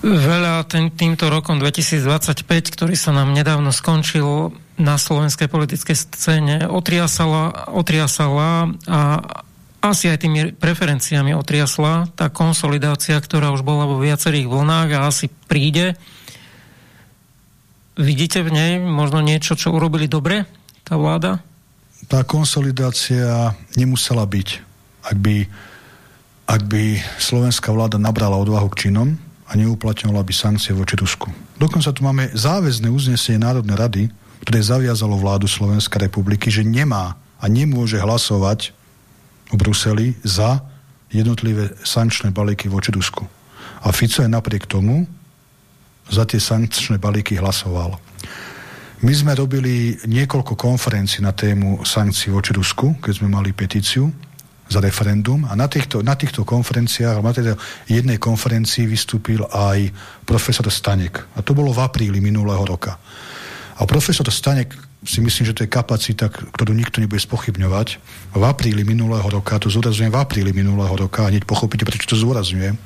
Veľa ten, týmto rokom 2025, ktorý sa nám nedávno skončil na slovenskej politickej scéne, otriasala, otriasala a asi aj tými preferenciami otriasla tá konsolidácia, ktorá už bola vo viacerých vlnách a asi príde. Vidíte v nej možno niečo, čo urobili dobre tá vláda? Tá konsolidácia nemusela byť, ak by, ak by slovenská vláda nabrala odvahu k činom a neuplatňovala by sankcie voči Rusku. Dokonca tu máme záväzné uznesenie Národnej rady, ktoré zaviazalo vládu Slovenskej republiky, že nemá a nemôže hlasovať v Bruseli za jednotlivé sankčné balíky voči Rusku. A Fico je napriek tomu za tie sankčné balíky hlasoval. My sme robili niekoľko konferencií na tému sankcií voči Rusku, keď sme mali petíciu za referendum a na týchto, na týchto konferenciách, na tejto jednej konferencii vystúpil aj profesor Stanek. A to bolo v apríli minulého roka. A profesor Stanek si myslím, že to je kapacita, ktorú nikto nebude spochybňovať. V apríli minulého roka, to zúrazujem v apríli minulého roka, hneď pochopíte, prečo to zúrazňujem,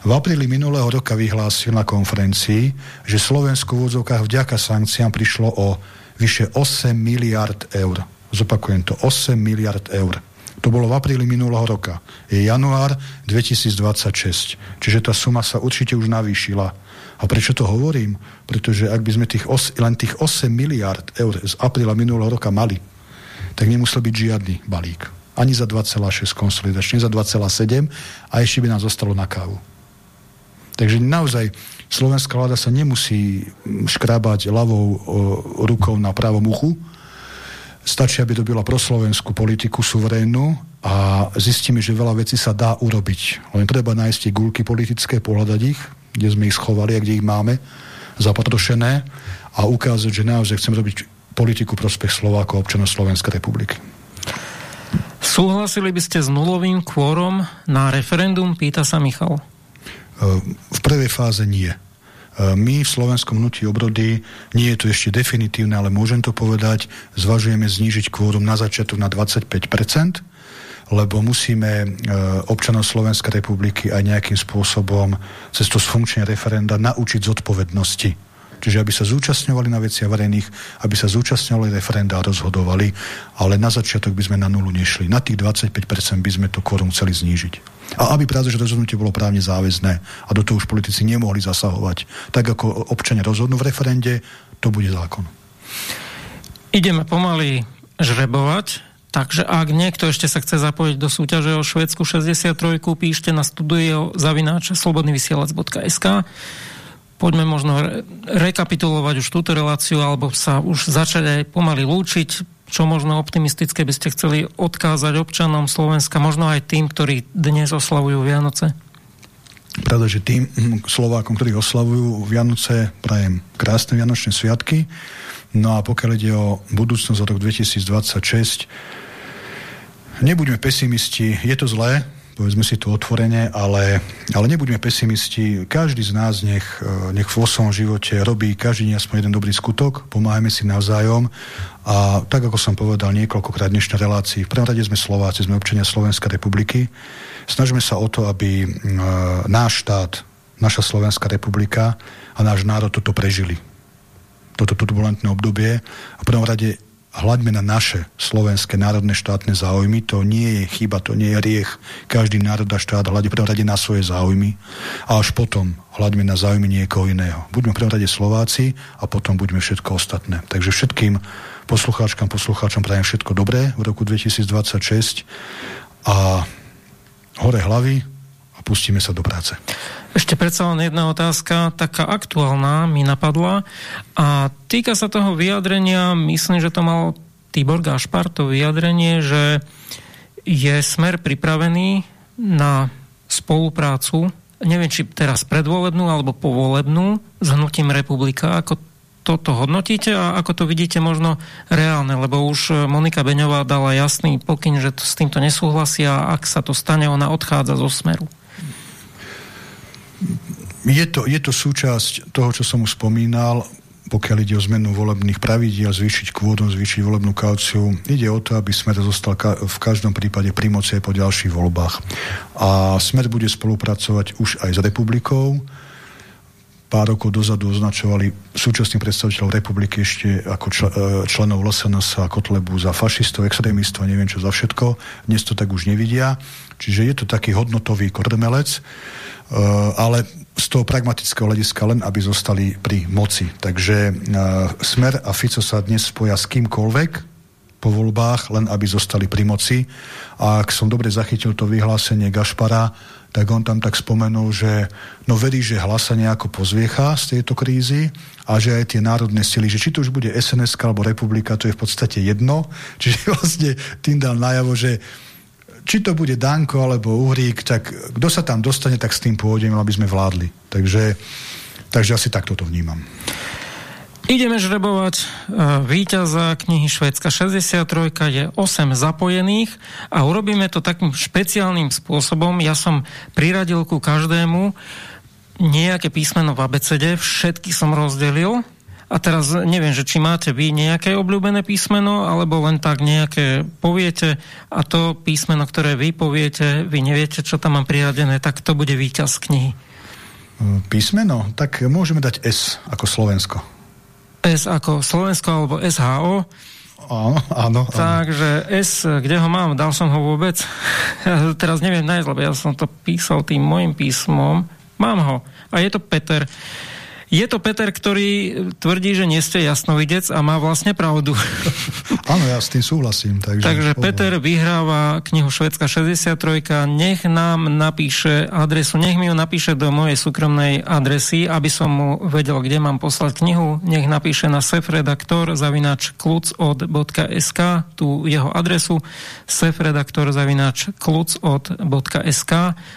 v apríli minulého roka vyhlásil na konferencii, že Slovensko v úvodzovkách vďaka sankciám prišlo o vyše 8 miliard eur. Zopakujem to, 8 miliard eur. To bolo v apríli minulého roka. Je január 2026. Čiže tá suma sa určite už navýšila a prečo to hovorím? Pretože ak by sme tých os, len tých 8 miliard eur z apríla minulého roka mali, tak nemusel byť žiadny balík. Ani za 2,6 konsolidačne, za 2,7 a ešte by nám zostalo na kávu. Takže naozaj slovenská vláda sa nemusí škrábať ľavou o, rukou na pravom uchu. Stačí, aby dobila proslovenskú politiku suverénnu a zistíme, že veľa vecí sa dá urobiť. Len treba nájsť tie gulky politické, pohľadať ich, kde sme ich schovali a kde ich máme zapotrošené a ukázať, že naozaj chcem robiť politiku prospech Slovákov občanov Slovenskej republiky. Súhlasili by ste s nulovým kvórom na referendum? Pýta sa Michal. E, v prvej fáze nie. E, my v slovenskom hnutí obrody, nie je to ešte definitívne, ale môžem to povedať, zvažujeme znížiť kvórum na začiatok na 25%, lebo musíme e, občanov Slovenskej republiky aj nejakým spôsobom cez to sfunkčné referenda naučiť zodpovednosti. Čiže aby sa zúčastňovali na veciach verejných, aby sa zúčastňovali referenda a rozhodovali, ale na začiatok by sme na nulu nešli. Na tých 25% by sme to kvorum chceli znížiť. A aby práve, že rozhodnutie bolo právne záväzné a do toho už politici nemohli zasahovať. Tak ako občania rozhodnú v referende, to bude zákon. Ideme pomaly žrebovať. Takže ak niekto ešte sa chce zapojiť do súťaže o Švedsku 63, píšte na studio zavináč slobodnyvysielac.sk poďme možno re- rekapitulovať už túto reláciu, alebo sa už začať aj pomaly lúčiť. Čo možno optimistické by ste chceli odkázať občanom Slovenska, možno aj tým, ktorí dnes oslavujú Vianoce? Pravda, že tým Slovákom, ktorí oslavujú Vianoce, prajem krásne Vianočné sviatky. No a pokiaľ ide o budúcnosť za rok 2026, nebuďme pesimisti, je to zlé, povedzme si to otvorene, ale, ale nebuďme pesimisti. Každý z nás nech, e, nech vo svojom živote robí každý deň aspoň jeden dobrý skutok, pomáhajme si navzájom a tak, ako som povedal niekoľkokrát dnešnej relácii, v prvom rade sme Slováci, sme občania Slovenskej republiky. Snažíme sa o to, aby e, náš štát, naša Slovenská republika a náš národ toto prežili. Toto turbulentné obdobie. A v prvom rade hľaďme na naše slovenské národné štátne záujmy, to nie je chyba, to nie je riech. Každý národ a štát hľadí prvom rade na svoje záujmy a až potom hľaďme na záujmy niekoho iného. Buďme prvom rade Slováci a potom buďme všetko ostatné. Takže všetkým poslucháčkam, poslucháčom prajem všetko dobré v roku 2026 a hore hlavy a pustíme sa do práce. Ešte predsa len jedna otázka, taká aktuálna mi napadla a týka sa toho vyjadrenia, myslím, že to mal Tibor Gašpar, to vyjadrenie, že je smer pripravený na spoluprácu, neviem, či teraz predvolebnú alebo povolebnú s hnutím republika, ako toto hodnotíte a ako to vidíte možno reálne, lebo už Monika Beňová dala jasný pokyn, že s týmto nesúhlasia. A ak sa to stane, ona odchádza zo smeru je to, je to súčasť toho, čo som už spomínal, pokiaľ ide o zmenu volebných pravidiel, zvýšiť kvótum, zvýšiť volebnú kauciu. Ide o to, aby Smer zostal ka- v každom prípade pri moci aj po ďalších voľbách. A Smer bude spolupracovať už aj s republikou. Pár rokov dozadu označovali súčasní predstaviteľov republiky ešte ako čl- e, členov LSNS a Kotlebu za fašistov, extrémistov, neviem čo za všetko. Dnes to tak už nevidia. Čiže je to taký hodnotový kordemelec Eh, ale z toho pragmatického hľadiska len, aby zostali pri moci. Takže uh, Smer a Fico sa dnes spoja s kýmkoľvek po voľbách, len aby zostali pri moci. A ak som dobre zachytil to vyhlásenie Gašpara, tak on tam tak spomenul, že no verí, že hlasa nejako pozviecha z tejto krízy a že aj tie národné sily, že či to už bude SNS alebo republika, to je v podstate jedno. Čiže vlastne tým dal najavo, že či to bude Danko alebo Uhrík, tak kto sa tam dostane, tak s tým pôjdeme, aby sme vládli. Takže, takže asi takto to vnímam. Ideme žrebovať e, víťaza knihy Švedska 63, je 8 zapojených a urobíme to takým špeciálnym spôsobom. Ja som priradil ku každému nejaké písmeno v abecede, všetky som rozdelil a teraz neviem, že či máte vy nejaké obľúbené písmeno, alebo len tak nejaké poviete a to písmeno, ktoré vy poviete, vy neviete, čo tam mám priradené, tak to bude víťaz knihy. Písmeno? Tak môžeme dať S ako Slovensko. S ako Slovensko alebo SHO. Áno, áno. Takže S, kde ho mám? Dal som ho vôbec? Ja teraz neviem nájsť, lebo ja som to písal tým môjim písmom. Mám ho. A je to Peter. Je to Peter, ktorý tvrdí, že nie ste jasnovidec a má vlastne pravdu. Áno, ja s tým súhlasím. Takže, takže Peter vyhráva knihu Švedská 63. Nech nám napíše adresu, nech mi ju napíše do mojej súkromnej adresy, aby som mu vedel, kde mám poslať knihu. Nech napíše na sefredaktor zavinač klucod.sk tú jeho adresu sefredaktor zavinač klucod.sk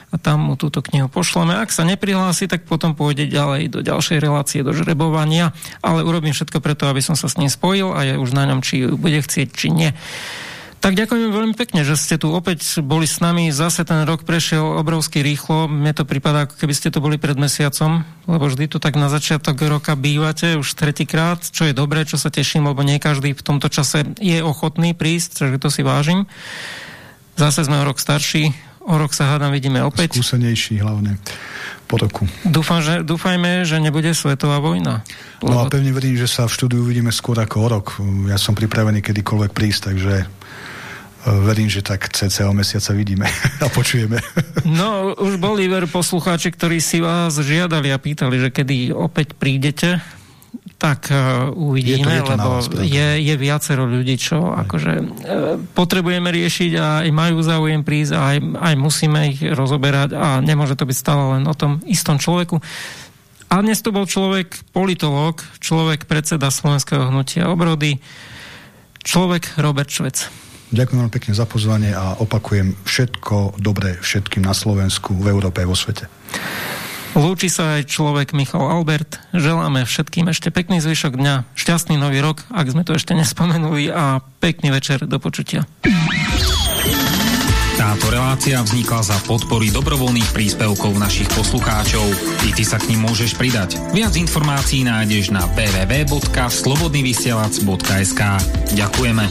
a tam mu túto knihu pošleme. Ak sa neprihlási, tak potom pôjde ďalej do ďalšej relácie do žrebovania, ale urobím všetko preto, aby som sa s ním spojil a je už na ňom, či bude chcieť, či nie. Tak ďakujem veľmi pekne, že ste tu opäť boli s nami. Zase ten rok prešiel obrovsky rýchlo. Mne to prípada, ako keby ste tu boli pred mesiacom, lebo vždy tu tak na začiatok roka bývate už tretíkrát, čo je dobré, čo sa teším, lebo nie každý v tomto čase je ochotný prísť, takže to si vážim. Zase sme rok starší, o rok sa hádam vidíme opäť. Skúsenejší hlavne po roku. Dúfam, že, dúfajme, že nebude svetová vojna. No a pevne verím, že sa v štúdiu uvidíme skôr ako o rok. Ja som pripravený kedykoľvek prísť, takže e, verím, že tak cca o mesiaca vidíme a počujeme. No, už boli ver poslucháči, ktorí si vás žiadali a pýtali, že kedy opäť prídete tak uh, uvidíme, je to, je to lebo je, je viacero ľudí, čo aj. akože uh, potrebujeme riešiť a aj majú záujem prísť a aj, aj musíme ich rozoberať a nemôže to byť stále len o tom istom človeku. A dnes tu bol človek, politológ, človek predseda Slovenského hnutia obrody, človek Robert Švec. Ďakujem veľmi pekne za pozvanie a opakujem všetko dobré všetkým na Slovensku, v Európe a vo svete. Lúči sa aj človek Michal Albert. Želáme všetkým ešte pekný zvyšok dňa, šťastný nový rok, ak sme to ešte nespomenuli a pekný večer do počutia. Táto relácia vznikla za podpory dobrovoľných príspevkov našich poslucháčov. I ty sa k ním môžeš pridať. Viac informácií nájdeš na www.slobodnyvysielac.sk Ďakujeme.